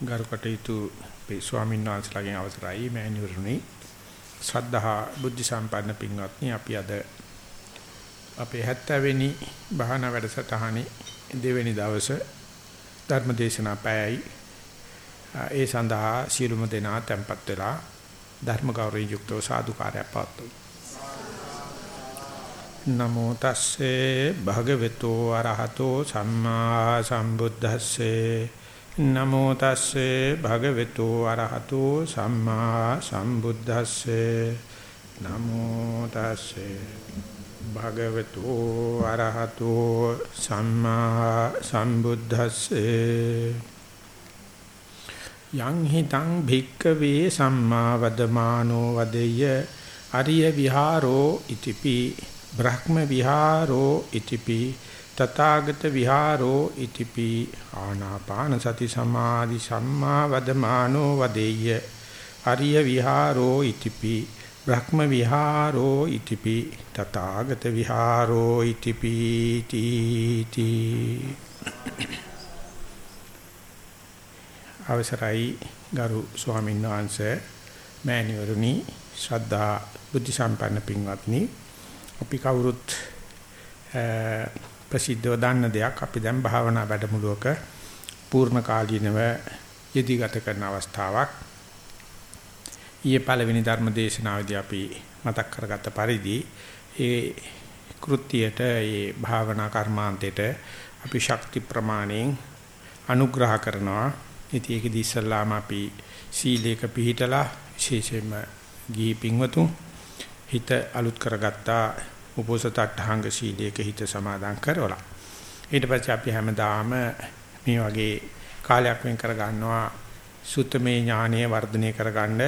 ගරුකටයුතු මේ ස්වාමීන් වහන්සේලාගෙන් අවසරයි මෑණිවරුනි ශ්‍රද්ධහා බුද්ධ සම්පන්න පින්වත්නි අපි අද අපේ 70 වෙනි භාවනා වැඩසටහනේ දෙවෙනි දවසේ ධර්ම දේශනා පැයයි ඒ සඳහා සියලුම දෙනා tempත් වෙලා ධර්ම ගෞරවයෙන් යුක්තව සාදුකාරයක් පවත්වමු. නමෝ තස්සේ භගවතු අරහතෝ සම්මා සම්බුද්දස්සේ නමෝ තස්සේ භගවතු අරහතෝ සම්මා සම්බුද්දස්සේ. නමෝ තස්සේ භගවතු අරහතෝ සම්මා සම්බුද්දස්සේ. යං හිතං භික්කවේ සම්මා වදමානෝ වදෙය අරිය විහාරෝ ඉතිපි. බ්‍රහ්ම විහාරෝ ඉතිපි. තථාගත විහාරෝ ඉතිපි ආනාපාන සති සමාධි සම්මා වදමානෝ වදෙය්‍ය අරිය විහාරෝ ඉතිපි බ්‍රහ්ම විහාරෝ ඉතිපි තථාගත විහාරෝ ඉතිපි තීති. අවසරයි ගරු ස්වාමීන් වහන්සේ මෑණිවරුනි ශ්‍රද්ධා බුද්ධ සම්පන්න පින්වත්නි අපි කවුරුත් ප්‍රසිද්ධව දන්න දෙයක් අපි දැන් භාවනා වැඩමුළුවක පූර්ණ කාලීනව යෙදී ගත කරන අවස්ථාවක්. ඊයේ පළවෙනි ධර්ම දේශනාවේදී අපි මතක් කරගත්ත පරිදි ඒ කෘත්‍යයට ඒ භාවනා කර්මාන්තයට අපි ශක්ති ප්‍රමාණයෙන් අනුග්‍රහ කරනවා. ඉතින් ඒකදී ඉස්සල්ලාම අපි සීලේක පිළිහිටලා විශේෂයෙන්ම ගිහි පින්වතුන් හිත අලුත් කරගත්තා උපෝසතට්ඨාංග සීලයක හිත සමාදන් කරවලා ඊට පස්සේ අපි හැමදාම මේ වගේ කාලයක් වෙන් කර ගන්නවා සුත්තමේ ඥානය වර්ධනය කරගන්න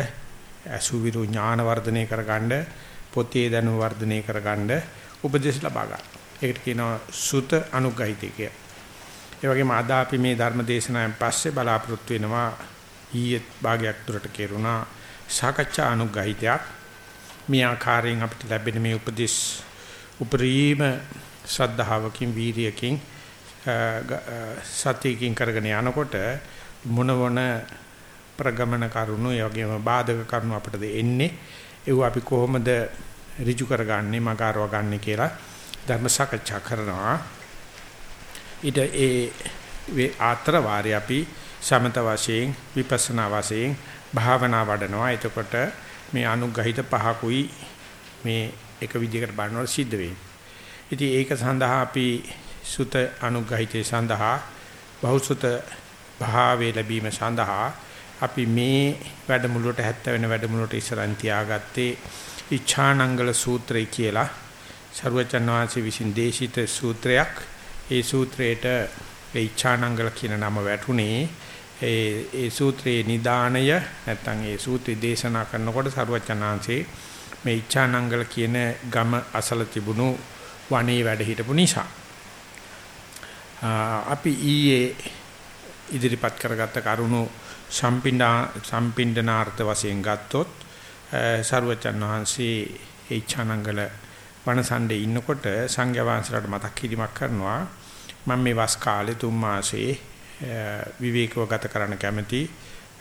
අසුවිරු ඥාන වර්ධනය කරගන්න පොතේ දැනුම වර්ධනය කරගන්න උපදෙස් ලබා ගන්න. ඒකට කියනවා සුත අනුගහිතය කිය. ඒ වගේම අද අපි මේ ධර්ම දේශනාවෙන් පස්සේ බලාපොරොත්තු වෙනවා ඊයේ භාගයක් දුරට කෙරුණා සාකච්ඡා අනුගහිතයක්. මේ ආකාරයෙන් අපිට ලැබෙන මේ උපදෙස් උපරිම ශ්‍රද්ධාවකින් වීරියකින් සතියකින් කරගෙන යනකොට මොන මොන ප්‍රගමන කරුණු යෝගියම බාධක කරුණු අපිට එන්නේ? ඒව අපි කොහොමද ඍජු කරගන්නේ මගාරව ගන්න කියලා ධර්ම සාකච්ඡා කරනවා. ඊට ඒ ආතර වාරي අපි සමත වශයෙන් විපස්සනා වශයෙන් භාවනා වඩනවා. එතකොට මේ අනුග්‍රහිත පහකුයි මේ එක විදිහකට බලනකොට සිද්ධ වෙන්නේ. ඉතින් ඒක සඳහා අපි සුත අනුග්‍රහිතේ සඳහා බහුසුත භාවයේ ලැබීම සඳහා අපි මේ වැඩමුළුවට 70 වෙනි වැඩමුළුවට ඉස්සරන් තියාගත්තේ ඉච්ඡානංගල සූත්‍රය කියලා සර්වචන් වහන්සේ විසින් දේශිත සූත්‍රයක්. ඒ සූත්‍රයට ඒ ඉච්ඡානංගල කියන නම වැටුනේ ඒ ඒ සූත්‍රයේ නිදාණය නැත්නම් ඒ සූත්‍රය දේශනා කරනකොට සර්වචන් වහන්සේ මේ ඉච්ඡානංගල කියන ගම අසල තිබුණු වනේ වැඩ හිටපු නිසා. අපි ඊයේ ඉදිරිපත් කරගත්ත කරුණු සම්පින්ඩා සම්පින්ඩනාර්ථ වශයෙන් ගත්තොත් සර්වචන් වහන්සේ ඉච්ඡානංගල වනසණ්ඩේ ඉන්නකොට සංඝයා වහන්සේලාට මතක් කිරීමක් කරනවා. මම මේ වස් කාලේ තුන් මාසේ විවේකව ගත කරන්න කැමති.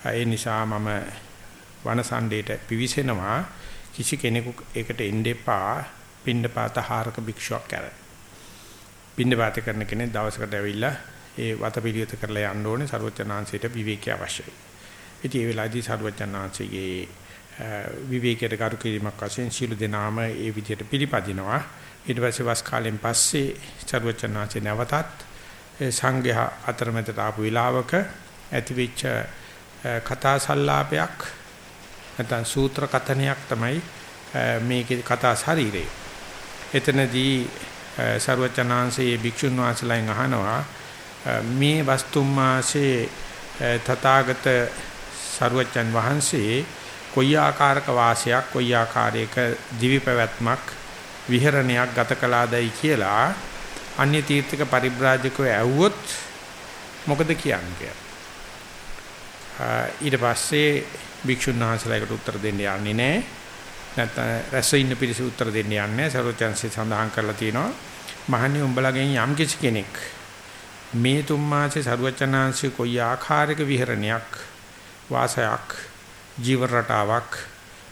ඒ නිසා මම වනසණ්ඩේට පිවිසෙනවා. කිසි කෙනෙකු ඒකට එන්න එපා පින්නපාත හාරක භික්ෂුවක් කර. පින්නපාත කරන කෙනෙක් දවසකට ඇවිල්ලා ඒ වතපිළිවෙත කරලා යන්න ඕනේ ਸਰවඥාන්සේට විවේකී අවශ්‍යයි. ඉතින් ඒ වෙලාවේදී ਸਰවඥාන්සේගේ විවේකයට කරු කිරීමක් වශයෙන් සීල දෙනාම ඒ විදිහට පිළිපදිනවා. ඊට පස්සේ වස් කාලෙන් පස්සේ ਸਰවඥාන්සේ නැවතත් සංඝයා අතරමැදට ආපු වෙලාවක ඇතිවෙච්ච කතා සංලාපයක් නැත්නම් සූත්‍ර කතනයක් තමයි මේකේ කතා ශරීරය. එතනදී සරුවචනාංශයේ භික්ෂුන් වහන්සේලාගෙන් අහනවා මේ වස්තුම් මාසේ තථාගත සරුවචන් වහන්සේ කොයි ආකාරක වාසයක් කොයි ආකාරයක දිවි පැවැත්මක් විහරණයක් ගත කළාදයි කියලා අන්‍ය තීර්ථක පරිබ්‍රාජකව ඇව්වොත් මොකද කියන්නේ ඊට පස්සේ භික්ෂුන් වහන්සේලාට උත්තර දෙන්න යන්නේ නැහැ නැත්නම් රැස් ඉන්න පිරිස උත්තර දෙන්න යන්නේ නැහැ. සර්වචන්සේ සඳහන් කරලා තියෙනවා. මහණනි උඹලගෙන් යම් කිසි කෙනෙක් මේ තුන් මාසේ සරුවචනාංශේ කොයි ආකාරයක විහරණයක් වාසයක් ජීවන රටාවක්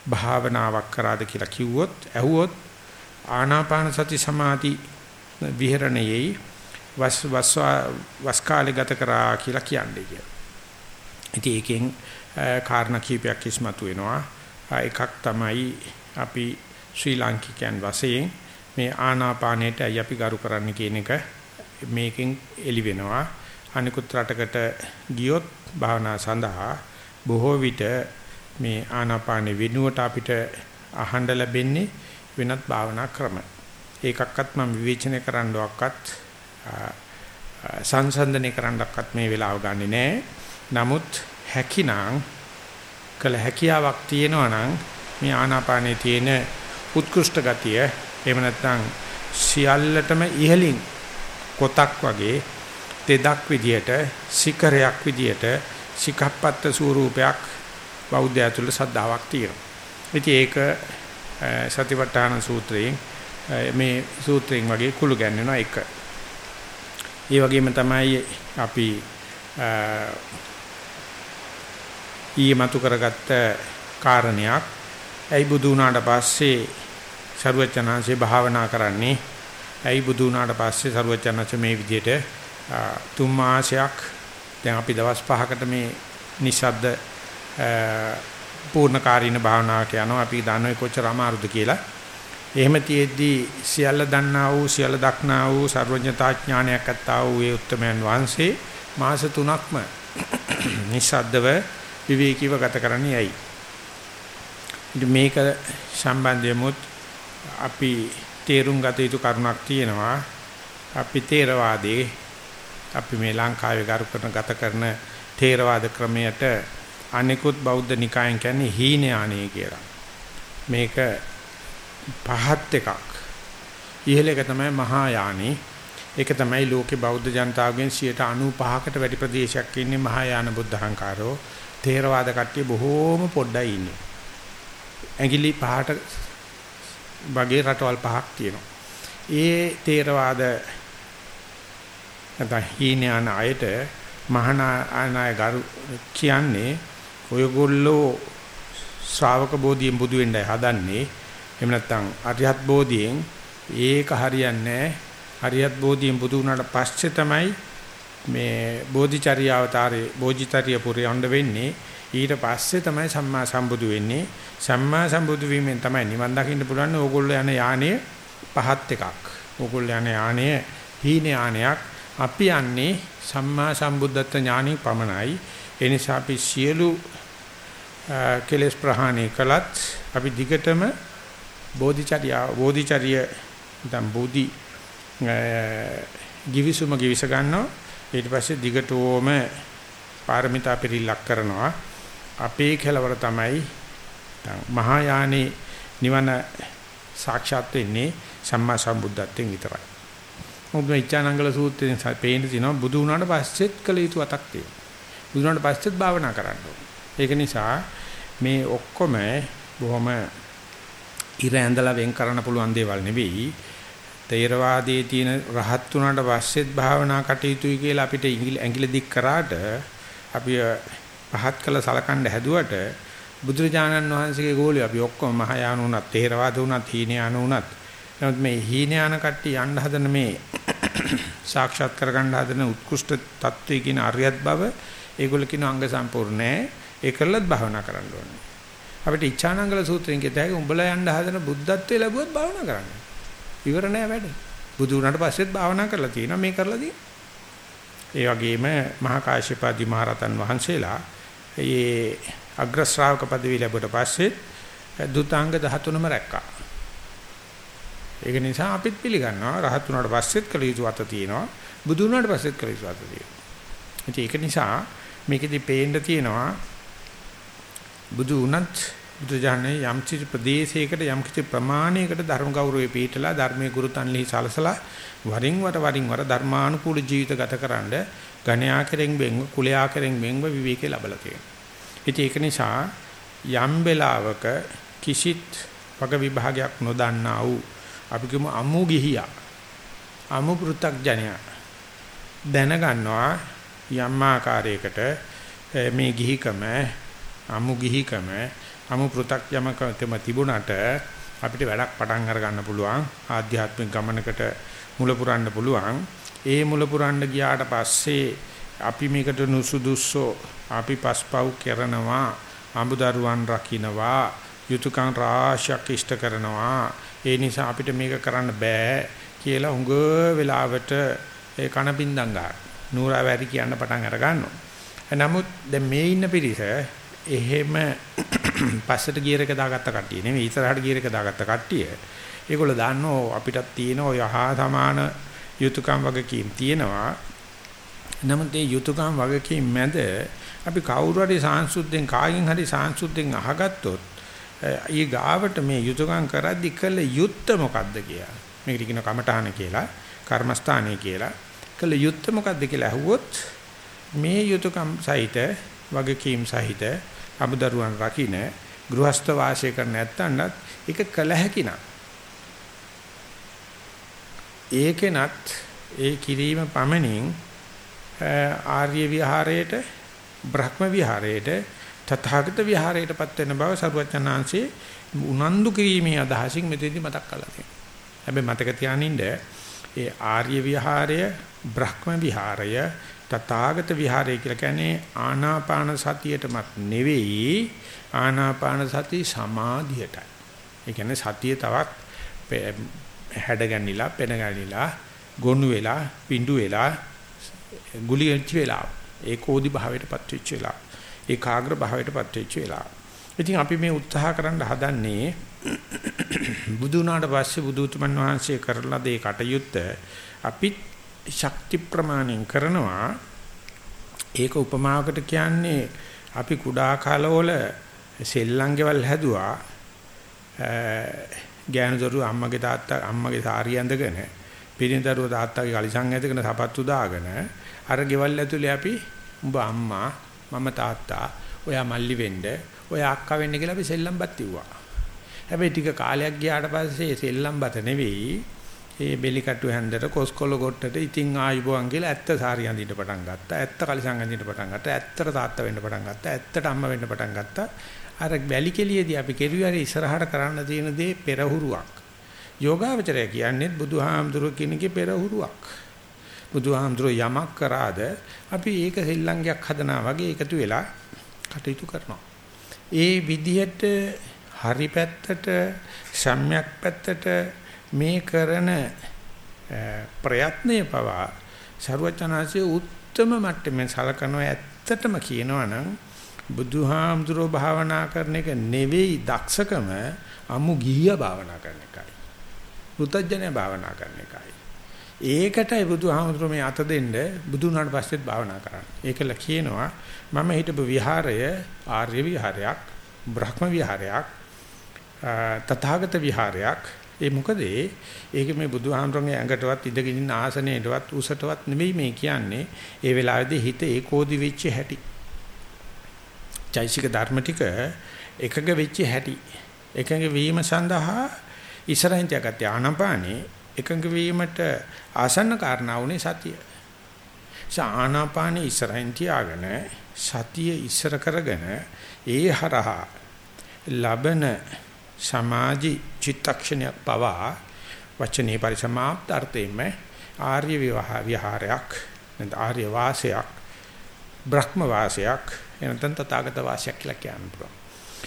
භාවනාවක් කරාද කියලා කිව්වොත් ඇහුවොත් ආනාපාන සති සමාධි විහරණයේ වස් වස් වස් කාලේ ගත කරා කියලා කියන්නේ කියලා. ඉතින් ඒකෙන් කාරණා කීපයක් ඉස්මතු වෙනවා. එකක් තමයි අපි ශ්‍රී ලාංකිකයන් වශයෙන් මේ ආනාපානයට අය අපි ගරු කරන්න කියන එක මේකෙන් එළි වෙනවා. අනිකුත් රටකට ගියොත් භාවනා සඳහා බොහෝ විට මේ ආනාපානෙ වෙනුවට අපිට අහන්න ලැබෙන්නේ වෙනත් භාවනා ක්‍රම. ඒකක්වත් මම විවේචනය කරන්නවක්වත් සංසන්දනය කරන්නක්වත් මේ වෙලාව ගන්නෙ නෑ. නමුත් හැකිනම් කළ හැකියාවක් තියෙනවා නම් මේ ආනාපානයේ තියෙන උත්කෘෂ්ඨ ගතිය එහෙම නැත්නම් සියල්ලටම ඉහළින් කොටක් වගේ තෙදක් විදියට සිකරයක් විදියට සිකප්පත්ත ස්වරූපයක් බෞද්ධය තුළ සද්ධාාවක් තියෙනවා. ඉතින් ඒක සතිපට්ඨාන සූත්‍රයෙන් මේ සූත්‍රයෙන් වගේ කුළු ගැන්වෙනවා එක. ඒ වගේම තමයි අපි ඊයේ මතු කරගත්ත කාරණයක්. ඇයි බුදු වුණාට පස්සේ ਸਰුවචනාංශේ භාවනා කරන්නේ? ඇයි බුදු වුණාට පස්සේ ਸਰුවචනාංශ මේ විදිහට තුන් මාසයක්? දැන් අපි දවස් 5කට මේ නිසද්ද පූර්ණකාරීන භාවනාවට යනවා. අපි දන්නේ කොච්චර අමාරුද කියලා. එහෙම තියෙද්දී සියල්ල දන්නා වූ සියල්ල දක්නා වූ ਸਰවඥතා ඥානයක් අත්තා වූ ඒ උත්තමයන් වහන්සේ මාස 3ක්ම නිසද්දව විවේකීව ගත කරන්නේ ඇයි? ඉතින් මේක සම්බන්ධයෙමුත් අපි තේරුම් ගත යුතු කරුණක් තියෙනවා. අපි තේරවාදී අපි මේ ලංකාවේ ගරු කරන ගත කරන තේරවාද ක්‍රමයට අනිකුත් බෞද්ධ නිකායන් කියන්නේ හීනයානේ කියලා. මේක පහත් එකක්. ඉහළ එක තමයි මහා යානේ. ඒක තමයි ලෝකේ බෞද්ධ ජනතාවගෙන් 95කට වැඩි ප්‍රදේශයක් ඉන්නේ මහා යාන බුද්ධහංකාරෝ. තේරවාද කට්ටිය බොහෝම පොඩ්ඩයි ඉන්නේ. ඇඟිලි පහට වගේ රටවල් පහක් තියෙනවා. ඒ තේරවාද නැත්නම් හීනයාන අයට මහානාය ගරු කියන්නේ ඔයගොල්ලෝ ශ්‍රාවක බෝධියෙන් බුදු වෙන්නයි හදන්නේ. එහෙම නැත්නම් අරියත් බෝධියෙන් ඒක හරියන්නේ හරියත් බෝධියෙන් බුදු වුණාට පස්සේ තමයි මේ බෝධිචර්ය අවතාරේ බෝධිචර්ය පුරයන්ඩ වෙන්නේ. ඊට පස්සේ තමයි සම්මා සම්බුදු වෙන්නේ. සම්මා සම්බුදු වීමෙන් තමයි නිවන් දකින්න පුළුවන්. ඕගොල්ලෝ යන යානය පහත් එකක්. ඕගොල්ලෝ යන යානය හීන යානයක්. අපි යන්නේ සම්මා සම්බුද්ධත්ව ඥානෙ පමණයි. ඒ නිසා අපි සියලු කෙලස් ප්‍රහාණය කළත් අපි දිගටම බෝධිචර්ය බෝධිචර්ය නැත්නම් බෝධි givisuma givis ගන්නවා ඊට පස්සේ දිගටම පාරමිතා පිළිලක් කරනවා අපේ කෙලවර තමයි මහා යානේ නිවන සාක්ෂාත් වෙන්නේ සම්මා සම්බුද්ධත්වයෙන් විතරයි. මොකද මේ ඉච්ඡානංගල සූත්‍රයෙන් පේන්න තියෙනවා බුදු වුණාට පස්සෙත් කළ යුතු අතක් තියෙනවා. බුදු වුණාට පස්සෙත් භාවනා කරන්න ඕනේ. ඒක නිසා මේ ඔක්කොම බොහොම ඉර ඇඳලා වෙන් කරන්න පුළුවන් දේවල් නෙවෙයි. තේරවාදයේ තියෙන රහත් උනාට පස්සෙත් භාවනා කටයුතුයි කියලා අපිට ඇඟිලි දික් කරාට අපි පහත් කළ සලකන්න හැදුවට බුදුරජාණන් වහන්සේගේ ගෝලිය අපි ඔක්කොම මහායාන උනත් තේරවාද උනත් හීනයාන උනත් නමුත් මේ හීනයාන කට්ටිය යන්න හදන මේ සාක්ෂාත් කරගන්න හදන උත්කෘෂ්ඨ තත්වයේ කියන අරියත් බව ඒගොල්ලෝ කියන අංග සම්පූර්ණ නැහැ ඒකලත් භාවනා කරන්න ඕනේ. අපිට ඉච්ඡානංගල සූත්‍රයෙන් කියතයි උඹලා යන්න හදන බුද්ධත්වයේ ලැබුවොත් භාවනා කරන්න. ඉවර නෑ වැඩ. බුදු වුණාට පස්සෙත් භාවනා කරලා තියෙනවා මේ කරලා තියෙනවා. ඒ වගේම මහා කාශ්‍යපාදී මහරතන් වහන්සේලා ඒ අග්‍ර ශ්‍රාවක පදවිය ලැබුවට පස්සේ දුතාංග 13ම රැක්කා. ඒක නිසා අපිත් පිළිගන්නවා රහත් වුණාට පස්සෙත් කළ යුතු අත තියෙනවා. බුදු වුණාට පස්සෙත් කළ යුතු අත තියෙනවා. ඒක නිසා මේකෙදි පේන්න තියෙනවා බුදු වුණත් බුදුජානක යම් කිසි ප්‍රදේශයකට යම් කිසි ප්‍රමාණයකට ධර්ම ගෞරවය පිළිතලා ධර්මයේ ගුරුතන්ලි සලසලා වරින් වර වරින් වර ධර්මානුකූල ජීවිත ගතකරනද ගණ්‍යා කෙරෙන් බෙන්ව කුලයා කෙරෙන් බෙන්ව විවේකේ ලැබලා තියෙනවා. ඉතින් ඒක නිසා යම් වෙලාවක කිසිත් වග විභාගයක් නොදන්නා වූ අපි කියමු අමු ගිහියා අමු පෘ탁ජනයා දැනගන්නවා යම් ආකාරයකට මේ ගිහිකම අමු ගිහිකම අමු පෘ탁යමකම තිබුණාට අපිට වැඩක් පටන් අර ගන්න පුළුවන්. ආධ්‍යාත්මික ගමනකට මුල පුරන්න පුළුවන්. ඒ මුල පුරන්න ගියාට පස්සේ අපි මේකට නුසුදුස්සෝ. අපි පස්පව් කරනවා අඹදරුවන් රකින්නවා යුතුයකම් රාශියක් ඉෂ්ට කරනවා. ඒ නිසා අපිට මේක කරන්න බෑ කියලා උඟ වෙලාවට ඒ කනපින්දම් ගන්න. නూరుා වැඩි කියන්න පටන් අර ගන්නවා. නමුත් දැන් මේ ඉන්න පිරිස එහෙම පස්සට ගියර් එක දාගත්ත කට්ටිය නෙමෙයි ඉස්සරහට ගියර් එක දාගත්ත කට්ටිය. ඒගොල්ලෝ දන්නෝ අපිටත් තියෙන ඔය හා සමාන යුතුයකම් වගකීම් තියෙනවා. නමුත් මේ යුතුයකම් වගකීම් මැද අපි කවුරු හරි සාංශුද්ධෙන් කාගෙන් හරි සාංශුද්ධෙන් අහගත්තොත් ඊ ගාවට මේ යුතුයකම් කරද්දි කළ යුත්ත මොකද්ද කියලා. මේකට කියන කමඨාන කියලා, කර්මස්ථානය කියලා. කළ යුත්ත මොකද්ද කියලා අහුවොත් මේ යුතුයකම් සහිත වගකීම් සහිත අමුදරුවන් රකින්න ගෘහස්ත වාසය කර නැත්තන්වත් ඒක කළ හැකි නම් ඒකෙනත් ඒ කිරීම පමණින් ආර්ය විහාරයට බ්‍රහ්ම විහාරයට තථාගත විහාරයටපත් වෙන බව සරුවචනාංශේ උනන්දු කිරීමේ අදහසින් මෙතෙදි මතක් කරලා තියෙනවා. හැබැයි මතක තියානින්න ඒ ආර්ය විහාරය බ්‍රහ්ම විහාරය තථාගත විහාරය කියලා කියන්නේ ආනාපාන සතියටමත් නෙවෙයි ආනාපාන සති සමාධියටයි. ඒ කියන්නේ සතිය තවත් හැඩගැන්නිලා පෙනගැන්නිලා ගොනු වෙලා පිඬු වෙලා ගුලිච්ච වෙලා ඒකෝදි භාවයටපත් වෙච්ච වෙලා ඒකාග්‍ර භාවයටපත් වෙච්ච වෙලා. ඉතින් අපි මේ උත්සාහ කරන්න හදන්නේ බුදු වුණාට පස්සේ බුදුතුමන් වහන්සේ කරලා දේ කටයුත්ත අපි ශක්ති ප්‍රමාණයෙන් කරනවා. ඒක උපමාවකට කියන්නේ අපි කුඩා කාලවල සෙල්ලංගෙවල් හැදුවා. ගෑනුදරු අම්මගේ තාත්තා අම්මගේ සාරිය ඇඳගෙන පිරිනිදරුව තාත්තාගේ කලිසම් ඇඳගෙන සපත්තු දාගෙන අර ගෙවල් ඇතුලේ අපි උඹ අම්මා මම තාත්තා ඔයා මල්ලි වෙන්න ඔයා අක්කා වෙන්න කියලා අපි සෙල්ලම්පත් තිව්වා හැබැයි ටික කාලයක් ගියාට පස්සේ සෙල්ලම්පත නෙවෙයි. ඒ බෙලි කටු හැන්දට කොස්කොල ගොට්ටට ඉතින් ආයිබෝන් කියලා ඇත්ත සාරි අඳින්න පටන් ගත්තා. ඇත්ත කලිසම් අඳින්න පටන් ගත්තා. ඇත්තට තාත්තා වෙන්න පටන් ගත්තා. ඇත්තට අම්මා වෙන්න පටන් ගත්තා. අර වැලි කෙලියේදී අපි කෙරුවේ ඉස්සරහට කරන්න තියෙන දේ පෙරහුරුවක්. යෝගාවචරය කියන්නේ බුදුහාමුදුරුවෝ කියනකේ පෙරහුරුවක්. බුදුහාමුදුරුවෝ යමක් කරාද අපි ඒක සෙල්ලංගයක් හදනා වගේ එකතු වෙලා කටයුතු කරනවා. ඒ විදිහට හරි පැත්තට සම්‍යක් පැත්තට මේ කරන ප්‍රයත්නයේ පවා ਸਰවචනාසේ උත්තම මට්ටමේ සලකනවා ඇත්තටම කියනවනම් බුදුහාමුදුරෝ භාවනා කරන එක නෙවෙයි දක්ෂකම අමු ගිහිය භාවනා කරන එකයි. පුතඥය භාවනා කරන එකයි. ඒකටයි බුදුහාමුදුරෝ මේ අත දෙන්න බුදුනාට පස්සෙත් භාවනා කරන්නේ. ඒකල කියනවා මම හිටපු විහාරය ආර්ය විහාරයක්, බ්‍රහ්ම විහාරයක්, තථාගත විහාරයක් ඒ මොකද ඒක මේ බුදුහාමරගේ ඇඟටවත් ඉඳගෙන ඉන්න ආසනයටවත් උසටවත් නෙමෙයි මේ කියන්නේ. ඒ වෙලාවේදී හිත ඒකෝදි වෙච්ච හැටි. චෛසික ධර්ම ටික එකඟ වෙච්ච හැටි. එකඟ වීම සඳහා ඉස්සරහින් තියාගත්ත ආනාපානේ එකඟ වීමට ආසන්න කාරණා උනේ සතිය. ආනාපානේ ඉස්සරහින් තියාගෙන සතිය ඉස්සර කරගෙන ඒ හරහා ලබන සමාජි චිත්තක්ෂණයක් පවා වචනේ පරිසමාප්ත අර්ථයෙන්ම ආර්ය විහාරයක් නැත්නම් ආර්ය වාසයක් බ්‍රහ්ම වාසයක් එනතන් තථාගත වාසයක් කියලා කියන්න පුළුවන්.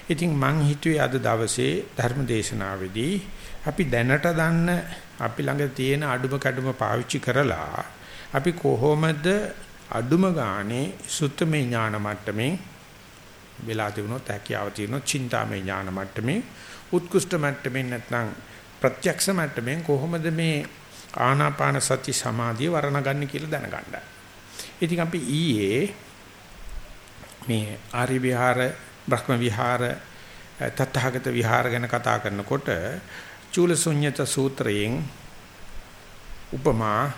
ඉතින් මං හිතුවේ අද දවසේ ධර්ම දේශනාවේදී අපි දැනට දන්න අපි ළඟ තියෙන අඩුම කැඩුම පාවිච්චි කරලා අපි කොහොමද අඩුම ගානේ සුත්තමේ ඥාන මට්ටමේ වෙලා තිබුණොත් හැකියාව තියෙනොත් චින්තාමේ ඥාන මට්ටමේ උත්කෘෂ්ඨ මට්ටමින් නැත්නම් ප්‍රත්‍යක්ෂ මට්ටමින් කොහොමද මේ ආනාපාන සති සමාධිය වර්ණගන්නේ කියලා දැනගන්න. ඉතින් අපි ඊයේ මේ ආරි විහාර, බ්‍රහ්ම විහාර, තථාගත විහාර ගැන කතා කරනකොට චූලසුඤ්ඤත සූත්‍රයෙන් උපමා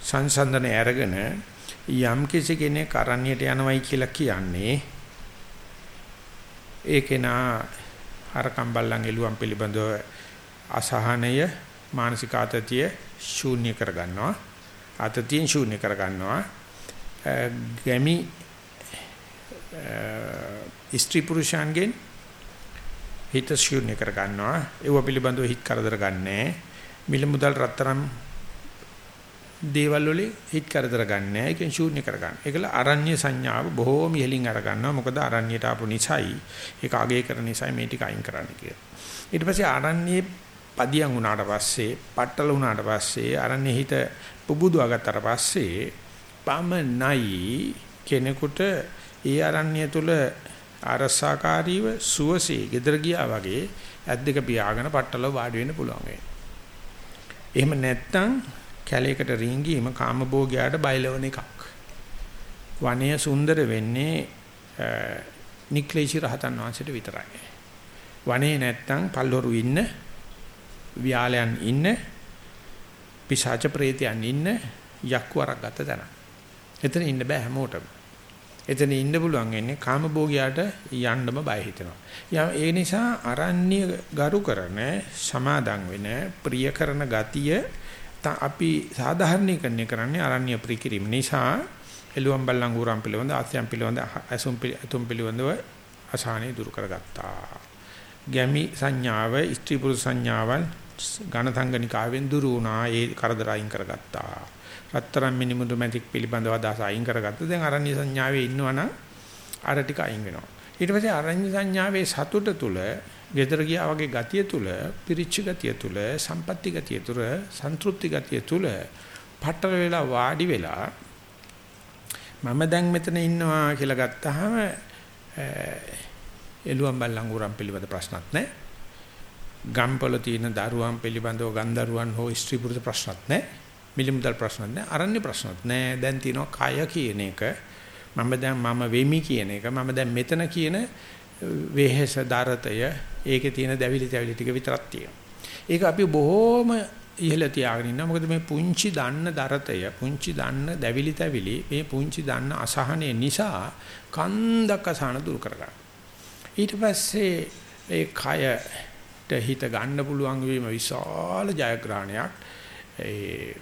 සංසන්දන අරගෙන යම් කිසි කෙනෙක් අරණ්‍යයට යනවයි කියලා කියන්නේ ඒකේනා හරකම් බල්ලන් එළුවන් පිළිබඳව අසහනය මානසික ආතතිය ශූන්‍ය කරගන්නවා අතතියෙන් ශූන්‍ය කර ගන්නවා. ගැමි ස්ත්‍රී පුරුෂයන්ගෙන් හිත ශූන්‍ය කර ගන්නවා. ඒව පිළිබඳව හිත කරදර ගන්නෑ. මිල මුදල් රත්තරන් දේවල් වලේ හිට කරදර ගන්න නැහැ. ඒකෙන් ශූන්‍ය කරගන්න. ඒකල අරණ්‍ය සංඥාව බොහෝම ඉහලින් අරගන්නවා. මොකද අරණ්‍යට ආපු නිසායි ඒක අගේ කරන නිසායි මේ ටික අයින් කරන්න කියලා. ඊට පස්සේ අරණ්‍යේ පදියම් වුණාට පස්සේ, පట్టල වුණාට පස්සේ අරණ්‍යේ හිත පුබුදුවා ගත්තට පස්සේ පමණයි කෙනෙකුට ඒ අරණ්‍ය තුල අරසාකාරීව සුවසේ gedර ගියා වගේ ඇද්දක පියාගෙන පట్టල වාඩි වෙන්න පුළුවන් වෙන්නේ. එහෙම නැත්නම් කැලේකට රිංගීම කාමභෝගයාට බයලවන එකක්. වනය සුන්දර වෙන්නේ නික්ලේශී රහතන් වහන්සේට විතරයි. වනේ නැත්තම් පල්ලොරු ඉන්න ව්‍යාලයන් ඉන්න පිශාච ප්‍රේතයන් ඉන්න යක්වරක් ගත තැන. එතන ඉන්න බෑ හැමෝටම. එතන ඉන්න පුළුවන් වෙන්නේ කාමභෝගියාට යන්නම බය හිතෙනවා. ඒ නිසා අරණ්‍ය ගරු කරන සමාදන් වෙන ප්‍රිය කරන ගතිය අපි සාධාරණීකරණය කරන්නේ අරණ්‍ය ප්‍රිකිරීම නිසා එළුවන් බල්ලන් ඌරන් පිළිබඳ ආස්යන් පිළිබඳ අසුම් අතුම් පිළිබඳව අසහනෙ දුරු කරගත්තා. ගැමි සංඥාව ස්ත්‍රී පුරුෂ සංඥාවන් ඝනසංගනිකාවෙන් දුරු වුණා ඒ කරදර අයින් කරගත්තා. රත්තරන් මිනිමුතු මැටික් පිළිබඳව අදහස අයින් කරගත්තා. දැන් අරණ්‍ය සංඥාවේ ඉන්නවනම් අර ටික අයින් වෙනවා. ඊට පස්සේ අරණ්‍ය සංඥාවේ සතුට තුල, gedara ගියා වගේ ගතිය තුල, පිරිච්ච ගතිය තුල, සම්පatti ගතිය තුල, සන්තුෂ්ටි ගතිය තුල පටල වෙලා වාඩි වෙලා මම දැන් මෙතන ඉන්නවා කියලා ගත්තාම එළුවන් බල්ලන් උරන් පිළිබඳ ප්‍රශ්නත් නැහැ. ගම්පොළ තියෙන දරුවන් පිළිබඳව ගන්දරුවන් හෝ ස්ත්‍රී පුරුෂ ප්‍රශ්නත් නැහැ. මිලිමුදල් ප්‍රශ්නත් නැහැ. අරණ්‍ය ප්‍රශ්නත් නැහැ. දැන් තියෙනවා කය කියන එක. මම දැන් මම වෙමි කියන එක. මම දැන් මෙතන කියන වෙහෙස දරතය ඒකේ තියෙන දැවිලි තැවිලි ටික විතරක් තියෙනවා. ඒක අපි බොහෝම ඉහළ තියාගෙන ඉන්නවා. මොකද මේ පුංචි දන්න දරතය, පුංචි දන්න දැවිලි තැවිලි, මේ පුංචි දන්න අසහනය නිසා කන්දක අසහන දුරු කරගන්න. ඊට පස්සේ ඒ කයට හිත ගන්න පුළුවන් වීම විශාල ජයග්‍රහණයක්. ඒ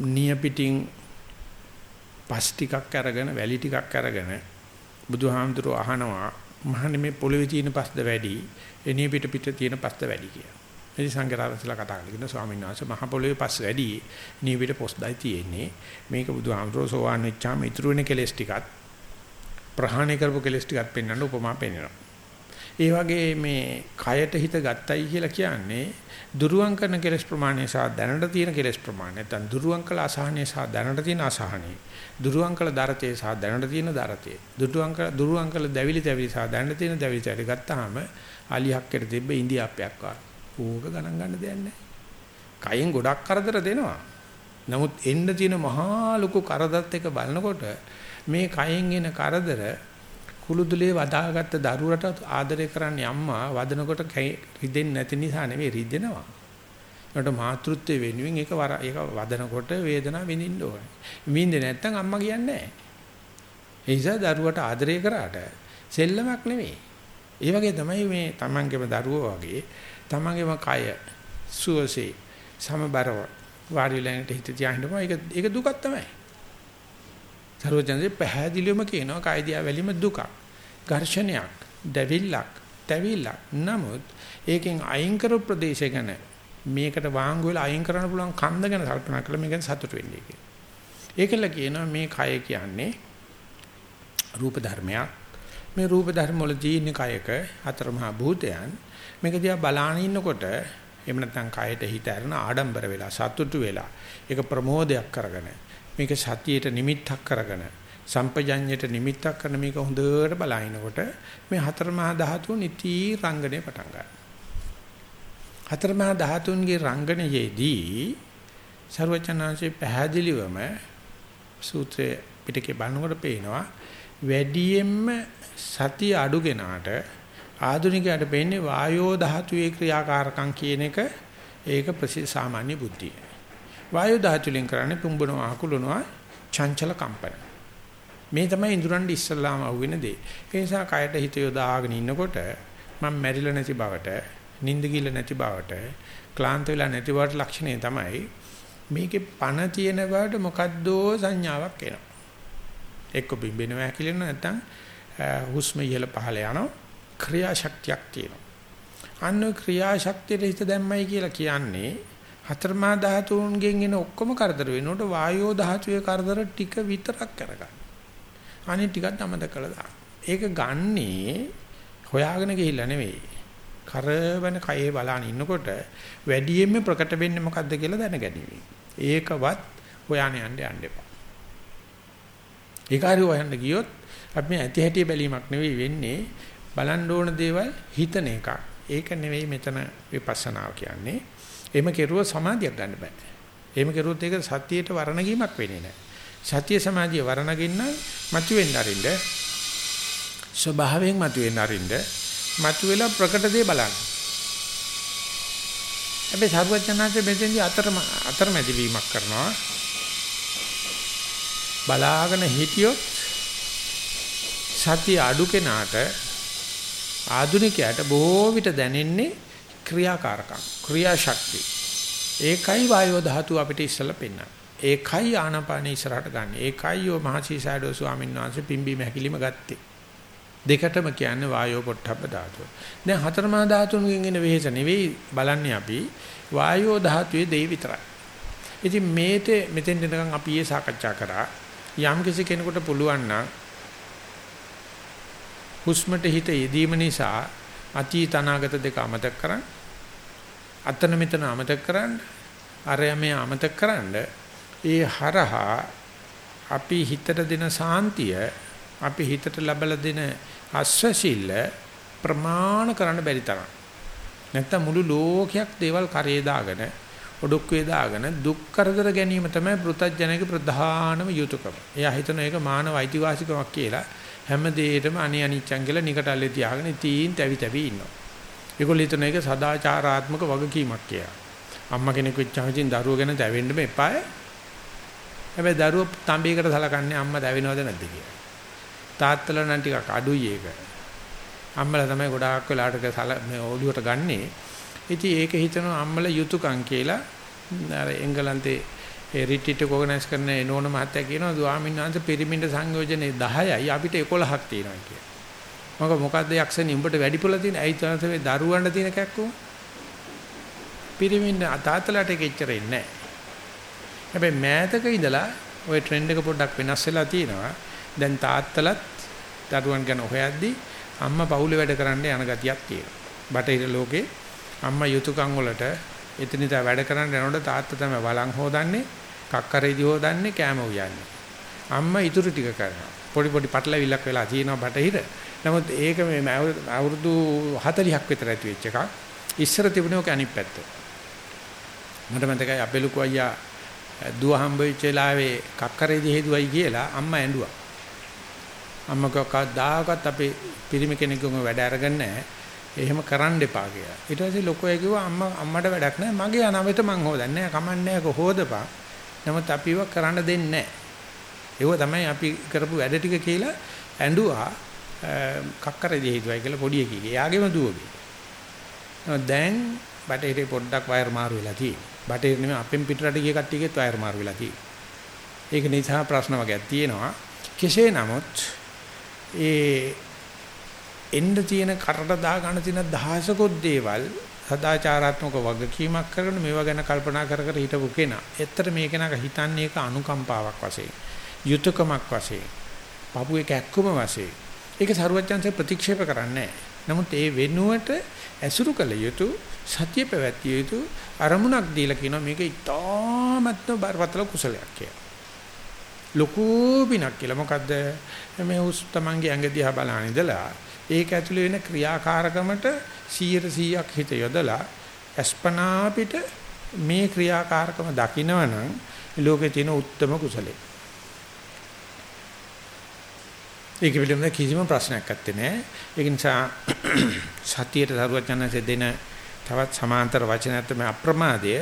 නියපිටින් පස් ටිකක් අරගෙන වැලි ටිකක් අරගෙන බුදුහාමුදුරුවෝ අහනවා මහන්නේ මේ පොළවේ තියෙන පස්ද වැඩි එනිය පිට පිට තියෙන පස්ද වැඩි කියලා. මේ සංඝරත්නසලා කතා කරගෙන ස්වාමීන් වහන්සේ මහ පොළවේ පස් වැඩි නිය පිට පොස්දයි තියෙන්නේ. මේක බුදුහාමුදුරුවෝ සෝවාන් වෙච්චාම ඉතුරු වෙන කෙලස් ටිකත් ප්‍රහාණය කරපු කෙලස් ටිකත් පෙන්වන්න උපමා පෙන්වනවා. ඒ වගේ මේ කයට හිත ගත්තයි කියලා කියන්නේ දුරුවන් කරන කෙලස් ප්‍රමාණය සහ දැනට තියෙන කෙලස් ප්‍රමාණය නැත්නම් දුරුවන් කළ අසහනය සහ දැනට තියෙන අසහනය දුරුවන් කළ දරතේ සහ දැනට තියෙන දරතේ දුරුවන් කළ දුරුවන් කළ දැවිලි දැවිලි සහ දැනට තියෙන දැවිලි දැවිලි ගත්තාම අලියක්කට තිබ්බ ඉන්දියාප්පයක් වගේ ඕක ගණන් ගන්න දෙයක් නැහැ. කයෙන් ගොඩක් කරදර දෙනවා. නමුත් එන්න තියෙන මහා ලොකු කරදරත් එක බලනකොට මේ කයෙන් එන කරදර කුළුදුලේ වදාගත්ත දරුවට ආදරය කරන්නේ අම්මා වදනකොට රිදෙන්නේ නැති නිසා නෙවෙයි රිදෙනවා. ඒකට මාතෘත්වයේ වෙනුවෙන් ඒක වර ඒක වදනකොට වේදනාව විඳින්න ඕනේ. විඳින්නේ නැත්නම් අම්මා කියන්නේ නැහැ. ඒ නිසා දරුවට ආදරය කරාට සෙල්ලමක් නෙවෙයි. ඒ වගේ තමයි මේ තමන්ගේම දරුවෝ වගේ තමන්ගේම කය සුවසේ සමබරව වාරිලෙන්ට හිත තියාගෙන ඒක ඒක දුකක් තමයි. සර්වජනසේ පැහැදිලිවම කියනවා කායිදියා වැලීම දුකක්. ඝර්ෂණයක්, දැවිල්ලක්, තැවිල්ලක්. නමුත් ඒකෙන් අයින් කරපු ප්‍රදේශය ගැන මේකට වාංගු වෙලා අයින් කරන්න පුළුවන් කන්ද ගැන කල්පනා කරලා මේක සතුට වෙන්නේ කියලා. ඒකල කියනවා මේ කය කියන්නේ රූප ධර්මයක්. මේ රූප ධර්ම වල තියෙන කයක හතර මහා භූතයන් මේක දිහා බලාන ඉන්නකොට එහෙම නැත්නම් කයට හිත අරන ආඩම්බර වෙලා සතුටු වෙලා ඒක ප්‍රමෝදයක් කරගෙන මේක සතියේට නිමිත්තක් කරගෙන සම්පජඤ්ඤයට නිමිත්තක් කරන මේක හොඳට බලනකොට මේ හතර මහා ධාතුන් ඉති රංගනේ පටන් ගන්නවා. හතර මහා ධාතුන්ගේ රංගනයේදී ਸਰවචනාංශේ පැහැදිලිවම සූත්‍රයේ පිටකේ බලනකොට පේනවා වැඩියෙන්ම සතිය අඩු කෙනාට ආධුනිකයට පේන්නේ වායෝ ධාතුවේ ක්‍රියාකාරකම් කියන එක ඒක ප්‍රසිද්ධ සාමාන්‍ය බුද්ධිය. වායු ධාතුලින් කරන්නේ පුම්බනවා අකුලනවා චංචල කම්පන. මේ තමයි ඉඳුරන් ඉස්සල්ලාම අහුවෙන දේ. ඒ නිසා කයට හිත යොදාගෙන ඉන්නකොට මම මැරිලා නැති බවට, නිින්ද ගිල්ල නැති බවට, ක්ලාන්ත වෙලා නැති බවට ලක්ෂණය තමයි මේකේ පණ තියෙන බවට මොකද්දෝ සංඥාවක් එනවා. එක්ක බිම්බෙනවා කියලා නැත්නම් හුස්ම ඉහළ පහළ යනවා ක්‍රියාශක්තියක් තියෙනවා. අන්න ක්‍රියාශක්තියට හිත දැම්මයි කියලා කියන්නේ හතරමා ධාතුන්ගෙන් එන ඔක්කොම කරදර වෙනකොට වායෝ ධාතුවේ කරදර ටික විතරක් කරගන්න. අනිත් ටිකත් අමතක කළා දාන්න. ඒක ගන්නේ හොයාගෙන ගිහිල්ලා නෙවෙයි. කරවන කයේ බලන ඉන්නකොට වැඩියෙන්ම ප්‍රකට වෙන්නේ මොකද්ද කියලා දැනගැනීම. ඒකවත් හොයාන යන්න යන්න එපා. ඒකාරී හොයන්න ගියොත් අපි මේ ඇති හැටි බැලීමක් නෙවෙයි වෙන්නේ බලන්න ඕන දේවල් හිතන එකක්. ඒක නෙවෙයි මෙතන විපස්සනාව කියන්නේ. එහෙම කෙරුවොත් සමාධියක් ගන්න බෑ. එහෙම කෙරුවොත් ඒක සතියේට වර්ණගීමක් වෙන්නේ නැහැ. සතිය සමාධිය වර්ණගින්න මතුවෙන්න අරින්න ස්වභාවයෙන් මතුවෙන්න අරින්න මතුවෙලා ප්‍රකට දේ බලන්න. හැබැයි සර්වඥාන්සේ මෙතෙන්දී අතර අතරමැදි වීමක් කරනවා. බලාගෙන හිටියොත් සතිය අඩු කෙනාට ආධුනිකයාට බොහෝ විට දැනෙන්නේ ක්‍රියාකාරකම් ක්‍රියාශක්තිය. ඒකයි වායෝ ධාතුව අපිට ඉස්සලා පෙන්වන්නේ. ඒකයි ආනාපාන ඉස්සරහට ගන්න. ඒකයි යෝ මහසීසඩෝ ස්වාමීන් වහන්සේ පිම්බීම හැකිලිම ගත්තේ. දෙකටම කියන්නේ වායෝ පොට්ටබ්බ ධාතුව. දැන් හතරමා ධාතුන්ගෙන් එන වෙහෙස නෙවෙයි බලන්නේ අපි වායෝ ධාතුවේ දෙයි විතරයි. ඉතින් මේට මෙතෙන් දෙනකන් අපි ඒ සාකච්ඡා කරා යම් කිසි කෙනෙකුට පුළුවන් නම් හුස්මට හිත යෙදීම නිසා අතීත අනාගත දෙක අමතක කරන්න. අතන මෙතන අමතක කරන්න. අරයමේ අමතක කරන්න. ඒ හරහා අපි හිතට දෙන සාන්තිය අපි හිතට ලැබලා දෙන අස්වැසිල්ල ප්‍රමාණ කරන්න බැරි තරම්. නැත්තම් මුළු ලෝකයක් දේවල් කරේ දාගෙන ඔඩොක්කේ දාගෙන දුක් කරදර ගැනීම තමයි පෘථජනක ප්‍රධානම යුතුයකම. එයා හිතන එක මානව අයිතිවාසිකමක් කියලා හැම දෙයකම අනි අනිච්චං කියලා නිකටල්ලේ තියාගෙන තීන් තැවි තැවි ඉන්නවා. ඒගොල්ලෝ හිතන එක සදාචාරාත්මක වගකීමක් කියලා. අම්මා කෙනෙක් වෙච්චාම ඉතින් දරුවෝ ගැන දැවෙන්න මෙපාය. හැබැයි දරුවෝ තඹයකට සලකන්නේ අම්මා දැවෙනවද නැද්ද කියලා. තාත්තලා නම් ටිකක් අඩුයි ඒක. අම්මලා තමයි ගොඩාක් වෙලාට සල මේ ඔළුවට ගන්නේ. ඉතින් ඒක හිතනවා අම්මලා යුතුයකම් කියලා අර එංගලන්තේ ඒ රිට්‍රීට් එක ඕගනයිස් කරන නෝන මහත්තයා කියනවා ස්වාමීන් වහන්සේ පිරිමින්ඩ සංයෝජනේ 10යි අපිට 11ක් තියෙනවා කියලා. මොකද මොකද්ද යක්ෂණි උඹට වැඩිපුල තියෙන ඇයි තනස මේ දරුවන්ට තියෙන කැක්කෝ? පිරිමින්ඩ තාත්තලාට ඒක එච්චර ඉන්නේ නැහැ. හැබැයි මෑතක ඉඳලා ওই ට්‍රෙන්ඩ් එක පොඩ්ඩක් වෙනස් වෙලා තියෙනවා. දැන් තාත්තලත් දරුවන් ගැන හොයද්දී අම්මා පවුලේ වැඩ කරන්න යන ගතියක් තියෙනවා. බටහිර ලෝකේ අම්මා යුතුයකම් වලට එතනදා වැඩ කරන්න යනකොට තාත්තා තමයි වළං හොදන්නේ කක්කරේදි හොදන්නේ කෑම උයන්නේ. අම්මා ඉතුරු ටික කරනවා. පොඩි පොඩි පටලවිල්ලක් වෙලා තියෙනවා බටහිර. නමුත් ඒක මේ අවුරුදු 40ක් විතර ඇති වෙච්ච එකක්. ඉස්සර තිබුණේ ඔක අනිත් පැත්ත. මට මතකයි අපේ ලොකු අයියා දුව හම්බ වෙච්ච වෙලාවේ කක්කරේදි හේදුවයි කියලා අම්මා ඇඬුවා. අම්මා කවදාකවත් අපේ පිරිමි කෙනෙකුම වැඩ අරගෙන නැහැ. එහෙම කරන්න එපා කියලා. ඊට පස්සේ ලොකෝ කිව්වා අම්මා අම්මට වැඩක් නැහැ. මගේ අනවෙත මං හොදන්නේ නැහැ. කමන්නේ නැහැ කොහොදපන්. නමුත් අපිව කරන්න දෙන්නේ නැහැ. ඒව තමයි අපි කරපු වැඩ ටික කියලා ඇඬුවා කක්කරදී හේතුවයි කියලා පොඩි එකී. එයාගේම දුවගේ. දැන් බටහිරේ පොඩ්ඩක් වයර් මාරු වෙලා තියෙනවා. බටහිර නෙමෙයි අපෙන් පිටරට ගිය කට්ටියගෙත් වයර් මාරු වෙලා තියෙනවා. ඒක නිසා ප්‍රශ්න වගේක් තියෙනවා. කෙසේ නමුත් ඒ එන්න තියෙන කරට දා ගන්න තියෙන දහසකොත් දේවල් සදාචාරාත්මක වගකීමක් කරගෙන මේවා ගැන කල්පනා කර කර හිටපු කෙනා. ඇත්තට මේ කෙනාක හිතන්නේ ඒක අනුකම්පාවක් වශයෙන්, යුතුයකමක් වශයෙන්, පපුවේ කැක්කුම වශයෙන්. ඒක සරුවච්චන්සේ ප්‍රතික්ෂේප කරන්නේ නමුත් ඒ වෙනුවට ඇසුරු කළ යුතු සත්‍ය පැවැත්විය යුතු අරමුණක් දීලා කියනවා මේක ඉතාමත්ම බරපතල කුසලයක් කියලා. ලොකු පිනක් කියලා. මොකද්ද? මේ උස් තමන්ගේ ඇඟ දිහා බලන ඉඳලා ඒක ඇතුළේ වෙන ක්‍රියාකාරකමට 100%ක් හිත යොදලා අස්පනා පිට මේ ක්‍රියාකාරකම දකිනවනම් ලෝකේ තියෙන උත්තරම කුසලයේ. ඒක පිළිබඳව කිසිම ප්‍රශ්නයක් නැත්තේ නෑ. ඒක නිසා සතියට දරුවචනන්සේ දෙන තවත් සමාන්තර වචනයක් තමයි අප්‍රමාදය.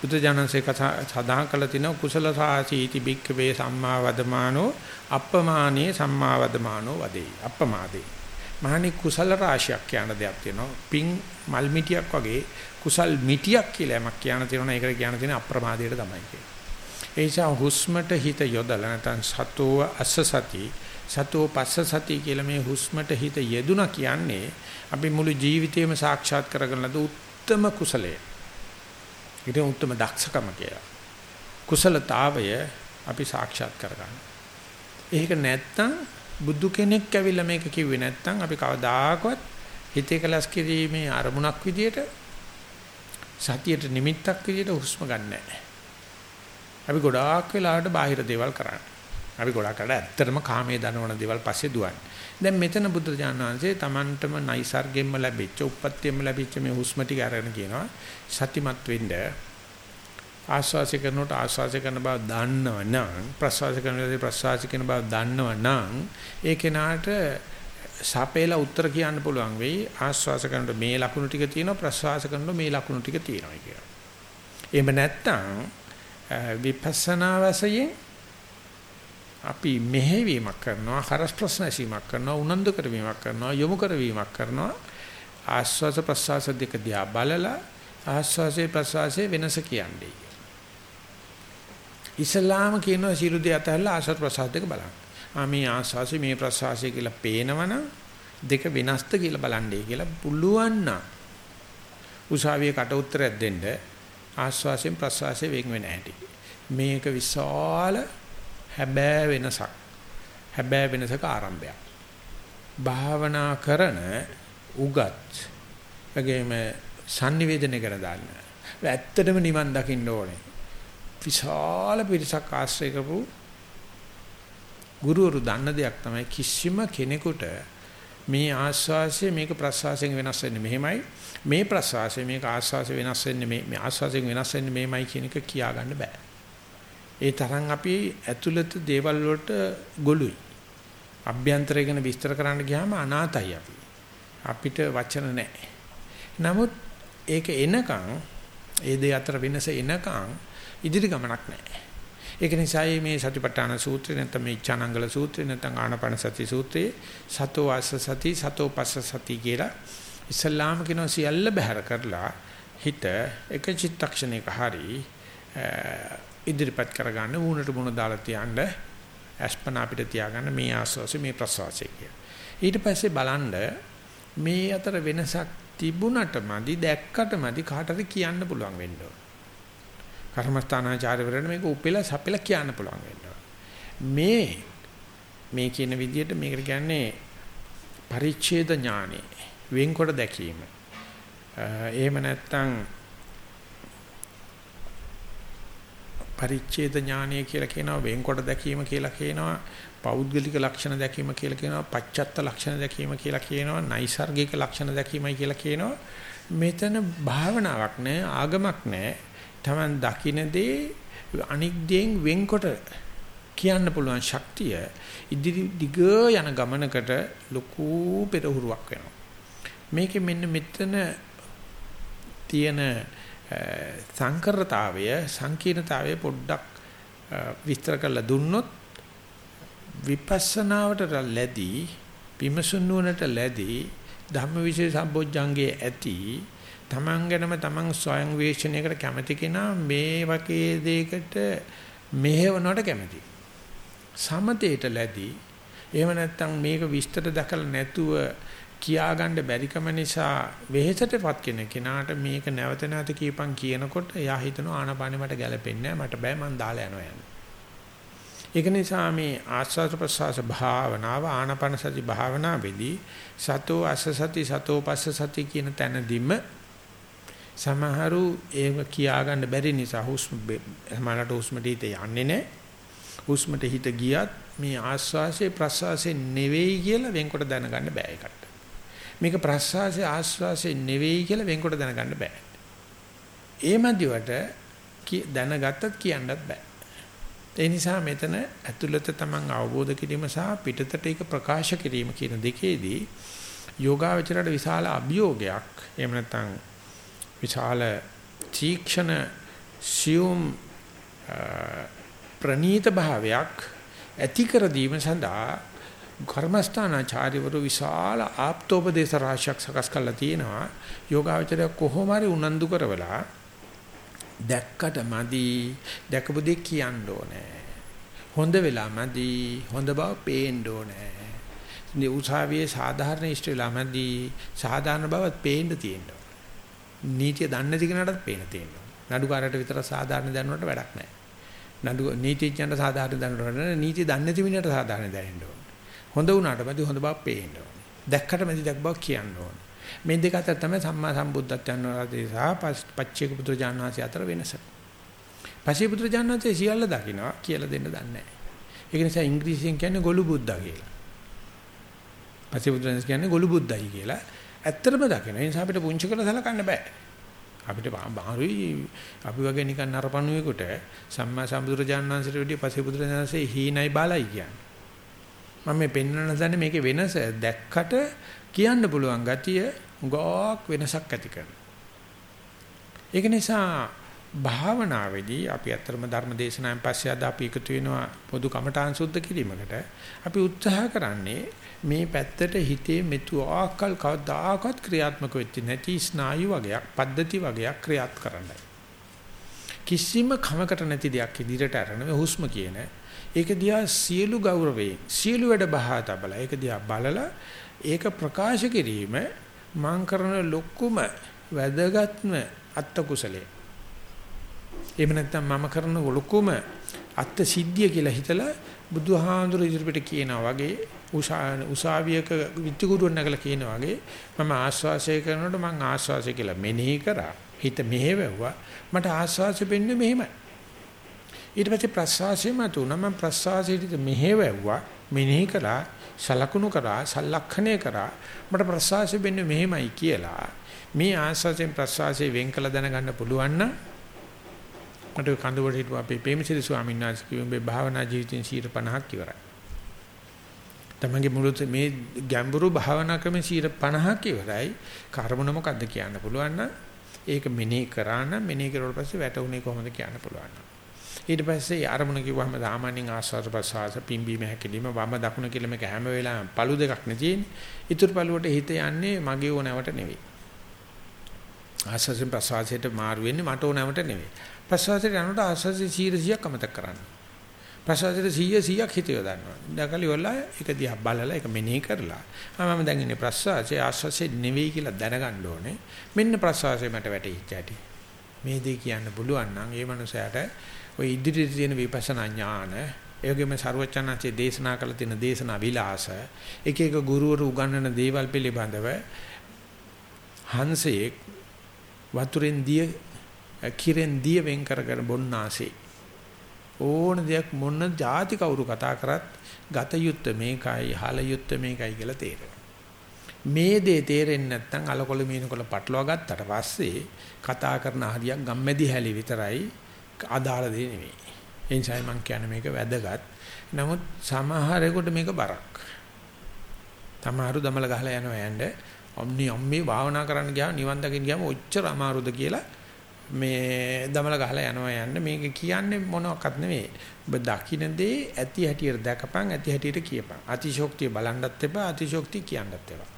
බුදුජානන්සේ සදාහන් කළ තින කුසල සාසීති බික්කවේ සම්මා වදමානෝ අප්පමානේ සම්මා වදමානෝ වදේ. අප්පමාදේ මහණි කුසල රාශියක් කියන දෙයක් තියෙනවා. පිං මල් මිටියක් වගේ කුසල් මිටියක් කියලා යමක් කියන තියෙනවා. ඒකට කියන තියෙන අප්‍රමාදයට තමයි කියන්නේ. ඒ නිසා හුස්මට හිත යොදලා නැත්නම් සතෝ අස්ස සති සතෝ පස්ස සති කියලා මේ හුස්මට හිත යෙදුනා කියන්නේ අපි මුළු ජීවිතේම සාක්ෂාත් කරගන්න ලද උත්තරම කුසලය. ඊට උත්තරම දක්ෂකම කියලා. කුසලතාවය අපි සාක්ෂාත් කරගන්න. ඒක නැත්තම් බුදු කෙනෙක් ඇවිල්ලා මේක කිව්වේ නැත්තම් අපි කවදාකවත් හිතේ කලස් කිරීමේ අරමුණක් විදියට සතියට නිමිත්තක් විදියට හුස්ම ගන්න නැහැ. අපි ගොඩාක් වෙලාවට බාහිර දේවල් කරන්නේ. අපි ගොඩාක් කරලා ඇත්තටම කාමයේ දනවන දේවල් පස්සේ දුවන්නේ. දැන් මෙතන බුදුරජාණන් වහන්සේ Tamanටම නයිසර්ගෙම්ම ලැබිච්ච, උප්පත්තියෙම ලැබිච්ච මේ හුස්ම ටික අරගෙන කියනවා සතිමත් වෙන්න ආස්වාසය කරනකොට ආස්වාසය කරන බව දන්නවනම් ප්‍රසවාසය කරනකොට ප්‍රසවාසය කරන බව දන්නවනම් ඒ කෙනාට සපේලා උත්තර කියන්න පුළුවන් වෙයි ආස්වාස කරනකොට මේ ලකුණු ටික තියෙනවා ප්‍රසවාස කරනකොට මේ ලකුණු ටික තියෙනවා කියලා. එහෙම නැත්නම් විපස්සනා වශයෙන් අපි මෙහෙවීමක් කරනවා හරස් ප්‍රශ්න ඇසීමක් කරනවා උනන්දු කරවීමක් කරනවා යොමු කරවීමක් කරනවා ආස්වාස ප්‍රසවාස දෙක දිහා බලලා ආස්වාසේ ප්‍රසවාසයේ වෙනස කියන්නේ. ඉස්ලාම කියනවා සියලු දේ අතහැරලා ආස්වාද ප්‍රසවාස දෙක බලන්න. ආ මේ ආස්වාසේ මේ ප්‍රසවාසය කියලා පේනවනම් දෙක වෙනස්ද කියලා බලන්නේ කියලා පුළුවන් නම් උසාවියේ කට උත්තරයක් දෙන්න ආස්වාසයෙන් ප්‍රසවාසයෙන් වෙන් වෙන හැටි. මේක විශාල හැබෑ වෙනසක්. හැබෑ වෙනසක ආරම්භයක්. භාවනා කරන උගත් වගේම sannivedana කර දාන්න. ඇත්තටම නිවන් දකින්න ඕනේ. විශාල පිරිසක් ආශ්‍රය කරපු ගුරුවරු දන්න දෙයක් තමයි කිසිම කෙනෙකුට මේ ආස්වාසය මේක ප්‍රසවාසයෙන් වෙනස් වෙන්නේ මෙහෙමයි මේ ප්‍රසවාසය මේක ආස්වාසය වෙනස් වෙන්නේ මේ ආස්වාසයෙන් වෙනස් වෙන්නේ මෙහෙමයි කියන එක කියා ගන්න බෑ. ඒ තරම් අපි ඇතුළත දේවල් වලට ගොළුයි. අභ්‍යන්තරය ගැන විස්තර කරන්න ගියාම අනාතයි අපි. අපිට වචන නැහැ. නමුත් ඒක එනකන් ඒ දෙය අතර වෙනස එනකන් ඉදිරි ගමනක් නැහැ. ඒක නිසා මේ සතිපට්ඨාන සූත්‍රය නැත්නම් මේ චානංගල සූත්‍රය නැත්නම් ආනපන සති සූත්‍රයේ සතෝ ආස සති සතෝ පස්ස සති කියලා ඉස්ලාම කියන සියල්ල බහැර කරලා හිත එක චිත්තක්ෂණයක හරි ඉදිරිපත් කරගන්න වුණට මුණ දාලා තියන්න අස්පන අපිට තියාගන්න මේ ආස්වාසය මේ ප්‍රසවාසය කියලා. ඊට පස්සේ බලන්න මේ අතර වෙනසක් තිබුණට මදි දැක්කට මදි කාටද කියන්න පුළුවන් වෙන්න ඕන. කර්මස්ථානාචාර්යවරයන් මේක උපෙලා සපෙලා කියන්න පුළුවන් වෙන්න මේ මේ කියන විදිහට මේකට කියන්නේ පරිච්ඡේද ඥානෙ වෙන්කොට දැකීම. එහෙම නැත්නම් පරිච්ඡේද ඥානය කියලා කියනවා වෙන්කොට දැකීම කියලා කියනවා පෞද්ගලික ලක්ෂණ දැකීම කියලා කියනවා පච්චත්ත ලක්ෂණ දැකීම කියලා කියනවා නයිසර්ගික ලක්ෂණ දැකීමයි කියලා කියනවා. මෙතන භාවනාවක් නෑ ආගමක් නෑ. Taman දකින්නේ අනික් දෙයෙන් වෙන්කොට කියන්න පුළුවන් ශක්තිය ඉදිරි දිග යන ගමනකට ලොකු පෙරහුරුවක් වෙනවා. මේකෙ මෙන්න මෙතන තියෙන සංකරතාවය සංකීර්ණතාවය පොඩ්ඩක් විස්තර කරලා දුන්නොත් විපස්සනාවට ලැබී විමසුන් නුවණට ලැබී ධම්මවිශේෂ සම්බොජ්ජංගේ ඇති තමන් ගැනම තමන් ස්වයං වේශණයකට කැමති කෙනා මේ වගේ දෙයකට මෙහෙවනවට කැමති. සමතේට ලැබී එහෙම නැත්නම් මේක විස්තර දැකලා නැතුව කියාගන්න බැරිකම නිසා වෙහෙසටපත් කෙනෙක් කෙනාට මේක නැවත නැවත කියපන් කියනකොට එයා හිතනවා ආනපානෙ මට ගැලපෙන්නේ මට බෑ මං දාලා යනවා යන්නේ. ඒක නිසා මේ ආස්වාද ප්‍රසවාස භාවනාව ආනපන සති භාවනාවේදී සතෝ අස්ස සති සතෝ පස්ස සති කියන තැනදීම සමහරු ඒක කියාගන්න බැරි නිසා හුස්ම සමහරට හුස්මට හිත යන්නේ නැහැ. හුස්මට හිත ගියත් මේ ආස්වාසේ ප්‍රසවාසේ නෙවෙයි කියලා වෙන්කොට දැනගන්න බෑ ඒකට. මේක ප්‍රස්වාසය ආස්වාසය නෙවෙයි කියලා වෙන්කොට දැනගන්න බෑ. ඒ මැදිවට දැනගත්තත් කියන්නත් බෑ. ඒ නිසා මෙතන ඇතුළත තමන් අවබෝධ කිරීම සහ පිටතට ඒක ප්‍රකාශ කිරීම කියන දෙකේදී යෝගාවචරයට විශාල අභියෝගයක් එහෙම නැත්නම් විශාල තීක්ෂණ සියුම් ප්‍රනීත භාවයක් ඇති කර දීම සඳහා කර්මස්ථානාචාර්යවරු විශාල ආප්තෝපදේශ රාශියක් සකස් කරලා තියෙනවා. යෝගාවචරය කොහොම හරි උනන්දු කරවලා දැක්කට මදි දැකපු දෙයක් කියන්න ඕනේ. හොඳ වෙලා මදි හොඳ බව පේන්න ඕනේ. ඉතින් උසාවියේ සාධාරණ ඉෂ්ට වෙලා මදි සාධාරණ බවත් පේන්න තියෙනවා. නීතිය දන්නේ නැති කෙනාටත් පේන්න තියෙනවා. නඩුකාරයට විතර සාධාරණ දැනුවට වැඩක් නැහැ. නඩු නීතිඥයන්ට සාධාරණ දැනුවට වැඩක් නීතිය දන්නේ නැති මිනිහට සාධාරණ දැනෙන්න ඕනේ. හොඳ වුණාට මදි හොඳ බව පේන්න ඕනේ. දැක්කට මදි දැක් බව කියන්න ඕනේ. මේ දෙක අතර තමයි සම්මා සම්බුද්ධත්වයන් වහන්සේ සහ පච්චේක පුත්‍රජාන විශ්වාසය අතර වෙනස. පස්සේ පුත්‍රජාන විශ්වාසය සියල්ල දකින්නවා කියලා දෙන්න දන්නේ නැහැ. ඒක නිසා ඉංග්‍රීසියෙන් කියන්නේ ගොළු බුද්දා කියලා. පස්සේ පුත්‍රජාන කියන්නේ ගොළු බුද්දයි කියලා. ඇත්තටම දකින්න. ඒ නිසා අපිට පුංචි කරලා සලකන්න බෑ. අපිට බාහිරුයි අපි වගේ නිකන් නරපණුවෙකුට සම්මා සම්බුදුරජාණන් වහන්සේට වැඩිය පස්සේ පුත්‍රජානන්සේ හීනයි බාලයි කියන්නේ. මම මේ පෙන්වන්න දන්නේ මේකේ වෙනස දැක්කට කියන්න පුළුවන් ගතිය උගාවක් වෙනසක් ඇති කරනවා. ඒක නිසා භාවනාවේදී අපි අත්‍තරම ධර්ම දේශනාවෙන් පස්සේ අද අපි එකතු වෙනවා පොදු කමඨාන් සුද්ධ කිරීමකට අපි උත්සාහ කරන්නේ මේ පැත්තට හිතේ මෙතු ආකල් කවදාකවත් ක්‍රියාත්මක වෙච්ච නැති ස්නායු වගේක් පද්ධති වගේක් ක්‍රියාත් කරන්නයි කිසිම කමකට නැති දෙයක් ඉදිරියට අරගෙන හුස්ම කියන ඒක දිහා සියලු ගෞරවයෙන් සියලු වැඩ බහා තබලා ඒක දිහා බලලා ඒක ප්‍රකාශ කිරීම මං කරන ලොකුම වැදගත්ම අත්ත කුසලයේ. එහෙම නැත්නම් මම කරන ලොකුම අත්ත සිද්ධිය කියලා හිතලා බුදුහාඳුර ඉදිරියට කියනවා වගේ උසාවියක විත්තිගුරුවන් නැගලා කියනවා වගේ මම ආස්වාසය කරනකොට මං ආස්වාසය කියලා මෙනෙහි කරා. හිත මෙහෙවුවා. මට ආස්වාසය වෙන්නේ මෙහෙමයි. ඊට පස්සේ ප්‍රසවාසය මතුණා මම ප්‍රසවාසයට මෙහෙවුවා. මෙනෙහි කළා. සලකුණු කරා සලක්ෂණය කරා මට ප්‍රසවාසය වෙන්නේ මෙහෙමයි කියලා මේ ආස්වාසයෙන් ප්‍රසවාසයෙන් වෙන් කළ දැනගන්න පුළුවන් නම් මට කඳුවල හිටපු අපේ පේමසිරි ස්වාමීන් වහන්සේ කිව්වේ භාවනා ජීවිතෙන් 50ක් ඉවරයි. තමන්ගේ මුළු මේ ගැඹුරු භාවනා ක්‍රමේ 50ක් ඉවරයි. කර්මන මොකද්ද කියන්න පුළුවන් නම් ඒක මෙනෙහි කරා නම් මෙනෙහි කරුවට පස්සේ වැටුනේ කොහොමද කියන්න පුළුවන්. ඊට පස්සේ අරමුණ කිව්වම සාමාන්‍යයෙන් ආස්වාද ප්‍රසආස පිම්බීම හැකිලිම වම දකුණ කියලා මේක හැම වෙලාවෙම පළු දෙකක් නේ තියෙන්නේ. ඊතුරු පළුවට හිත යන්නේ මගේ ඕනෑවට නෙවෙයි. ආස්වාදෙන් ප්‍රසආසයට මාරු වෙන්නේ මට ඕනෑවට නෙවෙයි. ප්‍රසආසයට යනකොට ආස්වාදයේ 100ක් අමතක කරන්න. ප්‍රසවාසයට 100 100ක් හිත යොදන්නවා. දැකලා ඉවරලා ඒක දිහා බලලා ඒක මෙනෙහි කරලා මම දැන් ඉන්නේ ප්‍රසවාසයේ ආශ්වාසයේ නෙවෙයි කියලා දැනගන්න ඕනේ. මෙන්න ප්‍රසවාසයේ මට වැටෙච්ච ඇති. මේ දේ කියන්න පුළුවන් නම් ඒ මනුස්සයාට ওই ඉදිරියේ තියෙන විපස්සනා ඥාන ඒ වගේම ਸਰවචනන්සේ දේශනා කළ තියෙන දේශනා විලාස එක එක ගුරුවරු උගන්වන දේවල් පිළිබඳව හංසයේ වතුරෙන් දිය කිරෙන් දිය වෙන් කර කර බොන්නාසේ ඕන දෙයක් මොන જાති කවුරු කතා කරත් ගත යුත්ත මේකයි හල යුත්ත මේකයි කියලා තේරෙනවා මේ දේ තේරෙන්නේ නැත්නම් අලකොල මීනකොල පටලවා ගත්තට පස්සේ කතා කරන හරියක් ගම්මැදි හැලි විතරයි අදාළ දේ නෙවෙයි. ඒ නිසා මම කියන්නේ මේක වැදගත්. නමුත් සමහරෙකුට මේක බරක්. තමාරු දමල ගහලා යනවා යන්න. ඔම්නි ඔම්මේ භාවනා කරන්න ගියාම නිවන් දකින්න ගියාම ඔච්චර අමාරුද කියලා මේ දමල ගහලා යනවා යන්න මේක කියන්නේ මොනවත් නෙවෙයි. ඔබ දකින්න දේ ඇති හැටියට දැකපන් ඇති හැටියට කියපන්. අතිශෝක්තිය බලන්නත් එපා අතිශෝක්තිය කියන්නත් එපා.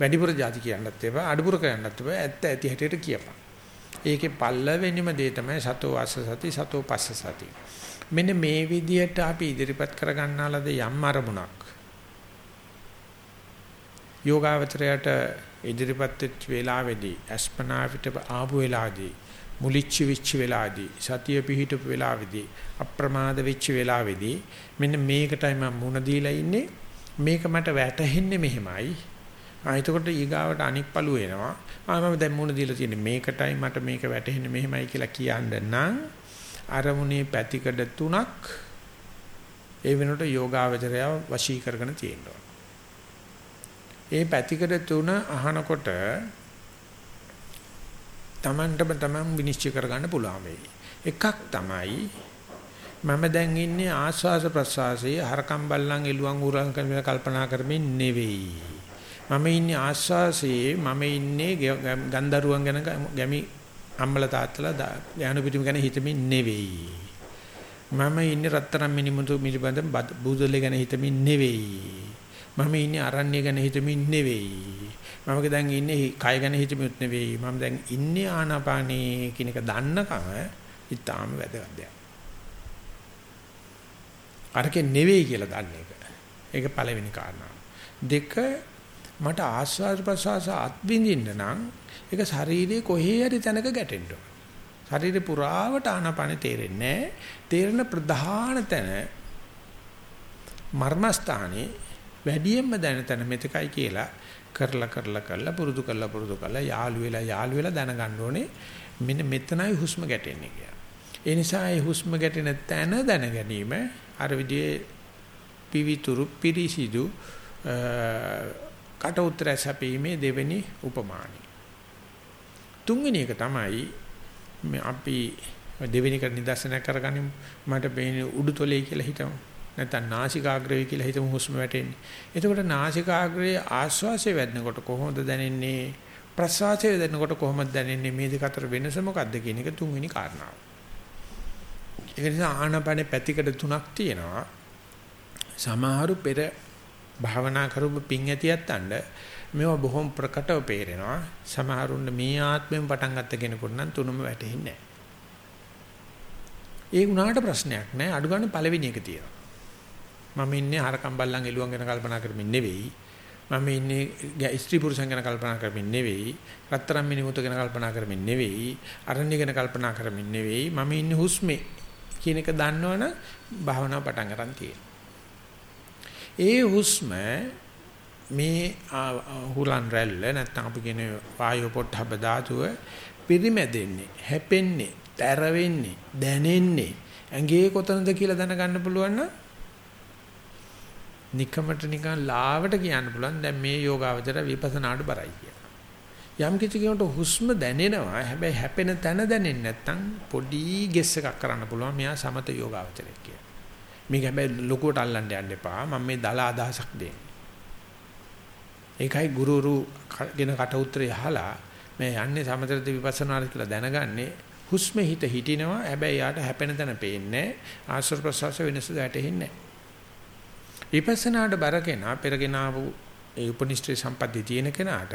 වැඩිපුර જાති කියන්නත් එපා අඩුපුර කියන්නත් එපා ඇත්ත ඇති හැටියට කියපන්. ඒකේ පල්ලවෙනිම දේ තමයි සතෝ අස්ස සති සතෝ පස්ස සති. මෙන්න මේ විදිහට අපි ඉදිරිපත් කරගන්නාලද යම් අරමුණක්. යෝගාවචරයට ඉදිරිපත් වෙච්ච වෙලාවේදී අස්පනා පිට ආපු වෙලාවේදී මුලිච්ච විච්ච වෙලාවේදී සතිය පිහිටපු වෙලාවේදී අප්‍රමාද වෙච්ච වෙලාවේදී මෙන්න මේකටයි මම මුණ දීලා ඉන්නේ මේක මට වැටහෙන්නේ මෙහෙමයි ආ එතකොට ඊගාවට අනික් පළුව එනවා. ආ මම දැන් මුණ දීලා තියෙන්නේ මේකටයි මට මේක වැටහෙන්නේ මෙහෙමයි කියලා කියන්න නම් අරමුණේ පැතිකඩ තුනක් ඒ වෙනකොට යෝගාවචරය වශී කරගෙන තියෙනවා. ඒ පැතිකඩ තුන අහනකොට Tamanටම Taman විනිශ්චය කරගන්න පුළුවන් වෙයි. එකක් තමයි මම දැන් ඉන්නේ ආස්වාස ප්‍රසආසයේ හරකම් බල්ලන් එළුවන් උරන් කරන කල්පනා කරමින් නෙවෙයි. මම ඉන්නේ ආස්වාසයේ මම ඉන්නේ ගන්දරුවන් ගැන ගැමි අම්මලා තාත්තලා ඥාන පිටිම ගැන හිතමින් නෙවෙයි. මම ඉන්නේ රත්තරන් මිනිමුතු මිලිබඳ බුදුදල ගැන හිතමින් නෙවෙයි. මම ඉන්නේ අරණ්‍ය ගැන හිතමින් නෙවෙයි. මම දැන් ඉන්නේ කය ගැන හිතමින් නෙවෙයි. මම දැන් ඉන්නේ ආනාපානේ කියන එක දන්නකම ඉතාම වැදගත් දෙයක්. අරකේ නෙවෙයි කියලා දන්න එක. ඒක පළවෙනි කාරණාව. දෙක මට ආස්වාද ප්‍රසවාස අත්විඳින්න නම් ඒක ශරීරයේ කොහේ හරි තැනක ගැටෙන්න ඕන. ශරීරේ පුරාවට ආනාපානෙ තේරෙන්නේ තේරෙන ප්‍රධාන තැන මර්මස්ථානේ වැඩියෙන්ම දැන තැන මෙතකයි කියලා කරලා කරලා කරලා පුරුදු කරලා පුරුදු කරලා යාළු වෙලා යාළු වෙලා දැනගන්න ඕනේ මෙන්න මෙතනයි හුස්ම ගැටෙන්නේ කියලා. ඒ නිසා ඒ හුස්ම ගැටෙන තැන දැන ගැනීම අර විදිහේ පිවිතුරු පිරිසිදු කට උතර සැපීමේ දෙවෙනි උපමානයි. තුන්වෙනි එක තමයි අපි දෙවෙනි එක නිදර්ශනයක් කරගනිමු. මට බේනේ උඩුතොලේ කියලා හිතමු. නැත්නම් නාසිකාග්‍රය කියලා හිතමු හුස්ම වැටෙන්නේ. එතකොට නාසිකාග්‍රයේ ආශ්වාසය වැදෙනකොට කොහොමද දැනෙන්නේ? ප්‍රශ්වාසය වැදෙනකොට කොහොමද දැනෙන්නේ? මේ දෙක අතර වෙනස මොකක්ද කියන එක තුන්වෙනි කාරණාව. ඒක නිසා ආනපනේ පැතිකඩ තුනක් තියෙනවා. සමහරු පෙර භාවනා කරපු පිං ඇතියත්තන්ට මේවා බොහොම ප්‍රකටව පේරෙනවා. සමහරුන්න මේ ආත්මෙන් පටන් ගත්ත කෙනෙකුට නම් තුනම වැටෙන්නේ නැහැ. ඒ උනාට ප්‍රශ්නයක් නැහැ. අඩු ගන්න පළවෙනි එක තියෙනවා. මම ඉන්නේ හරකම් බල්ලන් එළුවන් ගැන කල්පනා කරමින් නෙවෙයි. මම ඉන්නේ ස්ත්‍රී පුරුෂයන් ගැන කල්පනා කරමින් නෙවෙයි. රත්තරන් මිනිමුතු ගැන කල්පනා කරමින් නෙවෙයි. අරණ්‍ය ගැන කල්පනා කරමින් නෙවෙයි. මම ඉන්නේ හුස්මේ කියන එක දන්නවනම් භාවනාව පටන් ගන්න තියෙනවා. ඒ හුස්ම මේ හුලන් රැල්ල නැත්නම් අපි කියන වායු පොට්ටබ ධාතුව පිරිමැදෙන්නේ, හැපෙන්නේ, තැර වෙන්නේ, දැනෙන්නේ ඇඟේ කොතනද කියලා දැනගන්න පුළුවන් නම් නිකමට නිකන් ලාවට කියන්න පුළුවන් දැන් මේ යෝගාවචර විපස්සනාට බරයි කියලා. යම් කිසි කෙනෙකුට හුස්ම දැනෙනවා හැබැයි හැපෙන තැන දැනෙන්නේ නැත්නම් පොඩි ගෙස් එකක් කරන්න පුළුවන් මෙයා සමත යෝගාවචරයක් කියලා. මේක හැබැයි ලොකුවට අල්ලන්න යන්න එපා. මම මේ දල අදහසක් දෙන්නේ. ඒකයි ගුරුරු ගෙන කට උත්‍රය අහලා මේ යන්නේ සමතරද විපස්සනාට කියලා දැනගන්නේ හුස්ම හිත හිටිනවා හැබැයි යාට හැපෙන තැන පේන්නේ ආශ්‍රව ප්‍රසවාස වෙනස වැටෙන්නේ නැහැ. විපස්සනාට බර කෙනා පෙරගෙන ආපු ඒ උපනිෂ්ඨේ සම්පatti තියෙන කෙනාට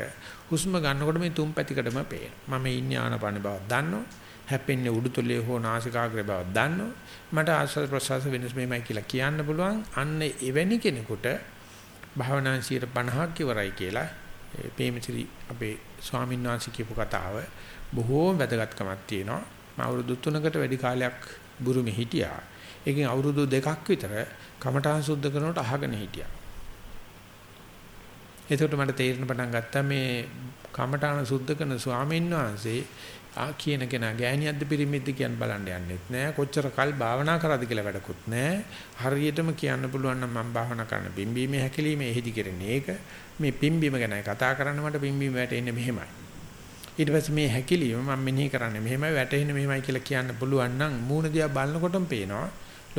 හුස්ම ගන්නකොට මේ තුන් පැතිකඩම පේන. මම ඉන්නේ ආනපන බවක් දන්නවා. හැපෙන්නේ උඩුතොලේ හෝ නාසිකාග්‍රේ බවක් දන්නවා. මට ආස්වාද ප්‍රසවාස වෙනස් මේමයි කියලා කියන්න පුළුවන්. අන්න එවැනි කෙනෙකුට භාවනා 50ක් ඉවරයි කියලා ඒ පේමසිරි අපේ ස්වාමීන් වහන්සේ කියපු කතාව බොහෝම වැදගත්කමක් තියෙනවා. මම අවුරුදු 3කට වැඩි කාලයක් බුරුමේ හිටියා. ඒකෙන් අවුරුදු දෙකක් විතර කමඨාන් සුද්ධ කරනකොට අහගෙන හිටියා. එතකොට මට තේරෙන පටන් ගත්තා මේ කමඨාන සුද්ධ කරන ස්වාමීන් වහන්සේ ආ කියන කෙනා ගෑණියක්ද පිරිමිද්ද කියන බලන්න යන්නෙත් නෑ. කොච්චර කල් භාවනා කරාද කියලා වැඩකුත් නෑ. හරියටම කියන්න පුළුවන් නම් මම භාවනා කරන බිම්බීමේ හැකිලිමේ එහෙදි කරන්නේ ඒක මේ පිම්බීම ගැනයි කතා කරන්න මට පිම්බීම වැටෙන්නේ මෙහෙමයි. ඊට පස්සේ මේ හැකිලිම මම මෙනෙහි කරන්නේ මෙහෙමයි වැටෙන්නේ මෙහෙමයි කියලා කියන්න පුළුවන් නම් මූණ දිහා බලනකොටම පේනවා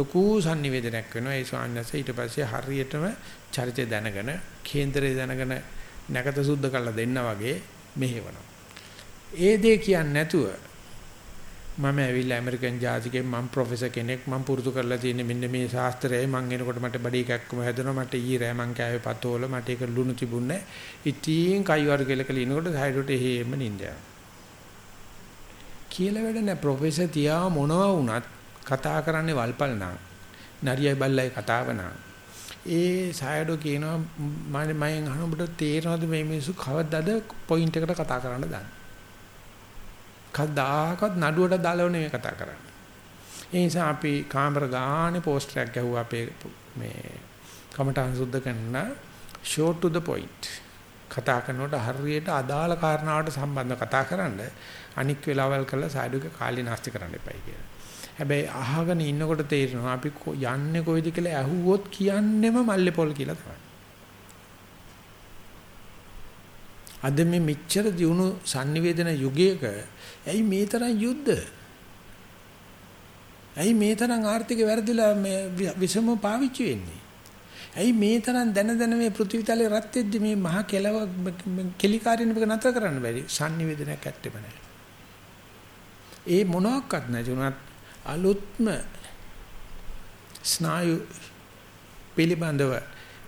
ලොකු sannivedanayak වෙනවා. ඒ ස්වාමීන් ඊට පස්සේ හරියටම චරිතය දැනගෙන කේන්දරය දැනගෙන නැකත සුද්ධ කරලා දෙන්න වගේ මෙහෙවනවා. ඒ දේ කියන්නේ නැතුව මම ඇවිල්ලා ඇමරිකන් ජාතිකෙන් මම ප්‍රොෆෙසර් කෙනෙක් මම පුරුදු කරලා තියෙන මෙන්න මේ ශාස්ත්‍රයයි. මම එනකොට මට බඩේ කැක්කම හැදෙනවා. මට ඊ රෑ මං කෑවේ පතෝල මට ඒක ලුණු තිබුණේ ඉතින් කයිවර කියලා කියලා ඉනකොට සයිඩට එහෙම නින්ද කියලා වැඩ නැහැ. ප්‍රොෆෙසර් තියා මොනවා වුණත් කතා කරන්නේ වල්පල් නා. නරියයි බල්ලයි කතාව නා. ඒ සායඩෝ කියනවා මම මයෙන් අහන ඔබට තේරෙනවද මේ මිනිස්සු කවදාද පොයින්ට් එකට කතා කරන්න දන්නේ. කවදාකවත් නඩුවට දාලව නෙමෙයි කතා කරන්නේ. ඒ නිසා අපි කාමර ගානේ පෝස්ටරයක් ගැහුවා අපේ මේ කමටහන් සුද්ධ කරන short to the point. කතා කරනකොට හරියට අදාළ කාරණාවට සම්බන්ධ කතා කරන්න අනික් වෙලාවල් කරලා සායඩෝගේ කාලේ නාස්ති කරන්න එපයි කියලා. හැබැයි අහගෙන ඉන්නකොට තේරෙනවා අපි යන්නේ කොයිද කියලා ඇහුවොත් කියන්නෙම මල්ලේ පොල් කියලා තමයි. අද මේ මෙච්චර දියුණු sannivedana යුගයක ඇයි මේ තරම් යුද්ධ? ඇයි මේ තරම් ආර්ථික වැරදිලා මේ විසම පාවිච්චි වෙන්නේ? ඇයි මේ තරම් දැන දැන මේ පෘථිවිතලේ රත් වෙද්දි මේ මහ කෙලව කෙලිකාරින් එක නතර කරන්න බැරි sannivedanayak ඇත්තෙම නැහැ. ඒ මොනවත් නැති උනත් අලුත්ම ස්නායු පිළිබඳව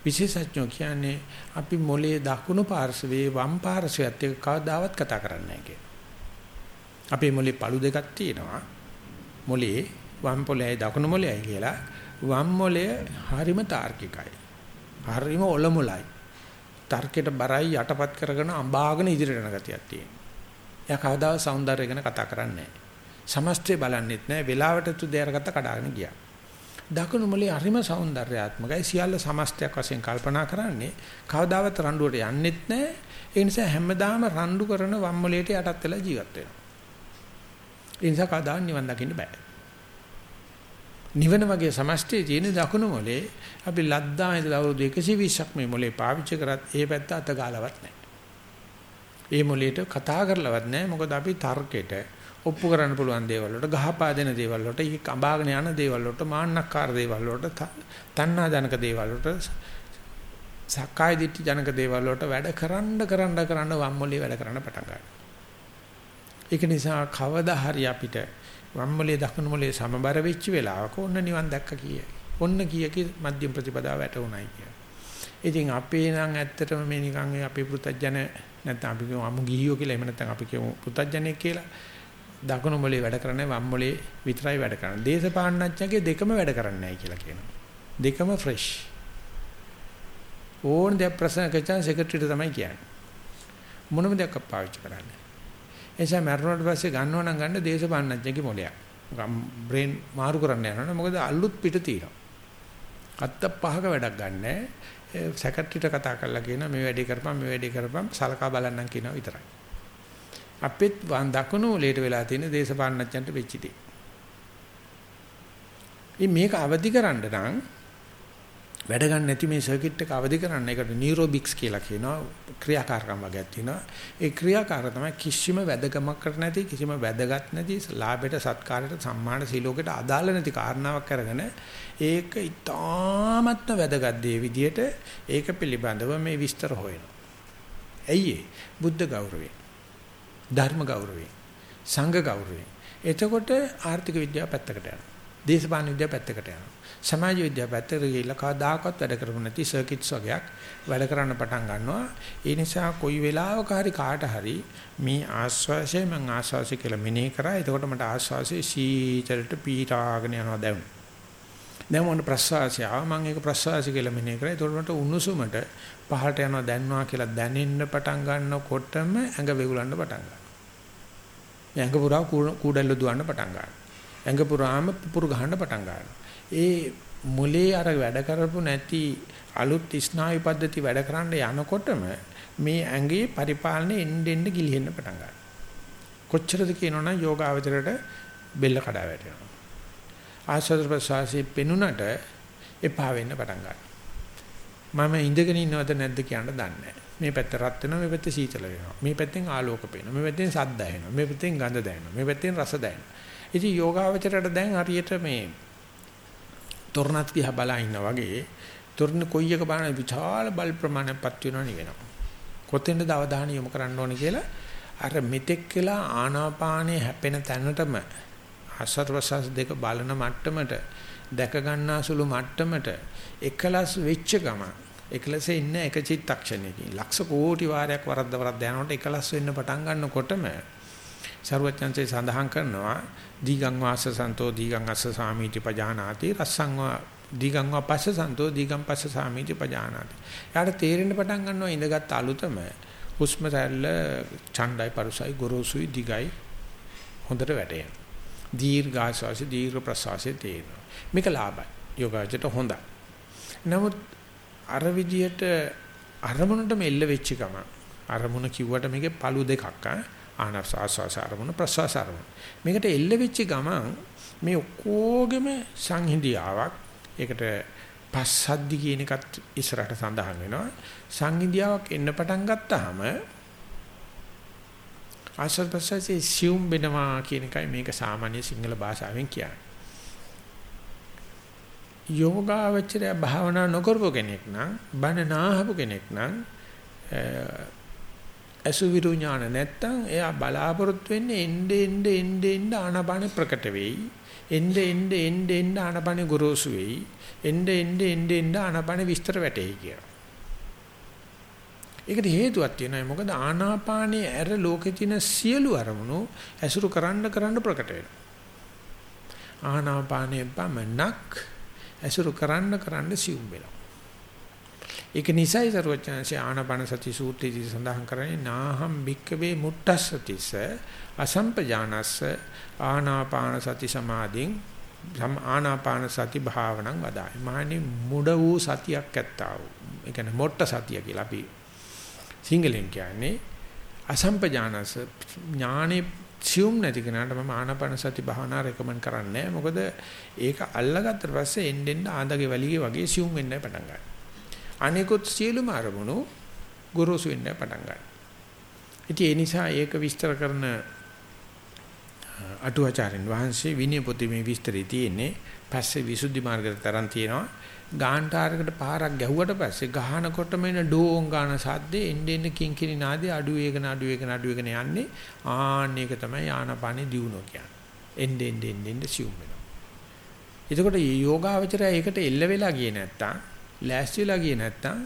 විශේෂඥෝ කියන්නේ අපි මොලේ දකුණු පාර්ශවයේ වම් පාර්ශවයත් එක්ක කවදාවත් කතා කරන්නේ නැහැ අපේ මොලේ පළු දෙකක් තියෙනවා. මොලේ වම් පොළයයි දකුණු මොලයයි කියලා. වම් මොලය හරිම තාර්කිකයි. හරිම ඔලමුලයි. තර්කයට බරයි යටපත් කරගෙන අඹාගෙන ඉදිරියට යන ගතියක් තියෙනවා. එයා කවදාවත් సౌందර්යය ගැන කතා කරන්නේ නැහැ. සමස්තය බලන්නෙත් නැහැ වෙලාවට තුදේ අරගත්ත කඩාගෙන ගියා. දකුණු මොලේ අරිම సౌందర్యාත්මකයි සියල්ල සමස්තයක් වශයෙන් කල්පනා කරන්නේ කවදාවත් රණ්ඩුවට යන්නෙත් නැහැ. ඒ නිසා හැමදාම රණ්ඩු කරන වම් මොලේට යටත් වෙලා ජීවත් වෙනවා. ඒ නිසා කවදා නිවන් දකින්න බෑ. නිවන වගේ සමස්තයේ තියෙන දකුණු මොලේ අපි ලද්දා ඉඳලා අවුරුදු 120ක් මේ මොලේ පාවිච්චි කරත් ඒ පැත්ත අත ගාලවත් නැහැ. ඒ මොලේට කතා කරලවත් නැහැ මොකද අපි තර්කෙට ඔප්පු කරන්න පුළුවන් දේවල් වලට ගහපා දෙන දේවල් වලට ඊක අඹාගෙන යන දේවල් වලට මාන්නක්කාර දේවල් වලට තණ්හා ජනක දේවල් වලට සක්කාය දිට්ඨි ජනක දේවල් වලට වැඩ කරන්න කරන්න කරන්න වම්මොලේ වැඩ කරන්න පටන් ගන්නවා. ඒක නිසා කවදා හරි අපිට වම්මොලේ දකුණු මොලේ සමබර වෙච්ච වෙලාවක ඔන්න නිවන් දැක්ක කියයි. ඔන්න කීයකි මධ්‍යම ප්‍රතිපදාව වැටුණයි කිය. ඉතින් අපේ නම් ඇත්තටම මේ නිකන් අපේ පුතඥ නැත්නම් අපි කියමු අමු ගිහියෝ කියලා එහෙම නැත්නම් අපි කියමු පුතඥයෙක් කියලා දකුණු මොලේ වැඩ කරන්නේ වම් මොලේ විතරයි වැඩ කරන්නේ. දේශපාලනඥයගේ දෙකම වැඩ කරන්නේ නැහැ කියලා කියනවා. දෙකම ෆ්‍රෙෂ්. ඕන දෙයක් ප්‍රශ්න කචන් සෙක්‍රටරියට තමයි කියන්නේ. මොනම දෙයක් පාවිච්චි කරන්නේ. එනිසා මරණයට පස්සේ ගන්නව නම් ගන්න දේශපාලනඥයගේ මොලයක්. බ්‍රේන් මාරු කරන්න යනවනේ මොකද අලුත් පිට තියෙනවා. අත්ත පහක වැඩක් ගන්නෑ. සෙක්‍රටරියට කතා කරලා කියන මේ වැඩේ කරපම් මේ වැඩේ කරපම් සලකා බලන්නම් කියනවා විතරයි. අපිත් දකුණු මොලේට වෙලා තියෙන දේශපාලනඥයන්ට වෙච්ච දේ. මේක අවදි කරන්න නම් වැඩ ගන්න නැති මේ සර්කිට් එක අවදි කරන්න. ඒකට නියුරොබික්ස් කියලා කියනවා. ක්‍රියාකාරකම් වගේක් තියෙනවා. ඒ ක්‍රියාකාර තමයි කිසිම වැදගමකට නැති කිසිම වැදගත් නැති ලාභයට සත්කාරයට සම්මාන සිලෝකයට අදාළ නැති කාරණාවක් අරගෙන ඒක ඉතාමත්ම වැදගත් දේ විදියට ඒක පිළිබඳව මේ විස්තර හොයනවා. ඇයි බුද්ධ ගෞරවයෙන්. ධර්ම ගෞරවයෙන් සංඝ ගෞරවයෙන්. එතකොට ආර්ථික විද්‍යාව පැත්තකට යනවා. දේශපාලන විද්‍යාව පැත්තකට යනවා. සමාජ විද්‍යාව පැත්තට ගිහිල්ලා කවදාකවත් වැඩ කරපො නැති සර්කිට්ස් වගේක් වැඩ කරන්න පටන් ගන්නවා. ඒ නිසා කොයි වෙලාවක හරි කාට හරි මේ ආස්වාසය මම ආස්වාසය කියලා මෙනෙහි කරා. එතකොට මට ආස්වාසයේ සීතලට පීඩාගෙන යනවා දැනුන දැන් මොන ප්‍රසවාසය මම ඒක ප්‍රසවාසය කියලා මෙනෙහි කරා. එතකොට මට උණුසුමට පහළට යනවා දැනනවා කියලා දැනෙන්න පටන් ගන්නකොටම ඇඟ වෙගුලන්න පටන් ගන්නවා. ඇඟ පුරා කූඩල්ල දුවන්න පටන් ගන්නවා. ඇඟ පුරාම පුපුරු ගහන්න පටන් ගන්නවා. ඒ මොලේ අර වැඩ කරපු නැති අලුත් ස්නායු පද්ධති වැඩ කරන්න යනකොටම මේ ඇඟේ පරිපාලනය එන්න එන්න ගිලිහෙන්න පටන් ගන්නවා. කොච්චරද කියනවනම් යෝගාවචරයට බෙල්ල කඩා වැටෙනවා. ආශ්වාස ප්‍රශ්වාසයේ පෙනුනට එපා වෙන්න පටන් ගන්නවා. මම ඉඳගෙන ඉන්නවද නැද්ද කියන්න දන්නේ නැහැ. මේ පැත්ත රත් වෙනවා මේ පැත්ත සීතල වෙනවා. මේ පැත්තෙන් ආලෝක පේනවා. මේ පැත්තෙන් ශබ්ද ඇහෙනවා. මේ පැත්තෙන් ගඳ දැනෙනවා. මේ පැත්තෙන් රස දැනෙනවා. ඉතින් යෝගාවචරයට දැන් හරියට මේ තොරණක් දිහා බලා ඉන්නා වගේ තොරණ කොයි එක බලන විශාල බල් ප්‍රමාණයක්පත් වෙනවා නිවෙනවා. කොතෙන්ද අවධානය යොමු කරන්න ඕනේ කියලා අර මෙතෙක් කියලා ආනාපානයේ හැපෙන තැනටම ආස්වාද දෙක බලන මට්ටමට දැක ගන්නාසුළු මට්ටමට එකලස් වෙච්ච ගම එකලසේ ඉන්න එක චිත්තක්ෂණයකින් ලක්ෂ කෝටි වාරයක් වරද්ද වරද්ද යනකොට එකලස් වෙන්න පටන් ගන්නකොටම සරුවචන්සේ සඳහන් කරනවා දීගං වාස සන්තෝ දීගං අස්ස සාමීති පජානාති රස්සං වා දීගං වා පස්ස සන්තෝ දීගං පස්ස සාමීති පජානාති. යාට තේරෙන්න පටන් ගන්නවා ඉඳගත් අලුතම හුස්ම රැල්ල ඡණ්ඩයි පරුසයි ගොරෝසුයි දිගයි හොඳට වැටෙන. දීර්ඝ ආශ්වාසය දීර්ඝ ප්‍රශ්වාසය තේරෙනවා. මේක ලාභයි. යෝගාචරයට හොඳයි. නමුත් අර විදියට අරමුණටම එල්ල වෙච්ච ගම අරමුණ කිව්වට මේකේ පළු දෙකක් ආ ආනස් ආස්වාස අරමුණ ප්‍රසවාස අරමුණ. මේකට එල්ල වෙච්ච ගමන් මේ ඔක්කොගෙම සංහිඳියාවක් ඒකට පස්සද්දි කියන එකත් ඉස්සරහට සඳහන් වෙනවා. සංහිඳියාවක් එන්න පටන් ගත්තාම ආස්වාද ප්‍රසවාසයේ සියුම් වෙනවා කියන එකයි මේක සාමාන්‍ය සිංහල භාෂාවෙන් කියන්නේ. යෝගාවචරය භාවනා නොකරපු කෙනෙක් නම් බණ නාහපු කෙනෙක් නම් අසුවිරු ඥාන නැත්තම් එයා බලාපොරොත්තු වෙන්නේ එnde ende ende ende ආනාපානෙ ප්‍රකට වෙයි. එnde ende ende ende ආනාපානෙ ගොරෝසු වෙයි. එnde ende ende ende ආනාපානෙ විස්තර වැටෙයි කියලා. ඒකට හේතුවක් තියෙනවා. මොකද ආනාපානයේ ඇර ලෝකේ තියෙන සියලු අරමුණු ඇසුරු කරන්න කරන්න ප්‍රකට වෙනවා. ආනාපානයේ පමණක් ඇසුරු කරන්න කරන්න සිුම් වෙනවා. ඒක නිසයි සරුවචනසේ ආනාපාන සති සූත්‍රයේදී සඳහන් කරන්නේ නාහම් භික්කවේ මුට්ටස්සතිස අසම්පජානස්ස ආනාපාන සති සමාධින් ආනාපාන සති භාවනං වදායි. මහණනි මුඩ වූ සතියක් ඇත්තා වූ. ඒ කියන්නේ මොට්ට සතිය කියලා අපි සිංහලෙන් කියන්නේ අසම්පජානස ඥානෙ සියුම් නැති කෙනාට මම ආනාපාන සති භාවනා රෙකමන්ඩ් කරන්නේ මොකද ඒක අල්ලගත්තට පස්සේ එන්න එන්න ආඳගේ වලිගේ වගේ සියුම් වෙන්න පටන් ගන්නවා. අනිකුත් සියලුම අරමුණු ගොරෝසු වෙන්න පටන් ගන්නවා. ඉතින් ඒ නිසා ඒක විස්තර කරන අටුවාචාර්යන් වහන්සේ විනය පොතේ මේ විස්තරي තියෙන්නේ පස්සේ විසුද්ධි මාර්ගයට තරම් තියෙනවා. ගාන්ටාරයකට පාරක් ගැහුවට පස්සේ ගහනකොට මෙන්න ඩෝං ගාන සද්දේ එන්න එන්න කිංකිණි නාදේ අඩු වේගන අඩු වේගන අඩු වේගන යන්නේ ආන්න ඒක තමයි ආනපානේ දියුණුව කියන්නේ. එන්න එන්න එන්න සිුම් වෙනවා. එතකොට යෝගාවචරය ඒකට එල්ල වෙලා ගියේ නැත්තම් ලෑස්තිලා ගියේ නැත්තම්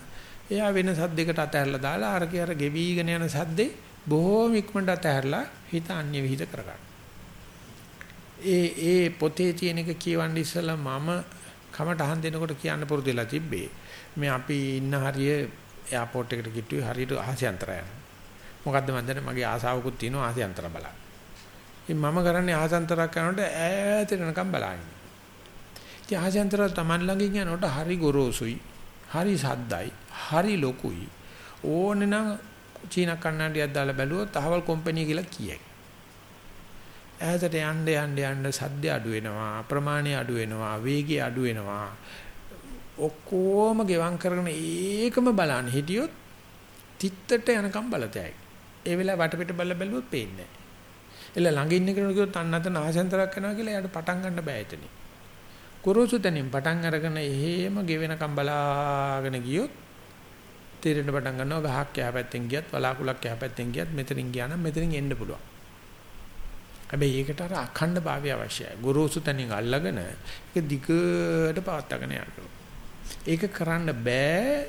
එයා වෙන සද්දයකට අතහැරලා දාලා අරකේ අර ගෙවිගෙන යන සද්දේ බොහෝම ඉක්මනට අතහැරලා හිත අන්‍ය විහිද කරගන්න. ඒ ඒ පොතේ තියෙන එක කියවන්න ඉස්සලා මම කමට අහන් දෙනකොට කියන්න පුරුදු වෙලා තිබ්බේ. මේ අපි ඉන්න හරිය එයාපෝට් එකට ගිට්ටුවේ හරියට ආසයන්තර යනවා. මොකද්ද මන් දන්නේ මගේ ආසාවකුත් තියෙනවා ආසයන්තර බලන්න. ඉතින් මම කරන්නේ ආසයන්තරක් කරනකොට ඈතට යනකම් බලන්නේ. ඉතින් ආසයන්තර Taman ළඟින් යනකොට හරි ගොරෝසුයි, හරි සද්දයි, හරි ලොකුයි. ඕනේ නම් චීන කන්නඩියක් දාලා බැලුවොත් අහවල් කම්පැනි කියලා කියයි. ඈතට යන්න යන්න යන්න සද්ද අඩු වෙනවා ප්‍රමාණය අඩු වෙනවා වේගය අඩු වෙනවා. ඔක්කොම ගෙවම් කරගෙන ඒකම බලන්න හිටියොත් තිත්තට යනකම් බලතැයි. ඒ වෙලාව වටපිට බල බැලුවොත් පේන්නේ නැහැ. එළ ළඟ ඉන්න කෙනෙකුට කිව්වොත් අන්න අතන ආසෙන්තරක් කරනවා කියලා එයාට පටන් ගන්න බෑ එතනින්. කුරුසු තනින් පටන් අරගෙන එහෙම ගෙවෙනකම් බලාගෙන ගියොත් තීරණ පටන් ගන්නවා ගහක් යා පැත්තෙන් ගියත් වලාකුලක් යා පැත්තෙන් ගියත් මෙතනින් ගියා නම් මෙතනින් එන්න පුළුවන්. හැබැයි ඒකට අර අඛණ්ඩ භාවය අවශ්‍යයි. ගුරුසු තනින් අල්ලගෙන ඒක දිගට පවත්වාගෙන යන්න ඒක කරන්න බෑ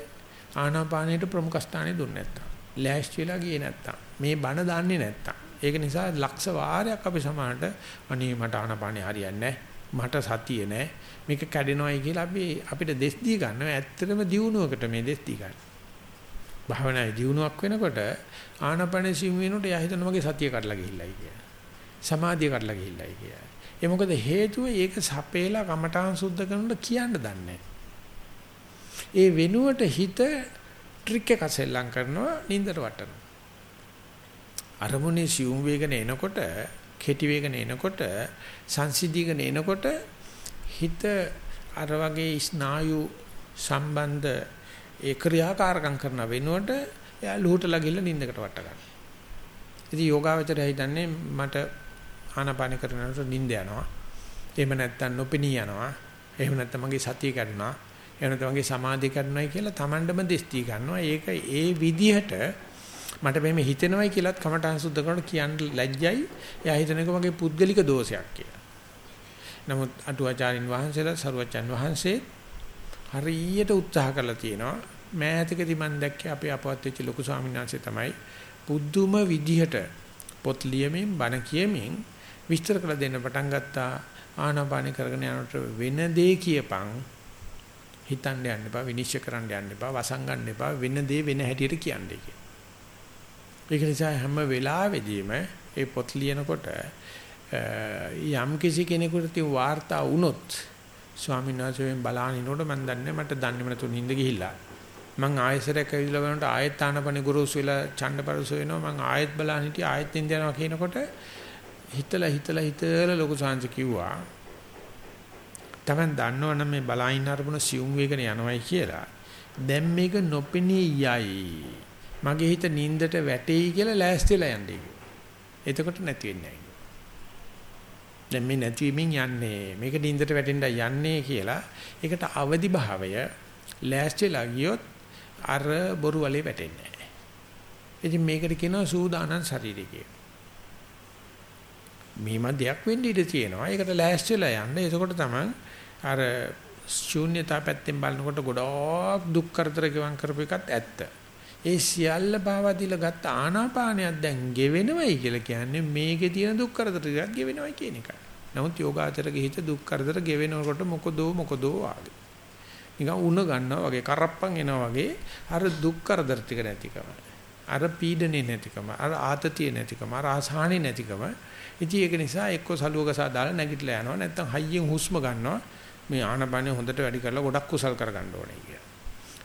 ආනාපානයට ප්‍රමුඛ ස්ථානය දුන්නේ නැත්තම්. ලෑස්ති වෙලා ගියේ නැත්තම්. මේ බණ දන්නේ නැත්තම්. ඒක නිසා ලක්ෂ වාරයක් අපි සමානට අනේ මට ආනාපානෙ හරියන්නේ මට සතිය නැහැ. මේක කැඩෙනවයි කියලා අපි අපිට දෙස් දී ගන්නවා. ඇත්තටම දියුණුවකට මේ දෙස් දී ගන්න. භාවනායේ දියුණුවක් වෙනකොට ආනාපානෙ සිම් වෙනකොට එයා හිතන මගේ සතිය කඩලා ගිහිල්ලයි කියලා. සමාධිය කඩලා ගිහිල්ලායි කියයි. ඒ මොකද හේතුව ඒක සපේලා කමඨාන් සුද්ධ කරනකොට කියන්න දන්නේ ඒ වෙනුවට හිත ට්‍රික් එක සෙල්ලම් කරනවා නින්දට වටනවා. අරමුණේ සියුම් වේගන එනකොට, කෙටි වේගන එනකොට, සංසිද්ධියගෙන එනකොට හිත අර වගේ ස්නායු සම්බන්ධ ඒ ක්‍රියාකාරකම් කරන වෙනුවට එයා ලුහුටලා ගිහිල්ලා නින්දකට වට ගන්නවා. ඉතින් යෝගාවචරය හිතන්නේ මට ආනාපාන කරනකොට නිින්ද යනවා. එහෙම නැත්නම් නොපෙනී යනවා. එහෙම නැත්නම් මගේ සතිය කැඩුනා. එහෙම නැත්නම් මගේ සමාධිය කැඩුනායි කියලා Tamandම දෙස්ති ගන්නවා. ඒක ඒ විදිහට මට මෙහෙම හිතෙනවයි කියලාත් කමටහන් සුද්ධ කරනකොට කියන්න ලැජ්ජයි. එයා හිතන එක මගේ පුද්ගලික දෝෂයක් කියලා. නමුත් අටුවාචාරින් වහන්සේලා සරුවචන් වහන්සේ හරියට උත්සාහ කරලා තියෙනවා. මෑතකදී මම දැක්කේ අපේ අපවත් වෙච්ච ලොකු ස්වාමීන් වහන්සේ තමයි පුදුම විදිහට පොත් ලියමින් බණ කියමින් විස්තර කළ දෙන්න පටන් ගත්තා. ආනාපාන කරගෙන යනකොට වෙන දේ කියපන්. හිතන්න යන්න එපා විනිශ්චය කරන්න යන්න එපා වසංගන්න එපා වෙන දේ වෙන හැටියට කියන්නේ කිය. ඒක නිසා හැම වෙලාවෙදීම ඒ පොත් ලියනකොට යම් කිසි කෙනෙකුට තිය වාර්තා වුණොත් ස්වාමීන් වහන්සේෙන් බලානිනකොට මම දන්නේ මට දන්නේම නැතුව නිින්ද ගිහිල්ලා. මං ආයෙසරයක් ඇවිල්ලා බලනකොට ආයෙත් ආනපනේ ගුරුසු වෙලා ඡණ්ඩපරස වෙනවා. මං ආයෙත් බලන්න හිටිය ආයෙත් නිින්ද යනවා කියනකොට හිතලා හිතලා හිතලා ලොකු සාංශ කිව්වා. Taman දන්නවනම් මේ බලායින් අරමුණ සියුම් වේගන යනවයි කියලා. දැන් මේක නොපෙනී යයි. මගේ හිත නින්දට වැටෙයි කියලා ලෑස්තිලා යන්නේ. එතකොට නැති වෙන්නේ නැහැ. දැන් මේ නැතිවීමෙන් යන්නේ මේක නින්දට වැටෙන්න යන්නේ කියලා ඒකට අවදි භාවය ලෑස්තිලා ගියොත් අර බොරු වලේ වැටෙන්නේ නැහැ. ඉතින් මේකට කියනවා සූදානම් ශරීරය කියලා. මේ මැදයක් වෙන්න ඉඩ තියෙනවා. ඒකට ලෑස්තිලා යන්න. එතකොට තමයි අර ශූන්‍යතා පැත්තෙන් බලනකොට ගොඩාක් දුක් කරදර ගෙවන් කරපු එකත් ඇත්ත. ඒ සියල්ල භාවදිල ගත්ත ආනාපානයක් දැන් ගෙවෙනවයි කියලා කියන්නේ මේකේ තියෙන දුක් කරදර ටිකක් ගෙවෙනවයි කියන එකයි. නමුත් යෝගාචරගේ හිත දුක් කරදර ගෙවෙනකොට මොකදෝ මොකදෝ ආගේ. නිකන් උණ ගන්නවා වගේ කරප්පන් එනවා වගේ අර දුක් කරදර ටික නැතිකම. අර පීඩනේ නැතිකම, අර ආතතිය නැතිකම, අර ආසහනේ නැතිකම. ඉතින් ඒක නිසා එක්ක සලුවකසා දාලා නැගිටලා යනවා නැත්නම් හයියෙන් හුස්ම ගන්නවා. මේ ආනපනේ හොඳට වැඩි කරලා ගොඩක් කුසල් කරගන්න ඕනේ කියලා.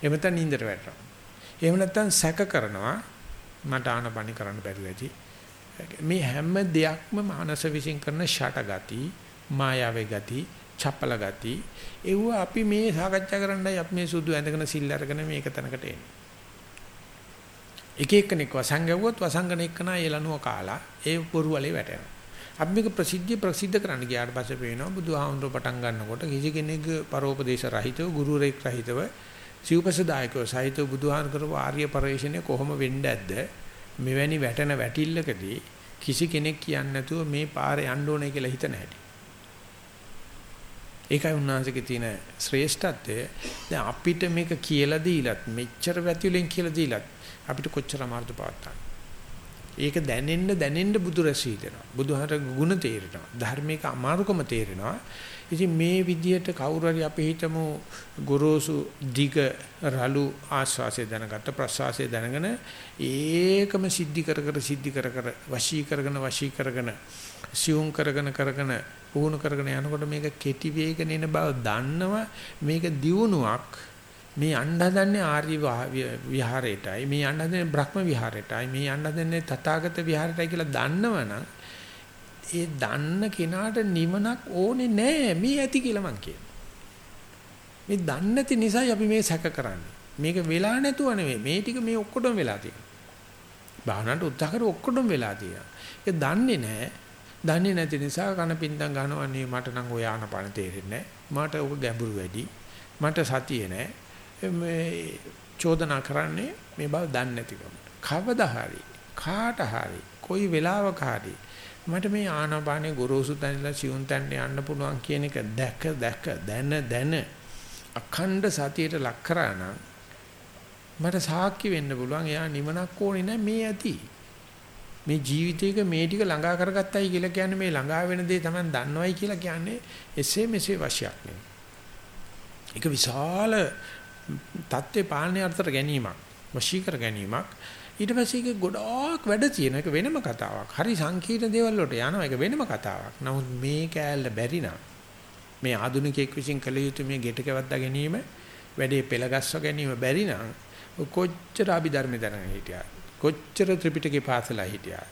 එහෙම නැත්නම් නින්දට වැටෙනවා. එහෙම නැත්නම් සැක කරනවා මට ආනපනේ කරන්න බැරි වෙයි. මේ හැම දෙයක්ම මානස විසින් කරන ෂට ගති, මායාවේ ගති, චපල ගති, ඒව අපි මේ සාකච්ඡා කරන්නයි අපි මේ සුදු ඇඳගෙන සිල් අරගෙන මේක තැනකට එන්නේ. එක එක්කෙනෙක් වසං ගැව්වොත් වසංගන එක්කනා ඒ ලනුව කාලා ඒ පොරු වලේ වැටෙනවා. අපි මේක ප්‍රසිද්ධිය ප්‍රසිද්ධ කරන්න ගියාට පස්සේ පේනවා බුදුහාමුදුරුවෝ පටන් ගන්නකොට කිසි කෙනෙක්ගේ පරෝපදේශ රහිතව ගුරුරෙක් රහිතව සිව්පසදායකව සහිතව බුදුහාන් කරපු ආර්ය පරිශ්‍රණය කොහොම වෙන්නේ ඇද්ද මෙවැනි වැටෙන වැටිල්ලකදී කිසි කෙනෙක් කියන්නේ නැතුව මේ පාරේ යන්න ඕනේ කියලා හිතන හැටි. ඒකයි උන්වහන්සේගේ තියෙන ශ්‍රේෂ්ඨත්වය. දැන් අපිට මේක කියලා දීලත් මෙච්චර වැතිලෙන් කියලා දීලත් අපිට කොච්චර අමාරුද පවත්තන්න. ඒක දැනෙන්න දැනෙන්න බුදු රැසී දෙනවා. බුදුහාර ගුණ තේරෙනවා. ධර්මික අමාරුකම තේරෙනවා. ඉතින් මේ විදියට කවුරු හරි අපි හිතමු ගොරෝසු දිග රළු ආස්වාසය දැනගත්ත ප්‍රසවාසය දැනගෙන ඒකම සිද්ධි කර කර සිද්ධි කර කර වශී කරගෙන වශී කරගෙන සියුම් කරගෙන කරගෙන පුහුණු කරගෙන යනකොට මේක කෙටි වේගන එන බව දන්නවා මේක දියුණුවක් මේ යන්න හදන්නේ ආර්ය විහාරයටයි මේ යන්න හදන්නේ බ්‍රහ්ම විහාරයටයි මේ යන්න හදන්නේ තථාගත විහාරයටයි කියලා දන්නවනම් ඒ දන්න කෙනාට නිවනක් ඕනේ නෑ මේ ඇති කියලා මං කියනවා. මේ දන්නේ නැති නිසායි අපි මේ සැක කරන්නේ. මේක වෙලා නැතුව නෙවෙයි මේ ටික මේ ඔක්කොටම වෙලා තියෙනවා. භාවනාවට උත්සාහ කර ඔක්කොටම වෙලා තියෙනවා. ඒක දන්නේ නෑ. දන්නේ නැති නිසා කන පින්දම් ගන්නවන්නේ මට නම් ඔය ආනපන තේරෙන්නේ නෑ. මට ඔක ගැඹුරු වැඩි. මට සතිය නෑ. මේ චෝදනා කරන්නේ මේ බව දන්නේ නැතිකම. කවදා හරි කාට හරි කොයි වෙලාවක හරි මට මේ ආනාපානේ ගොරෝසු තැනලා සියුම් තැන්න යන්න පුළුවන් කියන එක දැක දැක දැන දැන අඛණ්ඩ සතියට ලක් කරා නම් මට සාක්ෂි වෙන්න පුළුවන් එයා නිවනක් ඕනේ නැහැ මේ ඇති මේ ජීවිතේක මේ ටික ළඟා කරගත්තයි කියලා කියන්නේ මේ ළඟා වෙන දේ තමයි දන්නවයි කියලා කියන්නේ එසේ මෙසේ වශයක් නෙවෙයි. ඒක විශාල தත්ත්වේ පාලනය අර්ථට ගැනීමක් වශී කර ගැනීමක්. ඊට පස්සේ ඒක ගොඩාක් වැඩ තියෙන එක වෙනම කතාවක්. හරි සංකීර්ණ දේවල් වලට යනවා ඒක වෙනම කතාවක්. නමුත් මේ කෑල්ල බැරි නම් මේ ආධුනිකයෙක් විසින් කළ යුතු මේ ගෙට කවද්දා ගැනීම වැඩේ පෙළගස්ව ගැනීම බැරි නම් කොච්චර අභිධර්ම දැනගෙන හිටියා කොච්චර ත්‍රිපිටකේ පාසලා හිටියා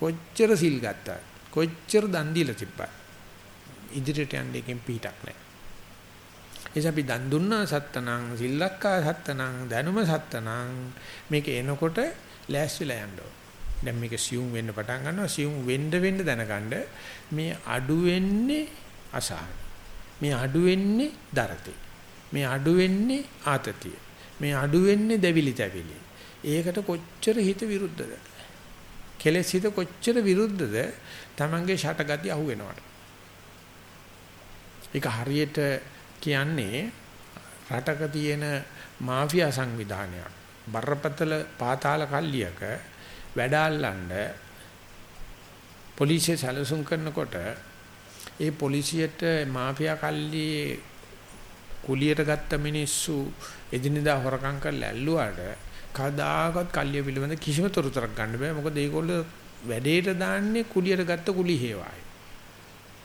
කොච්චර සිල් ගත්තා කොච්චර දන් දීලා තිබ්බා ඉදිරියට යන්න එකෙන් පිටක් නැහැ. එනිසා අපි දන් දුන්නා සත්තනං සිල්ලක්කා සත්තනං දැනුම සත්තනං. මේක එනකොට ලෑස්තිලා යන්න දැන් මේක සියුම් වෙන්න පටන් ගන්නවා. සියුම් වෙන්න වෙන්න දැනගන්න මේ අඩු වෙන්නේ අසහන. මේ අඩු වෙන්නේ දරතේ. මේ අඩු වෙන්නේ ආතතිය. මේ අඩු වෙන්නේ දෙවිලි තැවිලි. ඒකට කොච්චර හිත විරුද්ධද? කෙලෙස් හිත කොච්චර විරුද්ධද? Tamange ෂටගති අහු වෙනවට ඒක හරියට කියන්නේ රටක තියෙන මාෆියා සංවිධානයක්. බරපතල පාතාල කල්ලියක වැඩ අල්ලන්න පොලිසිය සැලසුම් කරනකොට ඒ පොලිසියට මාෆියා කල්ලියේ කුලියට ගත්ත මිනිස්සු එදිනෙදා හොරකම් කරලා ඇල්ලුවාට කදාකත් කල්ලිය පිළිබඳ කිසිම තොරතුරක් ගන්න බෑ. මොකද ඒගොල්ලෝ වැඩේට දාන්නේ කුලියට ගත්ත කුලි හේවායි.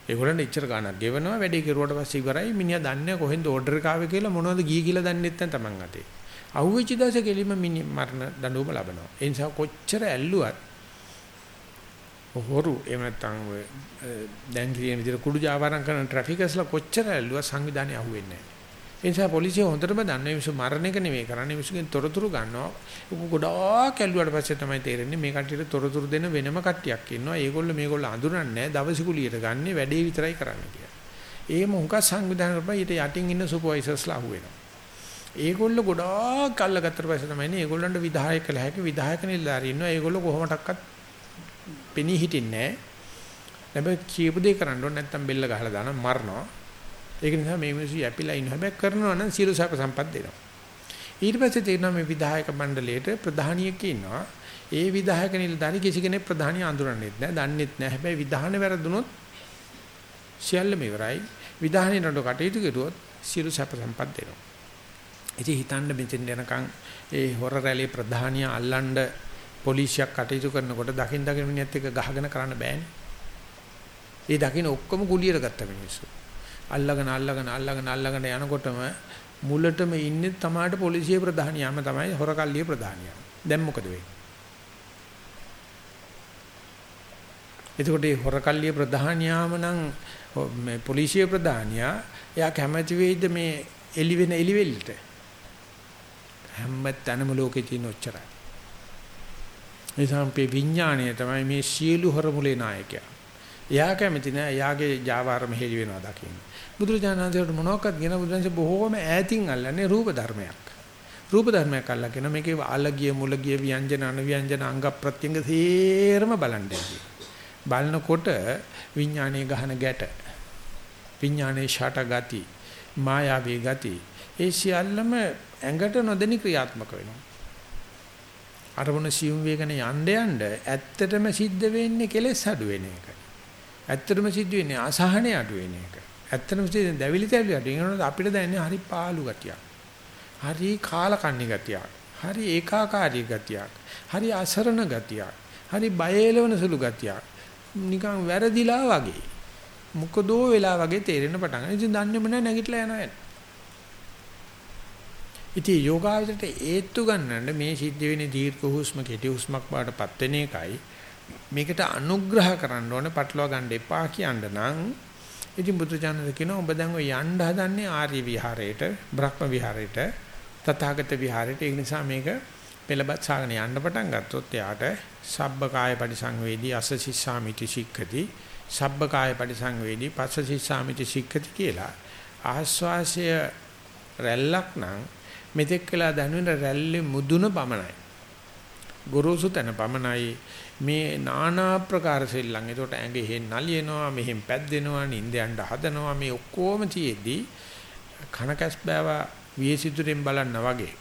ඒගොල්ලන්ට ඉච්චර ගාණක් ගෙවනවා වැඩේ කෙරුවට පස්සේ ඉවරයි මිනිහා දන්නේ කොහෙන්ද ඕඩර් එක ආවේ කියලා මොනවද ගියේ කියලා දන්නේ නැත්නම් Taman අතේ. අහුවෙච්ච දවසේ කෙලිම මිනි මරණ දඬුවම ලබනවා. ඒ නිසා කොච්චර ඇල්ලුවත් හොරු එහෙම නැත්නම් දැන් කියන විදිහට කුඩු ජාවාරම් කරන ට්‍රැෆිකර්ස්ලා කොච්චර ඇල්ලුවත් සංවිධානය අහුවෙන්නේ නැහැ. ඒ නිසා පොලිසිය හොඳටම දන්න මිනිස්සු මරණ එක නෙමෙයි කරන්නේ මිනිස්සුගෙන් තොරතුරු ගන්නවා. ඒක ගොඩාක් ඇල්ලුවාට පස්සේ තමයි තේරෙන්නේ මේ කට්ටියට තොරතුරු දෙන වෙනම කට්ටියක් ඉන්නවා. ඒගොල්ලෝ මේගොල්ලෝ අඳුරන්නේ නැහැ. දවසිකුලියට ගන්න වැඩේ විතරයි කරන්නේ කියලා. ඒ මොහොක සංවිධානය කරපුවා ඊට යටින් ඉන්න සුපර්වයිසර්ස්ලා අහුවෙනවා. ඒගොල්ලෝ ගොඩාක් අල්ලගත්තට පස්සේ තමයි නේ ඒගොල්ලන්ට විධායක කළ හැකි විධායක නිලධාරී ඉන්නවා. ඒගොල්ලෝ කොහොමඩක්වත් පෙනී හිටින්නේ නැහැ. හැබැයි කියපු දේ කරන්න ඕනේ නැත්නම් බෙල්ල ගහලා දානවා මරනවා. ඒක නිසා මේ මිනිස්සු යැපිලා ඉන්න හැබැයි කරනවා නම් සියලු සැප සම්පත් දෙනවා. ඊට පස්සේ තේරෙනවා මේ විධායක මණ්ඩලයේට ප්‍රධානියෙක් ඉන්නවා. ඒ විධායක නිලධාරී කිසි කෙනෙක් ප්‍රධානිය අඳුරන්නේ නැහැ, දන්නෙත් නැහැ. හැබැයි විධාන වැරදුනොත් සියල්ලම ඉවරයි. විධානයට කටයුතු කරුවොත් සියලු සැප සම්පත් දෙනවා. ඉතින් හිතන්න මෙතෙන් යනකම් ඒ හොර රැළේ ප්‍රධානිය අල්ලන්න පොලිසියක් කටයුතු කරනකොට දකින් දකින් මිනිහත් එක්ක ගහගෙන කරන්න බෑනේ. ඒ දකින්න ඔක්කොම කුලියට ගත්ත මිනිස්සු. අල්ලගෙන අල්ලගෙන අල්ලගෙන අල්ලගෙන යනකොටම මුලටම ඉන්නේ තමාට පොලිසිය ප්‍රධානියාම තමයි හොරකල්ලිය ප්‍රධානියා. දැන් මොකද වෙන්නේ? එතකොට මේ හොරකල්ලිය ප්‍රධානියාම නම් මේ පොලිසිය ප්‍රධානියා එයා කැමැති වෙයිද මේ එලි වෙන එලිවෙල්ලට? හැම තැනම ලෝකේ තියෙන ඔච්චරයි. ඒ සම්පේ විඥාණය තමයි මේ සියලු හොරමුලේ නායකයා. එයා කැමති නෑ එයාගේ ජාවාරම හෙලි වෙනවා දකින්න. බුදුරජාණන්සේට මොනවාක්වත් කියන බුදුරජාණන්සේ බොහෝම ඈතින් අල්ලන්නේ රූප ධර්මයක්. රූප ධර්මයක් අල්ලගෙන මේකේ අලගිය මුලගිය ව්‍යංජන අනව්‍යංජන අංග ප්‍රත්‍යංග සේරම බලන්නේ. බලනකොට විඥානයේ ගහන ගැට විඥානයේ ෂට ගති මායාවී ගති ඒ සියල්ලම ඇඟට නොදෙනි ක්‍රියාත්මක වෙනවා. අරමුණ සියුම් වේගන යන්න යන්න ඇත්තටම සිද්ධ වෙන්නේ කෙලෙස් අඩු වෙන එක. ඇත්තටම සිද්ධ වෙන්නේ අසහනය අඩු වෙන එක. ඇත්තටම සිද්ධ දැවිලි තැවිලි අඩු වෙනකොට අපිට දැනෙන්නේ හරි පාළු ගතියක්. හරි කාලකන්ණි ගතියක්. හරි ඒකාකාරී ගතියක්. හරි අසරණ ගතියක්. හරි බය එලවන සුළු ගතියක්. නිකන් වැරදිලා වගේ. මොකදෝ වෙලා වගේ තේරෙන පටන් ගන්න. ඉතින් දන්නේම නැහැ නැගිටලා යනවා. ඉතින් යෝගාවචරයට ඒත්තු ගන්නන්න මේ සිද්ධ වෙන්නේ දීර්ඝ හුස්ම කෙටි හුස්මක් බාටපත් වෙන එකයි මේකට අනුග්‍රහ කරන්න ඕනේ පටලවා ගන්න එපා කියන්න නම් ඉතින් බුදුචානන්ද කියනවා ඔබ දැන් ඔය යන්න හදන්නේ ආර්ය විහාරයට බ්‍රහ්ම විහාරයට තථාගත විහාරයට. ඒ නිසා මේක පෙළබත් සාගන යන්න පටන් ගත්තොත් එයාට සබ්බකාය පරිසංවේදී අසසිස්සාමිති සික්ඛති සබ්බකාය පරිසංවේදී පස්සසිස්සාමිති සික්ඛති කියලා. ආස්වාසය රැල්ලක් නම් මෙතෙක් වෙලා දැනුන රැල්ලේ මුදුන පමණයි. ගොරෝසු තැන පමණයි. මේ নানা ප්‍රකාර සෙල්ලම්. ඒකට ඇඟ එහෙන් නලියනවා, මෙහෙන් පැද්දෙනවා, නිින්ද යන්න හදනවා. මේ ඔක්කොම තියේදී කනකස් බෑව වියසිතුරෙන් බලන්න වගේ.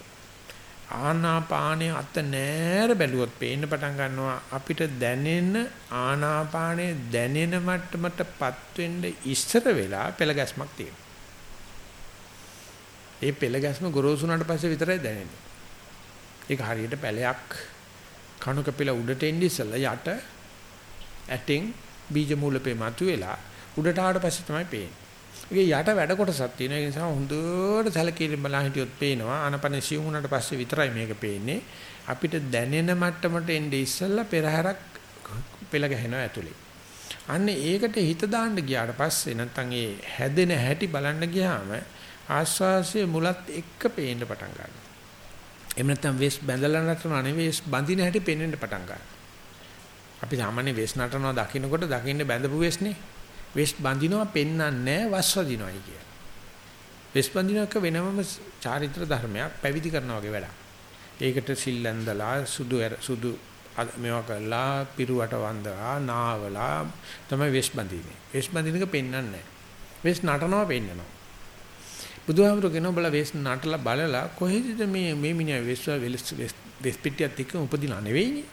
ආනාපානයේ අත නෑර බැලුවොත් පේන්න පටන් ගන්නවා අපිට දැනෙන ආනාපානයේ දැනෙන මට්ටමටපත් වෙන්න ඉස්සර වෙලා පෙළ ගැස්මක් තියෙනවා. ඒ පෙළ ගැස්ම ගොරෝසුනාට පස්සේ විතරයි දැනෙන්නේ. ඒක හරියට පැලයක් කණු කපිලා උඩට එන්නේ ඉස්සලා යට ඇටෙන් බීජ මූලපේ මතුවෙලා උඩට ආවට පස්සේ තමයි පේන්නේ. ඒකේ යට වැඩ කොටසක් තියෙනවා. ඒ නිසා හොඳට සැලකිලි බලා හිටියොත් පේනවා. ආනපන සිවුම් වුණාට පස්සේ විතරයි මේක පේන්නේ. අපිට දැනෙන මට්ටමට එන්නේ ඉස්සලා පෙරහැරක් පෙළ ගැහෙනවා ඇතුලේ. අන්න ඒකට හිත දාන්න ගියාට පස්සේ නැත්තම් ඒ හැදෙන හැටි බලන්න ගියාම ආස්වාසිය මුලත් එක්ක පේන්න පටන් ගන්නවා. එහෙම නැත්නම් වෙස් බැඳලා නටනවා නෙවෙයි වෙස් බඳින හැටි පෙන්වෙන්න පටන් ගන්නවා. අපි සාමාන්‍ය වෙස් නටනවා දකින්නකොට දකින්න බැඳපු වෙස්නේ. වෙස් බඳිනවා පෙන්වන්නේ වස්වදිනවයි කිය. වෙස් බඳිනක වෙනමම චාරිත්‍ර ධර්මයක් පැවිදි කරනවා වගේ වැඩක්. ඒකට සිල් ඇඳලා සුදු සුදු මේවා කරලා පිරුවට වන්දලා නාවලා තමයි වෙස් බඳින්නේ. වෙස් බඳිනක පෙන්වන්නේ නැහැ. වෙස් නටනවා පෙන්වනවා. බුදුහාමුදුරු කියන බල වෙස් නටලා බලලා කොහෙද මේ මේ මිනිහා වෙස් වෙස් පිටියත් එක්ක උපදිනා නෙවෙයිනේ.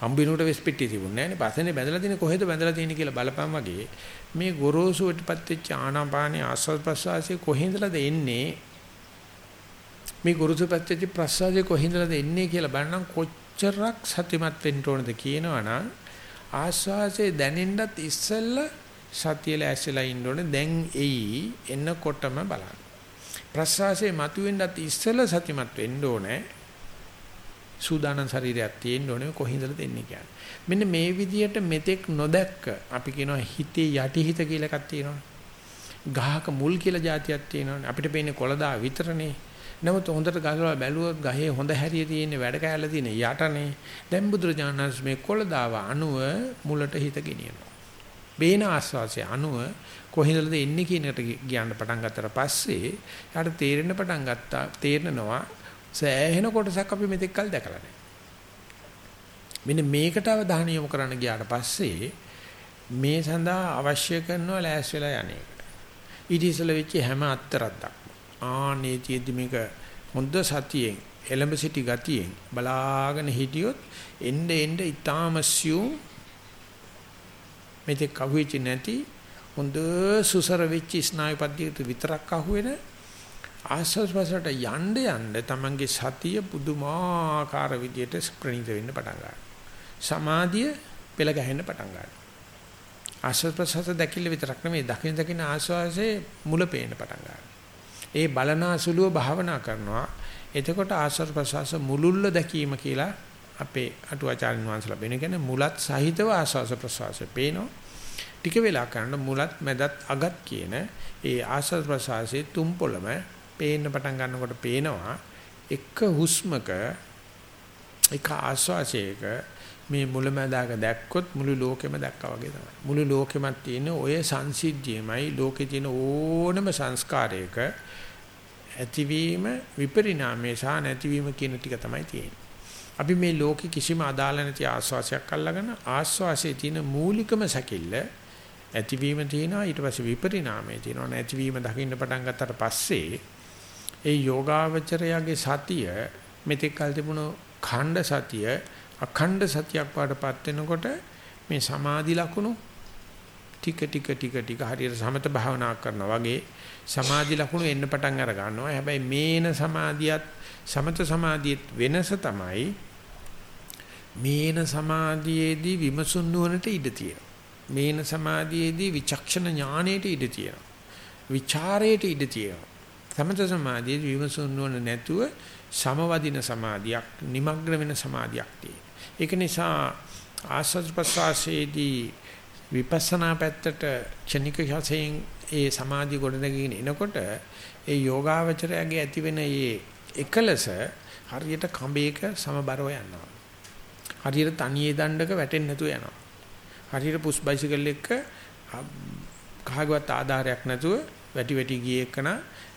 හම්බිනුට වෙස් පිටිය තිබුණේ නැහැ නේ. පස්සේනේ බැඳලා තියෙන්නේ කොහෙද බැඳලා තියෙන්නේ කියලා බලපන් වගේ මේ ගොරෝසුවටපත් වෙච්ච ආනාපානේ ආස්වාද ප්‍රසආසයේ කොහෙන්දලාද එන්නේ මේ ගුරුසුපත් වෙච්ච ප්‍රසආසයේ කොහෙන්දලාද එන්නේ කියලා බලනම් කොච්චරක් සත්‍යමත් වෙන්න ඕනද කියනවනම් ආස්වාසේ දැනෙන්නත් ඉස්සෙල්ලා සතියල ඇස්සලා ඉන්න ඕනේ දැන් එයි එනකොටම බලන්න. ප්‍රසවාසයේ මතුවෙන්නත් ඉස්සෙල්ලා සතිමත් වෙන්න ඕනේ. සූදානම් ශරීරයක් තියෙන්න ඕනේ කොහින්දද දෙන්නේ කියන්නේ. මෙන්න මේ විදියට මෙතෙක් නොදැක්ක අපි කියනවා හිතේ යටි හිත කියලා එකක් තියෙනවනේ. ගහක මුල් කියලා જાතියක් තියෙනවනේ. අපිට පේන්නේ කොළදා විතරනේ. නමුත් හොඳට ගහලා බැලුවොත් ගහේ හොඳ හැරිය තියෙන වැඩ කෑල්ල තියෙන යටනේ. දැන් බුදුරජාණන් මේ කොළදාව අණුව මුලට හිත ගෙනියනවා. බේන ආස්වාසය අනුව කොහෙන්දද එන්නේ කියන එකට කියන්න පටන් ගත්තට පස්සේ යාට තේරෙන්න පටන් ගත්තා තේරෙනවා සෑහෙන කොටසක් අපි මෙතෙක් කල් දැකලා නැහැ. මෙන්න මේකට අවධානය යොමු කරන්න ගියාට පස්සේ මේ සඳහා අවශ්‍ය කරනවා ලෑස් වෙලා යන්නේ. ඊට ඉස්සෙල්ලා වෙච්ච හැම අත්තරක් ආනේතියෙදි මේක හොඳ සතියෙන් එලඹ සිටි ගතියෙන් බලාගෙන හිටියොත් එnde එnde ඊ타මස්යු මෙතෙක් අහුවෙච්ච නැති හොඳ සුසර වෙච්ච ස්නායු පද්ධතියට විතරක් අහුවෙන ආස්වාස්වසට යන්න යන්න තමන්ගේ සතිය පුදුමාකාර විදියට ප්‍රණීත වෙන්න පටන් ගන්නවා. සමාධිය පෙළ ගැහෙන්න පටන් ගන්නවා. ආස්වාස් ප්‍රසවාස දැකිල්ල විතරක් නෙමෙයි දකින දකින ආස්වාසේ මුල පේන්න පටන් ගන්නවා. ඒ බලනාසුලුව භාවනා කරනවා. එතකොට ආස්වාස් ප්‍රසවාස මුලුල්ල දැකීම කියලා අපේ අටුවාචාර්යන් වහන්සේලා වෙන කියන්නේ මුලත් සහිතව ආස්වාස ප්‍රසවාසය පේනවා. ටික වෙලා කරන මුලත් මැදත් අගත් කියන ඒ ආස්වාස් ප්‍රසවාසයේ තුම් පොළම පේන්න පටන් ගන්නකොට පේනවා එක හුස්මක එක ආස්වාසයක මේ මුලමදාක දැක්කොත් මුළු ලෝකෙම දැක්කා වගේ තමයි. මුළු ලෝකෙමත් තියෙන ඔය සංසිද්ධියමයි ලෝකේ තියෙන ඕනම සංස්කාරයක ඇතිවීම විපරිණාමය සහ නැතිවීම කියන ටික තමයි තියෙන්නේ. අපි මේ ලෝකෙ කිසිම අදාළ නැති ආස්වාසයක් අල්ලගෙන ආස්වාසයේ තියෙන මූලිකම සැකිල්ල ඇතිවීම තියෙනවා ඊට පස්සේ විපරිණාමය තියෙනවා නැතිවීම දකින්න පටන් ගත්තට පස්සේ ඒ යෝගාවචරයාගේ සතිය මෙතෙක් කල් තිබුණු ඛණ්ඩ සතිය අඛණ්ඩ සතියක් පාඩපත් වෙනකොට මේ සමාධි ලකුණු ටික ටික ටික ටික හරියට සමත භාවනා කරනවා වගේ සමාධි ලකුණු එන්න පටන් අර ගන්නවා. හැබැයි මේන සමාධියත් සමත සමාධියත් වෙනස තමයි මේන සමාධියේදී විමසුන් නුවණට ඉඩ තියෙනවා. මේන සමාධියේදී විචක්ෂණ ඥාණයට ඉඩ තියෙනවා. විචාරයට ඉඩ තියෙනවා. සමත සමාධියේදී විමසුන් නුවණ නැතුව සමවදින සමාධියක්, নিমগ্ন වෙන සමාධියක් තියෙනවා. ඒක නිසා ආස්වාද ප්‍රසවාසයේදී විපස්සනා පැත්තට ක්ෂණික වශයෙන් ඒ සමාධිය ගොඩනගගෙන එනකොට ඒ යෝගාවචරයගේ ඇති වෙන මේ එකලස හරියට කඹයක සමබරව යනවා. හරියට තනියේ දණ්ඩක වැටෙන්නේ නැතුව යනවා. හරියට පුස් බයිසිකල් එක කහගවත් ආධාරයක් නැතුව වැටි වැටි ගියේ එකන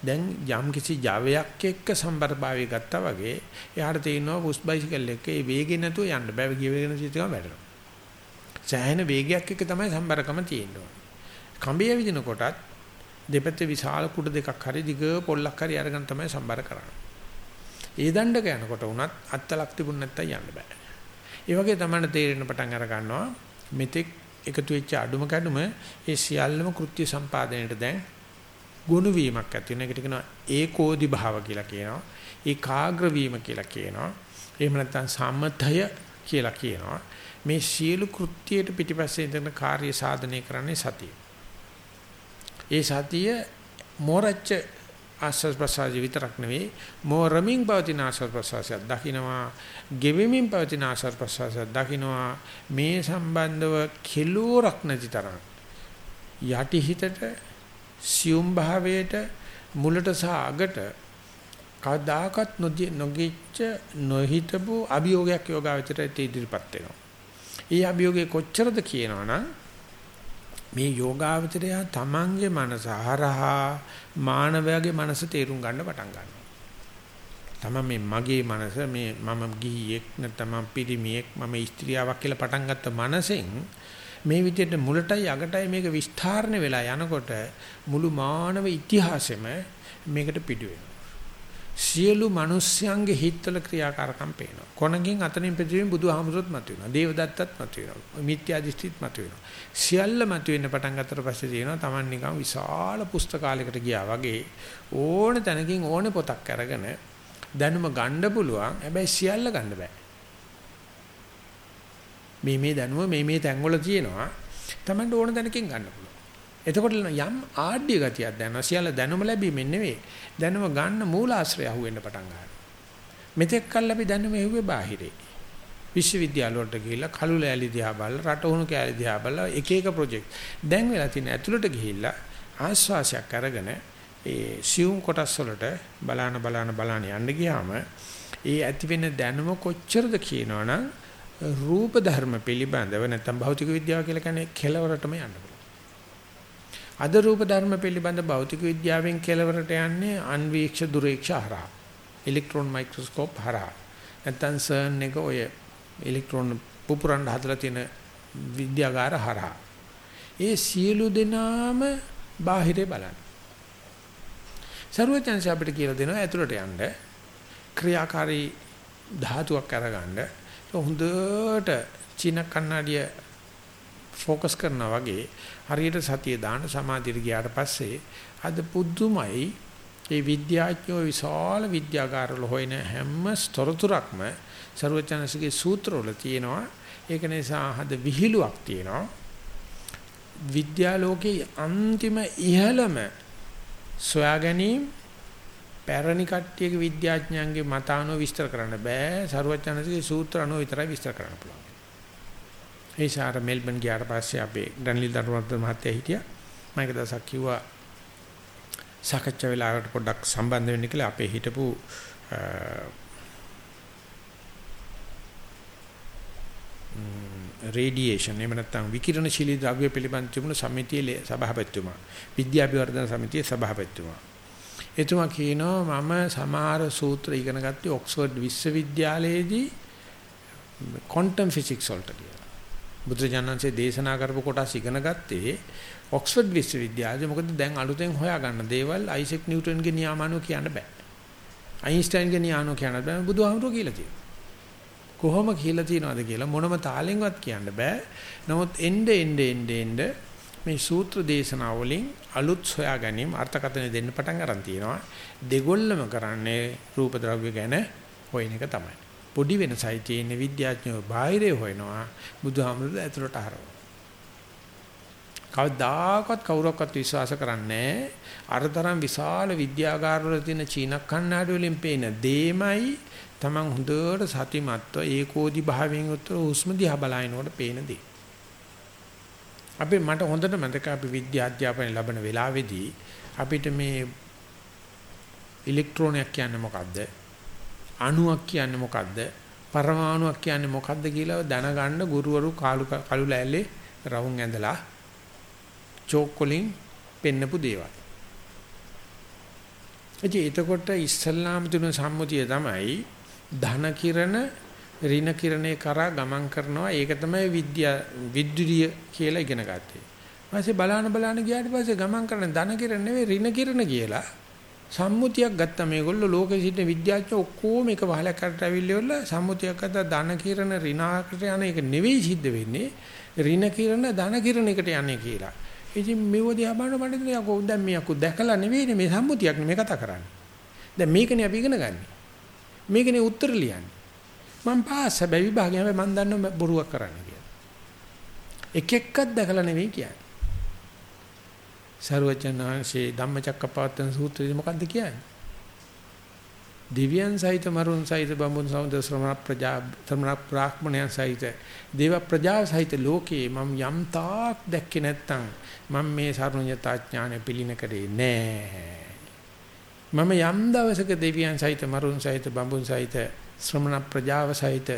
දැන් යම් කිසි ජවයක් එක්ක සම්බරභාවය ගත්තා වගේ එයාට තේිනවා පුස් බයිසිකල් එක ඒ වේගෙ නැතුව යන්න බෑ ගිය වේගෙ නැති තියම වැටෙනවා. සෑහෙන වේගයක් එක්ක තමයි සම්බරකම තියෙන්නේ. කඹය විදින කොටත් දෙපැත්තේ විශාල කුඩ දෙකක් හරි දිග පොල්ලක් හරි අරගෙන තමයි සම්බර කරන්නේ. ඒ දණ්ඩක යනකොට උනත් අත්තලක් තිබුණ නැත්තම් යන්න බෑ. ඒ වගේ තමයි තේරෙන පටන් අර ගන්නවා මෙතෙක් එකතු වෙච්ච අඩුම කැඩුම ඒ සියල්ලම කෘත්‍ය සම්පාදනයේට දැන් ගුණ වීමක් ඇති වෙන එකට කියනවා ඒකෝදි භාව කියලා කියනවා. ඒකාග්‍ර වීම කියලා කියනවා. එහෙම නැත්නම් සම්මතය කියලා කියනවා. මේ සියලු කෘත්‍යයට පිටිපස්සේ ඉඳන් කාර්ය සාධනය කරන්නේ සතිය. ඒ සතිය මොරච්ච ආස්වාද ප්‍රසාරය විතරක් නෙවෙයි මෝරමින් පවතින ආස්වාද ප්‍රසාරය දකින්නවා ගෙවෙමින් පවතින ආස්වාද ප්‍රසාරය දකින්නවා මේ සම්බන්ධව කෙලෝරක් නැති තරම් යටි හිතට සියුම් භාවයට මුලට සහ අගට කවදාකවත් නොගිච්ච නොහිතපු අභියෝගයක් යෝගාවචරයට ඉදිරිපත් වෙනවා. ඒ අභියෝගේ කොච්චරද කියනවනම් මේ යෝගාවචරය තමන්ගේ මනස හරහා මානවයාගේ මනස තේරුම් ගන්න පටන් ගන්නවා. තමන් මේ මගේ මනස මේ මම ගිහියෙක් නැත්නම් මම පිරිමියෙක් මම ස්ත්‍රියාවක් කියලා පටන් ගත්ත මනසෙන් මේ විදිහට මුලටයි අගටයි මේක විස්තරණ වෙලා යනකොට මුළු මානව ඉතිහාසෙම මේකට පිටු වෙනවා. සියලු මිනිස්යන්ගේ හිතවල ක්‍රියාකාරකම් පේනවා. කොණකින් අතනින් පිටින් බුදුහාමුදුරුවොත් මතුවෙනවා. දේවදත්තත් මතුවෙනවා. මිත්‍යා දෘෂ්ටිත් මතුවෙනවා. සියල්ල මතුවෙන්න පටන් ගත්තට පස්සේ තියෙනවා Taman නිකන් විශාල පුස්තකාලයකට ගියා වගේ ඕන තැනකින් ඕන පොතක් අරගෙන දැනුම ගන්න පුළුවන්. හැබැයි සියල්ල ගන්න බෑ. මේ මේ දැනුම මේ මේ තැන්වල තියෙනවා. Tamanට ඕන දැනකින් ගන්න පුළුවන්. එතකොට යම් ආඩ්‍ය ගතියක් දැනනවා. සියල්ල දැනුම ලැබීමෙන් නෙවෙයි. දැනුම ගන්න මූලාශ්‍රය අහුවෙන්න පටන් ගන්නවා. මෙතෙක් කල් අපි දැනුම ඇහුවේ බාහිරේ. විශ්වවිද්‍යාල වලට ගිහිල්ලා කළු ලෑලි දිහා බලලා රටවුණු කෑලි දිහා බලලා එක එක ප්‍රොජෙක්ට්. දැන් වෙලා තියෙන ඇතුළට ගිහිල්ලා ආස්වාසයක් අරගෙන ඒ සියුම් කොටස් වලට බලාන බලාන බලාන යන්න ගියාම ඒ ඇති වෙන දැනුම කොච්චරද කියනවනම් රූප ධර්ම පිළිබඳව නැත්නම් භෞතික විද්‍යාව කියලා කියන්නේ කෙලවරටම යන්න පුළුවන්. අද රූප ධර්ම පිළිබඳ භෞතික විද්‍යාවෙන් කෙලවරට යන්නේ අන්වීක්ෂ දුරේක්ෂ හරහා. ඉලෙක්ට්‍රෝන මයික්‍රොස්කෝප් හරහා. නැත්නම් සර්න් එක ඔය ඉලෙක්ට්‍රෝන පුපුරන්න හදලා තියෙන විද්‍යාගාර හරහා. ඒ සියලු දෙනාම බාහිරේ බලන. සර්වඥයන්ස අපිට කියලා දෙනවා ඇතුළට යන්න ක්‍රියාකාරී ධාතුවක් අරගන්න හොඳට චීන කන්නඩිය ફોકસ කරනවා වගේ හරියට සතිය දාන සමාධියට ගියාට පස්සේ අද පුදුමයි. ඒ විද්‍යාඥයෝ විශාල විද්‍යාගාරවල හොයන හැම ස්තරතුරක්ම ਸਰවචනසගේ සූත්‍රවල තියෙනවා. ඒක නිසා හද විහිළුවක් තියෙනවා. විද්‍යාලෝකයේ අන්තිම ඉහළම සොයා ගැනීම පැරණි කට්ටියගේ විද්‍යාඥයන්ගේ මත අනුව විස්තර කරන්න බෑ. ਸਰවචනසගේ සූත්‍ර අනුව විතරයි විස්තර කරන්න පුළුවන්. ඒ ශාර මෙල්බන් ගියාට පස්සේ අපේ ඩන්ලිල් දරුවන්ත මහත්තයා හිටියා. මම එක දවසක් කිව්වා සාකච්ඡා වෙලාවට පොඩ්ඩක් සම්බන්ධ වෙන්න කියලා අපේ හිටපු රේඩියේෂන් එහෙම නැත්නම් විකිරණශීලී ද්‍රව්‍ය පිළිබඳ තිබුණු සමිතියේ සභාපතිතුමා විද්‍යාභිවර්ධන සමිතියේ සභාපතිතුමා එතුමා කියනවා මම සමහර සූත්‍ර ඉගෙන ගත්තේ ඔක්ස්ෆර්ඩ් විශ්වවිද්‍යාලයේදී ක්වොන්ටම් ෆිසික්ස් වලට කියලා. බුදුජානන්සේ දේශනා කරපු කොටස් ඉගෙන ගත්තේ ඔක්ස්ෆර්ඩ් විශ්වවිද්‍යාලයේ මොකද දැන් අලුතෙන් හොයාගන්න දේවල් අයිසෙක් නිව්ටන්ගේ නියම අනුව කියන්න බෑ. අයින්ස්ටයින්ගේ නියම අනුව කියන්න බෑ බුදුහාමුදුරුවෝ කියලා තියෙනවා. කොහොම කියලා තියනවද කියලා මොනම තාලෙන්වත් කියන්න බෑ. නමුත් එnde ende ende ende මේ සූත්‍ර දේශනා වලින් අලුත් සොයා ගැනීම අර්ථකථන දෙන්න පටන් ගන්න තියෙනවා. දෙගොල්ලම කරන්නේ රූප ද්‍රව්‍ය ගැන හොයන එක තමයි. පොඩි වෙනසයි තියෙන විද්‍යාඥයෝ බාහිරේ හොයනවා බුදුහාමුදුරුවෝ ඇතුළට හරවනවා. කවදාකවත් කවුරක්වත් විශ්වාස කරන්නේ අරතරම් විශාල විද්‍යාගාරවල තියෙන චීන කන්නාඩි වලින් පේන දේමයි Taman හොඳට සතිමත්ව ඒකෝදි භාවයෙන් උත්තර හුස්ම දිහා බලනකොට පේන දේ. අපි මට හොඳට මතක අපි විද්‍යා අධ්‍යාපනය ලබන වෙලාවේදී අපිට මේ ඉලෙක්ට්‍රෝනයක් කියන්නේ මොකද්ද? අණුවක් කියන්නේ මොකද්ද? පරමාණුවක් කියන්නේ මොකද්ද කියලා දැනගන්න ගුරුවරු කාලු කළු ලෑල්ලේ රවුම් ඇඳලා චෝක් වලින් පෙන්නපු දේවල්. එතකොට එතකොට ඉස්ලාම් තුන සම්මුතිය තමයි ධන කිරණ ඍණ කිරණේ කරා ගමන් කරනවා ඒක තමයි විද්‍යා විද්‍යුතිය කියලා ඉගෙන ගත්තේ. ඊපස්සේ බලාන බලාන ගියාට පස්සේ ගමන් කරන ධන කිරණ නෙවෙයි ඍණ කිරණ කියලා සම්මුතියක් ගත්තා මේගොල්ලෝ ලෝකෙ සිටින විද්‍යාඥයෝ ඔක්කොම එක වහලක් කරට ඇවිල්ලා සම්මුතියක් ගත්තා ධන කිරණ ඍණාකට යන එක නෙවෙයි සිද්ධ වෙන්නේ ඍණ කිරණ ධන කිරණයකට යන්නේ කියලා. ඉතින් මෙව දිහා බලන මට දෙයක් යකෝ දැන් මේ යකෝ දැකලා නෙවෙයිනේ මේ සම්මුතියක් නෙමෙයි කතා කරන්නේ. දැන් මේකනේ අපි ඉගෙන ගන්න. මේකනේ උත්තර ලියන්නේ. මම පාස් හැබැයි විභාගය හැබැයි මම දන්නව බොරුවක් කරන්න කියලා. එක එක්කක් දැකලා නෙවෙයි කියන්නේ. සරුවචනාංශේ ධම්මචක්කපවත්තන සූත්‍රයේ මොකද්ද කියන්නේ? දිව්‍යයන් සහිත මරුන් සහිත බඹුන් සමුද ශ්‍රමණ ප්‍රජා ශ්‍රමණ බ්‍රාහ්මණයන් සහිත දේව ප්‍රජා සහිත ලෝකේ මම යම් තාක් දැක්කේ නැත්තම් මම මේ සරුඤ්‍යතා ඥානය පිළින කරේ නෑ මම යම් දවසක දෙවියන් සහිත මරුන් සහිත බඹුන් සහිත ශ්‍රමණ ප්‍රජාව සහිත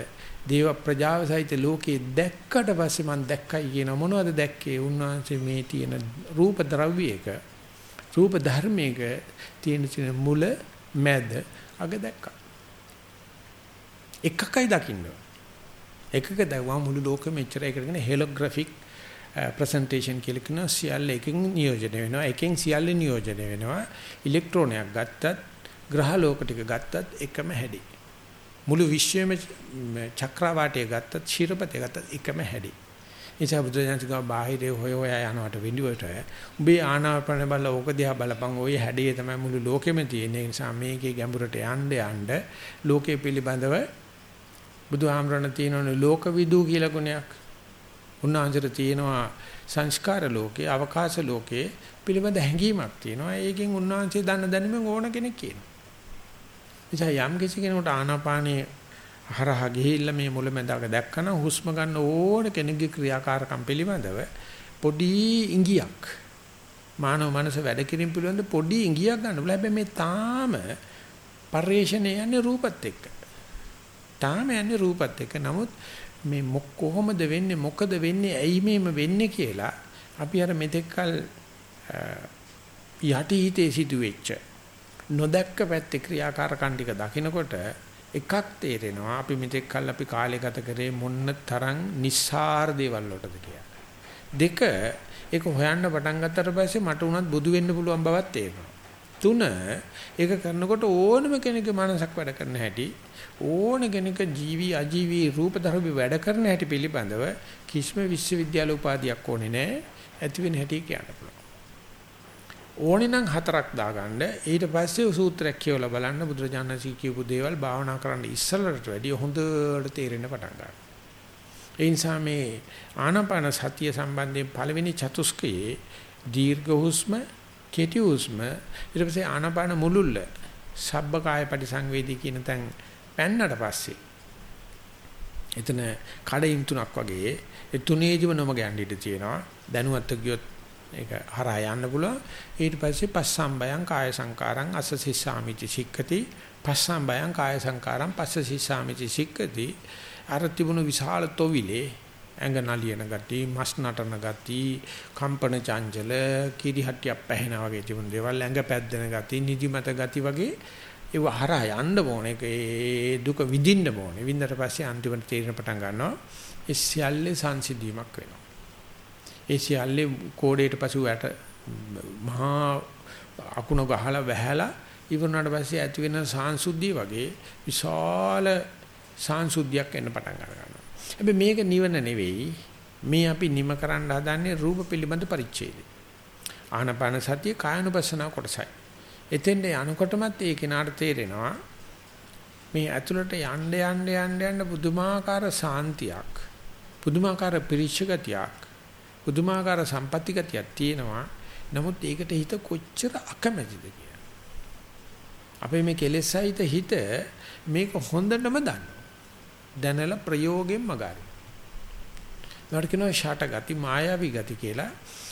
දේව ප්‍රජාව සහිත ලෝකේ දැක්කට පස්සේ මම දැක්කයි කියන මොනවද දැක්කේ? උන්වහන්සේ මේ තියෙන රූප ද්‍රව්‍යයක රූප ධර්මයක තියෙන තියෙන මුල මැද අග දැක්කා. එකකයි දකින්න. එකක දැවවා මුළු ලෝකෙම එච්චර එකගෙන හෙලෝග්‍රැෆික් ප්‍රසන්ටේෂන් කියලා කියන සියල්ල එකකින් නියෝජනය වෙනවා. එකෙන් සියල්ල නියෝජනය වෙනවා. ඉලෙක්ට්‍රෝනයක් ගත්තත් ග්‍රහ ලෝක ටික ගත්තත් එකම හැඩේ. මුළු විශ්වයේම චක්‍රවාටය ගත්තත් ශිරපතේ ගත්තත් එකම හැඩේ. නිසා බුදුදහමක බාහිරේ හොය හොය යනවට වෙන්නුවට උඹේ ආනාපාන බල ඕක දිහා බලපන් ওই හැඩේ තමයි මුළු ලෝකෙම තියෙන. ඒ නිසා මේකේ ගැඹුරට යන්න යන්න ලෝකේ පිළිබඳව බුදුහාමරණ තියෙනවනේ ලෝකවිදු කියලා ගුණයක්. උන්වහන්සේට තියෙනවා සංස්කාර ලෝකේ, අවකාශ ලෝකේ පිළිබඳ හැඟීමක් තියෙනවා. ඒකෙන් උන්වහන්සේ දන්න දැනුමෙන් ඕන කෙනෙක් කියනවා. නිසා යම් කිසි කෙනෙකුට ආනාපානයේ හරහා ගිහිල්ලා මේ මුලැමැදාක දැක්කම හුස්ම ගන්න ඕන කෙනෙකුගේ ක්‍රියාකාරකම් පිළිබඳව පොඩි ඉඟියක් මානව මනස වැඩ කිරීම පිළිබඳ පොඩි ඉඟියක් ගන්න බල හැබැයි මේ තාම පරිේශණය යන්නේ රූපත් එක්ක. තාම යන්නේ රූපත් එක්ක. නමුත් මේ කොහොමද වෙන්නේ මොකද වෙන්නේ ඇයි මේම වෙන්නේ කියලා අපි අර මෙතෙක්කල් යටි හිතේ සිදුවෙච්ච නොදැක්ක පැත්තේ ක්‍රියාකාරකම් ටික දකිනකොට එකක් තේරෙනවා අපි මෙතෙක් කල් අපි කාලය ගත කරේ මොන්න තරම් නිස්සාර දේවල් වලටද කියලා. දෙක ඒක හොයන්න පටන් ගත්තට පස්සේ මට උනත් බුදු වෙන්න පුළුවන් බවක් තේරෙනවා. තුන ඒක කරනකොට ඕනම කෙනෙකුගේ මනසක් වැඩ කරන හැටි ඕන කෙනෙක් ජීවි අජීවි රූප ධර්ම වැඩ කරන හැටි පිළිබඳව කිසිම විශ්වවිද්‍යාල උපාධියක් ඕනේ නැහැ. ඇති වෙන හැටි කියන්න පුළුවන්. ඕනේ නම් හතරක් දාගන්න ඊට පස්සේ සූත්‍රයක් කියවලා බලන්න බුදුරජාණන්සේ කියපු දේවල් භාවනා කරන්න ඉස්සලට වැඩිය හොඳට තේරෙන්න පටන් ගන්නවා. ඒ නිසා මේ ආනාපාන සතිය සම්බන්ධයෙන් පළවෙනි චතුස්කයේ දීර්ඝ හුස්ම කෙටි හුස්ම ඊට පස්සේ ආනාපාන මුලුල්ල සබ්බ කාය පරිසංවේදී කියන තැන් පැන්නට පස්සේ එතන කඩින් තුනක් වගේ ඒ තුනේදිම නොම ගන්න ඉඩ තියෙනවා දැනුවත් ගියොත් ඒක හරහා යන්න පුළුවන් ඊට පස්සේ පස්සම්බයං කාය සංකාරං අසසිස්සාමිති සික්කති පස්සම්බයං කාය සංකාරං පස්සසිස්සාමිති සික්කති අර තිබුණු විශාල තොවිලේ ඇඟ නලියන ගති, මස් නටන ගති, කම්පන චංචල, කිරිහට්ටියක් පැහෙනා වගේ තිබුණු දේවල් ඇඟ පැද්දෙන ගති, නිදිමත ගති වගේ ඒව හරහා යන්න ඕනේ. ඒ දුක විඳින්න ඕනේ. විඳලා පස්සේ අන්තිමට තේරෙන පටන් ගන්නවා. ඒ සියල්ලේ සංසිඳීමක් වෙනවා. ඒ සියල්ලේ කෝඩේට පසු යට මහා අකුණ ගහලා වැහැලා ඉවරනාට පස්සේ ඇති වෙන සාංශුද්ධිය වගේ විශාල සාංශුද්ධියක් එන්න පටන් ගන්නවා. හැබැයි මේක නිවන නෙවෙයි. මේ අපි නිම කරන්න හදන්නේ රූප පිළිබඳ පරිච්ඡේදය. ආනපාන සතිය කායනුපස්සනා කොටසයි. එතෙන්ට යනකොටමත් ඒ කෙනාට තේරෙනවා මේ ඇතුළට යන්න යන්න යන්න යන්න පුදුමාකාර සාන්තියක් පුදුමාකාර පිරිච්ඡගතියක් පුදුමාකාර සම්පත්‍තිගතියක් තියෙනවා නමුත් ඒකට හිත කොච්චර අකමැතිද කියලා අපේ මේ කෙලෙසයිත හිත මේක හොඳටම දන්නවා දැනලා ප්‍රයෝගයෙන් මගාරි. ඒකට කියනවා ෂාට ගති මායාවී ගති කියලා.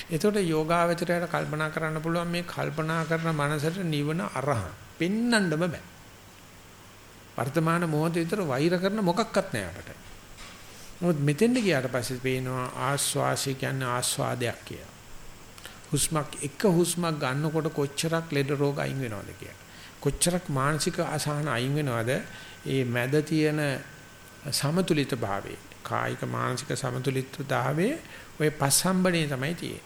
එතකොට යෝගාවචරයට කල්පනා කරන්න පුළුවන් මේ කල්පනා කරන මනසට නිවන අරහන් පෙන්නන්නම බෑ. වර්තමාන මොහොතේ විතර වෛර කරන මොකක්වත් නෑ අපට. මොකද මෙතෙන්ද ගියාට පස්සේ පේනවා ආස්වාසි කියන්නේ ආස්වාදයක් කියලා. හුස්මක් එක හුස්මක් ගන්නකොට කොච්චරක් ලෙඩ රෝග අයින් වෙනවද කියලා. කොච්චරක් මානසික අසහන අයින් වෙනවද? ඒ මැද තියෙන සමතුලිත භාවයේ කායික මානසික සමතුලිතතාවයේ ওই පස්සම්බණේ තමයි තියෙන්නේ.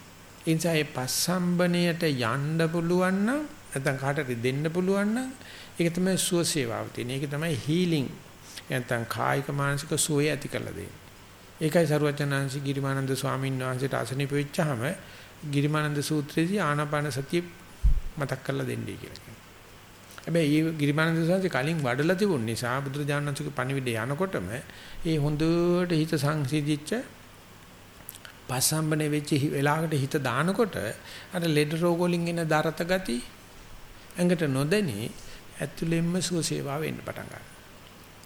ඒ නිසා මේ පස්සම්බණයට යන්න පුළුවන් නම් නැත්නම් කාටද දෙන්න පුළුවන් නම් ඒක තමයි සුව සේවාව තියෙන්නේ. ඒක තමයි හීලින් නැත්නම් කායික මානසික සුවය ඇති කරලා දෙන්නේ. ඒකයි සරුවචනාංශි ගිරිමානන්ද ස්වාමීන් වහන්සේට අසනීප වෙච්චාම ගිරිමානන්ද සූත්‍රයේදී ආනාපාන සතිය මතක් කරලා දෙන්නයි කියලා කියනවා. හැබැයි මේ ගිරිමානන්ද සාංශ කලින් වඩලා තිබුණ නිසා බුදුරජාණන්සේගේ පණිවිඩය යනකොටම ඒ හොඳට හිත සංසිඳිච්ච පස්සම්බනේ වෙච්ච වෙලාවකට හිත දානකොට අර ලෙඩ රෝග වලින් එන දරත ගති ඇඟට නොදැනි ඇතුළෙන්ම සුවසේවා වෙන්න පටන් ගන්නවා.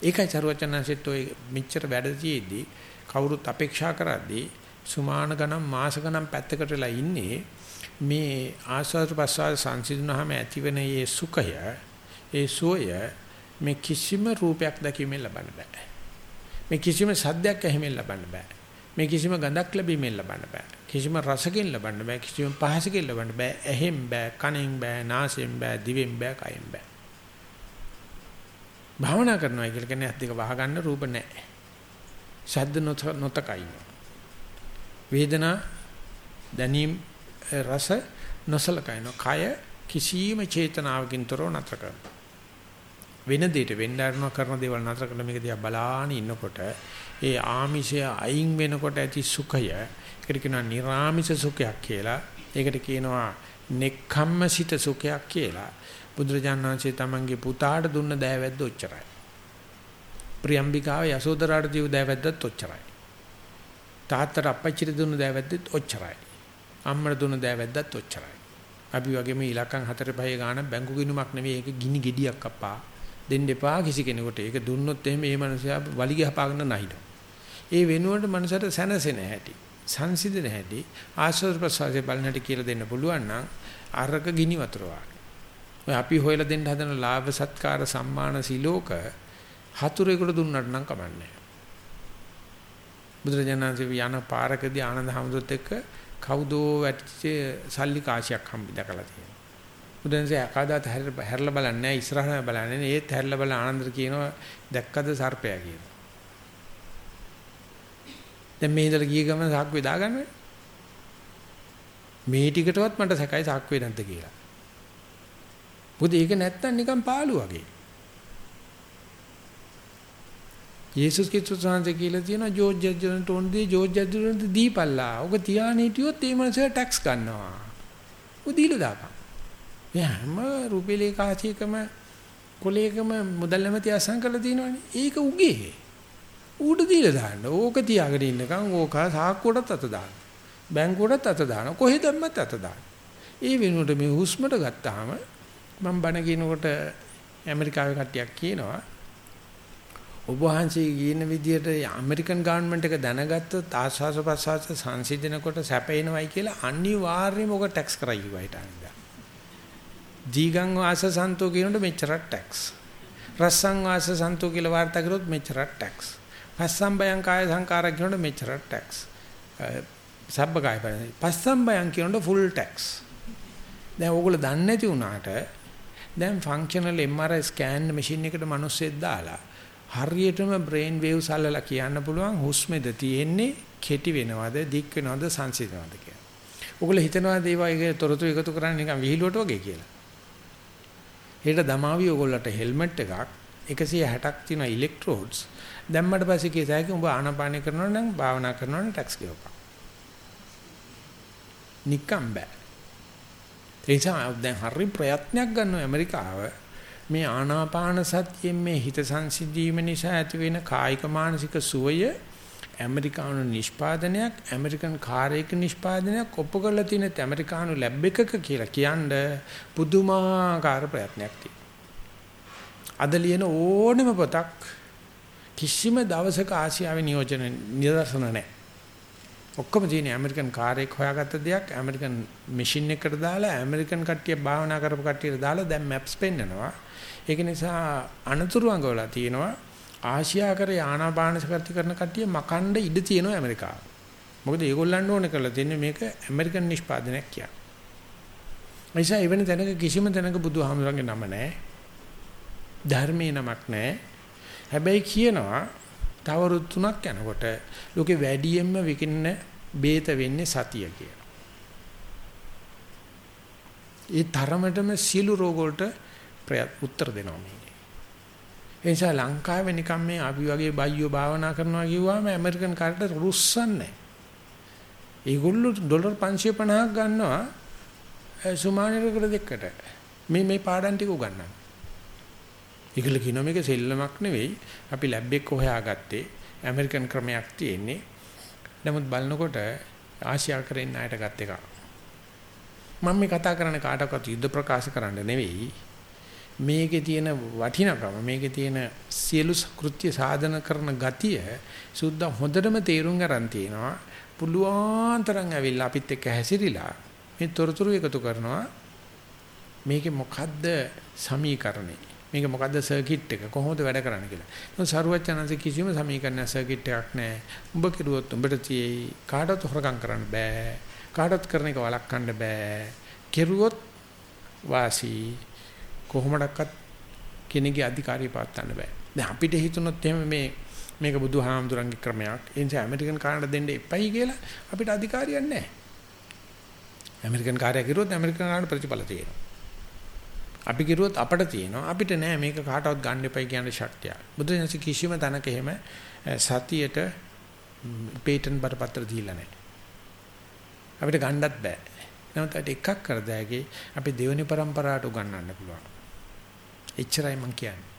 ඒකයි චරවචනන්සෙත් ඔය මෙච්චර වැඩ තියේදී කවුරුත් අපේක්ෂා කරද්දී සුමාන ගණන් මාස ගණන් පැත්තකට වෙලා ඉන්නේ මේ ආස්වාද ප්‍රසආද සංසිඳුනහම ඇතිවෙන මේ සුඛය ඒ සෝය මේ කිසිම රූපයක් දැකීමෙන් ලබන්න බෑ. මේ කිසිම සද්දයක් ඇහිමෙන් ලබන්න බෑ. මේ කිසිම ගඳක් ලැබීමෙන් ලබන්න බෑ. කිසිම රසකින් ලබන්න බෑ. කිසිම පහසකින් ලබන්න බෑ. ඇහෙන් බෑ, කනෙන් බෑ, නාසයෙන් බෑ, දිවෙන් බෑ, කයෙන් බෑ. භාවනා කරනවා කියලා කියන්නේ අත් දෙක වහගන්න රූප නැහැ. ශබ්ද නොතකයි. වේදනා දැනීම රස නොසලකන කය කිසියම් චේතනාවකින් තොරව නතර කරනවා. වෙන දෙයකට වෙන්න ආරණ කරන දේවල් නතර කරලා මේක දිහා බලාන ඉන්නකොට ඒ ආමිෂය අයින් වෙනකොට ඇති සුඛය ඒකට කියනවා නිර්ආමිෂ සුඛයක් කියලා. ඒකට කියනවා නෙක්ඛම්මසිත සුඛයක් කියලා. බුදුරජාණන් වහන්සේ තමන්ගේ පුතාට දුන්න දෑවැද්ද ඔච්චරයි. ප්‍රියම්බිකාව යසෝදරාට දීව දෑවැද්දත් ඔච්චරයි. තාත්තට අපච්චිට දුන්න දෑවැද්දත් ඔච්චරයි. අම්මට දුන්න දෑවැද්දත් ඔච්චරයි. අපි වගේම ඉලක්කම් 4 5 ගාන බැංකු ගිණුමක් නෙවෙයි ඒක ගිනි ගෙඩියක් අප්පා. දෙන්න එපා කිසි කෙනෙකුට. ඒක දුන්නොත් එහෙම මේ මනුස්සයා වලිගය හපාගෙන නැහිනවා. ඒ වෙනුවට මනුස්සයට සැනසෙන හැටි, සංසිඳන හැටි, ආශ්‍රද ප්‍රසවාසයේ බලන්නට කියලා දෙන්න පුළුවන් නම් අරක ගිනි වතුර ඔය අපි හොයලා දෙන්න හදන ලාභ සත්කාර සම්මාන සිලෝක හතුරෙකුට දුන්නට නම් කමන්නේ බුදුරජාණන්සේ යන පාරකදී ආනන්ද හැමදොත් එක්ක කවුදෝ වැටිච්ච සල්ලි කාසියක් හම්බ දැකලා තියෙනවා. බුදුන්සේ අකාදාත හැරලා බලන්නේ නැහැ ඉස්සරහම බලන්නේ ඒත් හැරලා බල ආනන්දර කියනවා දැක්කද සර්පයා කියනවා. දැන් මේ ඉඳලා ගිය ගමන සාක්කුවේ දාගන්නේ. මේ ටිකටවත් මට සැකයි සාක්කුවේ නැද්ද කියලා. මොකද ඒක නැත්තම් නිකන් පාළු වගේ. යේසුස් ක්‍රිස්තුස් වහන්සේ කියලා තියෙනවා ජෝර්ජ් ජජ්ජන්ට ඕනදී ජෝර්ජ් ජජ්ජන්ට දීපල්ලා. ඔක තියාන හිටියොත් ඒ මනුස්සයා ටැක්ස් ගන්නවා. ඔය දීලා දාපන්. එයාම රුපියල් 180කම කොලේකම මුදල් නැමැති අසං කරලා තිනවනේ. ඒක උගේ. ඌට දීලා දාන්න. ඕක තියාගෙන ඉන්නකම් ඕක සාක්කුවටත් අත දාන්න. බැංකුවටත් අත දාන්න. කොහෙද දැම්මත් අත දාන්න. ඒ වෙනුවට මේ හුස්මට ගත්තාම මම බණ කියනකොට ඇමරිකාවේ කට්ටියක් කියනවා ඔබ වහන්සේ කියන විදිහට ඇමරිකන් ගවර්න්මන්ට් එක දැනගත්තොත් ආශාස ප්‍රසආස සංසිඳනකොට සැපේනවයි කියලා අනිවාර්යයෙන්ම ඔක ටැක්ස් කරයි වයිටානිද. දීගං වාස සන්තෝ කියනකොට මෙච්චරක් ටැක්ස්. රස්සං වාස සන්තෝ කියලා වාර්තා කරොත් මෙච්චරක් ටැක්ස්. පස්සම් බයං කාය සංකාරක් කියනකොට මෙච්චරක් ටැක්ස්. සබ්බ කාය බලයි. පස්සම් බයං කියනකොට ෆුල් ටැක්ස්. දැන් ඕගොල්ලෝ දන්නේ නැති වුණාට දැන් ෆන්ක්ෂනල් MRI ස්කෑන් මැෂින් එකට මිනිස්සෙක් දාලා හරියටම බ්‍රේන් වේව්ස් අල්ලලා කියන්න පුළුවන් හුස්මෙද තියෙන්නේ කෙටි වෙනවද දික් වෙනවද සංසිඳනවද කියලා. ඔගොල්ලෝ හිතනවා දේවා තොරතුරු එකතු කරන්නේ නිකන් විහිළුවට වගේ කියලා. හෙට දමාවි ඔයගොල්ලන්ට හෙල්මට් එකක් 160ක් තියෙන ඉලෙක්ට්‍රෝඩ්ස් දැම්මට පස්සේ කියසයි උඹ ආනාපානය කරනවා නම් භාවනා කරනවා නම් ටැක්ස් ගෙවපන්. නිකම් බෑ. ඒ නිසා දැන් හරි ප්‍රයත්නයක් ගන්නවා ඇමරිකාව මේ ආනාපාන සතියෙන් මේ හිත සංසිඳීම නිසා ඇති වෙන කායික මානසික සුවය ඇමරිකානු නිෂ්පාදනයක් ඇමරිකන් කාර්යයක නිෂ්පාදනයක් ඔප්පු කරලා තියෙන ඇමරිකානු ලැබ් එකක කියලා කියන්න පුදුමාකාර ප්‍රයත්නයක් තියෙනවා. අද ලියන ඕනෙම පොතක් කිසිම දවසක ආසියාවේ නියෝජන නිදර්ශන නැහැ. ඔක්කොම තියෙන ඇමරිකන් කාර්යයක් හොයාගත්ත දෙයක් ඇමරිකන් මැෂින් එකකට දාලා ඇමරිකන් කට්ටිය භාවනා කරපු කට්ටියට දාලා දැන් මැප්ස් පෙන්නනවා. ඒක නිසා අනතුරු අඟවලා තියෙනවා ආසියාකර ආනාපාන සකර්ති කරන කට්ටිය මකණ්ඩ ඉඩ තියෙනවා ඇමරිකාව. මොකද ඒගොල්ලන්ට ඕනේ කරලා තින්නේ මේක ඇමරිකන් නිෂ්පාදනයක් කියන්නේ. නිසා එවැනි තැනක කිසිම තැනක බුදුහාමුදුරන්ගේ නම නැහැ. ධර්මයේ නමක් නැහැ. හැබැයි කියනවා තවරු තුනක් යනකොට ලෝකේ වැඩියෙන්ම විකින්න බේත වෙන්නේ සතිය කියලා. ඒ තරමටම සියලු රෝග වලට උත්තර දෙනවා මේ. ඒ නිසා ලංකාවේ නිකන් මේ අපි වගේ බයියෝ භාවනා කරනවා කිව්වම ඇමරිකන් කාර්යයට රුස්සන්නේ. ඒගොල්ලෝ ඩොලර් 550ක් ගන්නවා සුමානෙකට දෙකට. මේ මේ පාඩම් ටික උගන්වන්න. ඒගොල්ල කියනවා මේක සෙල්ලමක් නෙවෙයි. අපි ලැබ් එක හොයාගත්තේ ඇමරිකන් ක්‍රමයක් තියෙන්නේ. නමුත් බලනකොට ආසියා කරෙන් ණයට ගත් එක. මම මේ කතා කරන්නේ කාටවත් යුද්ධ ප්‍රකාශ කරන්න නෙවෙයි. මේකේ තියෙන වටිනකම මේකේ තියෙන සියලු කෘත්‍ය සාධන කරන ගතිය සුද්ධ හොඳටම තේරුම් ගන්න තියෙනවා පුළුවන් තරම් ඇවිල්ලා අපිත් එක්ක හැසිරිලා මේ තොරතුරු එකතු කරනවා මේකේ මොකද්ද සමීකරණේ මේක මොකද්ද සර්කිට් එක කොහොමද වැඩ කරන්නේ කියලා. ඒක සරුවචනanse කිසිම සමීකරණ සර්කිට් එකක් නැහැ. උඹ කෙරුවොත් උඹට තියෙයි කාටවත් හොරකම් කරන්න බෑ. කාටවත් කරන එක වළක්වන්න බෑ. කෙරුවොත් වාසී කොහොමඩක්වත් කෙනෙකුගේ අධිකාරිය පාත්තන්න බෑ. දැන් අපිට හිතුනොත් එහෙම මේ මේක බුදුහාමුදුරන්ගේ ක්‍රමයක්. ඒ නිසා ඇමරිකන් කාරණා දෙන්න එපයි කියලා අපිට අධිකාරියක් නැහැ. ඇමරිකන් කාර්යය කිරුවොත් ඇමරිකන් කාරණා ප්‍රතිඵල තියෙනවා. අපි කිරුවොත් අපට තියෙනවා. අපිට නෑ මේක කාටවත් ගන්න එපයි කියන ශක්තිය. බුදුන්සේ කිසිම තැනක එහෙම සතියට පේටන්ට් බරපත්‍ර දීලා නැහැ. අපිට ගන්නත් බෑ. නමුත් එකක් කරදාගේ අපි දෙවෙනි પરම්පරාවට උගන්වන්න පුළුවන්. එච්චරයි මං කියන්නේ.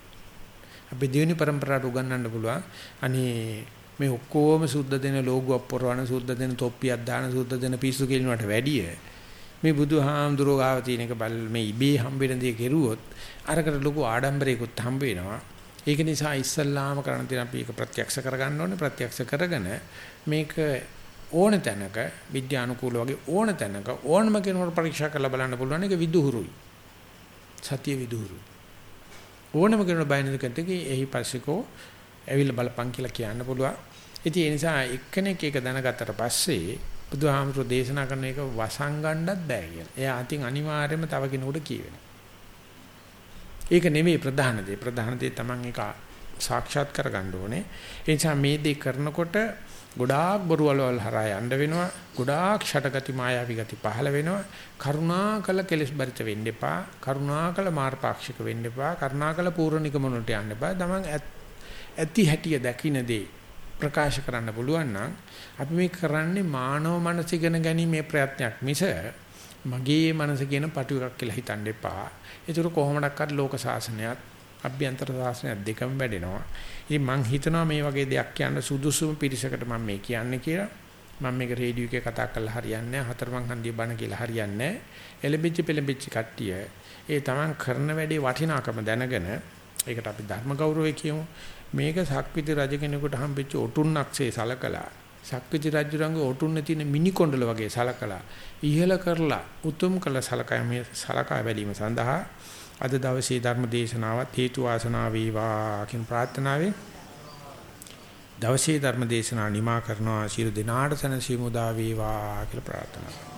අපි දිනු પરම්පරාවට උගන්වන්න පුළුවන්. අනේ මේ ඔක්කොම සුද්ධ දෙන ලෝගුවක් පොරවන සුද්ධ දෙන තොප්පියක් දාන සුද්ධ දෙන පිස්සු කෙලිනවට වැඩිය මේ බුදුහාමුදුරුවෝ ගාව තියෙන එක බල මේ ඉබේ හම්බෙන දේ කෙරුවොත් අරකට ලොකු ආඩම්බරයකුත් හම්බ වෙනවා. ඒක නිසා ඉස්සල්ලාම කරන්න තියෙන අපි ඒක ප්‍රත්‍යක්ෂ කරගන්න ඕනේ ප්‍රත්‍යක්ෂ කරගෙන මේක ඕන තැනක විද්‍යානුකූල වගේ ඕන තැනක ඕනම කෙනෙකුට පරීක්ෂා කරලා බලන්න පුළුවන් එක විදුහුරුයි. සතිය විදුහුරුයි. ඕනම කෙනෙකුට බය නැති කෙනෙක් එහි පස්සේකෝ ඇවිල්ලා බලපන් කියලා කියන්න පුළුවන්. ඉතින් ඒ නිසා එක්කෙනෙක් ඒක දැනගත්තට පස්සේ බුදුහාමුදුරෝ දේශනා කරන එක වසංගණ්ඩත් බෑ කියලා. එයා අතින් අනිවාර්යයෙන්ම තව කෙනෙකුට කියවෙනවා. ඒක නෙමෙයි ප්‍රධාන දේ. ප්‍රධාන දේ Taman එක සාක්ෂාත් කරගන්න ඕනේ. ඒ නිසා මේ දේ කරනකොට ගොඩාක් බොරුවලවල් හරහා යන්න වෙනවා. ගොඩාක් ෂටගති මායාවි ගති පහළ වෙනවා. කරුණාකල කෙලස් බරිත වෙන්න එපා. කරුණාකල මාර්ගපාක්ෂික වෙන්න එපා. කරුණාකල පූර්ණිකම වලට යන්න එපා. Taman ඇති හැටිය දකින්නේ ප්‍රකාශ කරන්න පුළුවන් නම් අපි මේ කරන්නේ මානව මනස ඉගෙන ගැනීමේ ප්‍රයත්නයක් මිස මගේ මනස කියන පටු එකක් කියලා හිතන්න එපා. ඒතර කොහොමඩක්වත් ලෝක සාසනයත් අභ්‍යන්තර සාසනයත් දෙකම වැඩෙනවා. ඉතින් මං හිතනවා මේ වගේ දෙයක් කියන්න සුදුසුම පිරිසකට මම මේ කියන්නේ කියලා. මම මේක රේඩියෝ එකේ කතා කරලා හරියන්නේ නැහැ. හතරමං හන්දිය බණ කියලා හරියන්නේ නැහැ. එලෙබිච්ච පෙලෙබිච්ච කට්ටිය ඒ තමන් කරන වැඩේ වටිනාකම දැනගෙන ඒකට අපි ධර්ම ගෞරවය කියමු. මේක සක්විති රජ කෙනෙකුට හම්බෙච්ච ඔටුන්නක්සේ සලකලා සක්විති රජුරන්ගේ ඔටුන්නේ තියෙන මිනි කොණ්ඩල වගේ සලකලා ඉහළ කරලා උතුම් කළ සලකා මේ සලකා බැලීම සඳහා අද දවසේ ධර්ම දේශනාවත් හේතු වාසනා වේවා කියන ප්‍රාර්ථනාවෙන් දවසේ ධර්ම දේශනාව නිමා කරනවා. ශිරු දිනාට සනසීමු දා වේවා කියලා ප්‍රාර්ථනා කරනවා.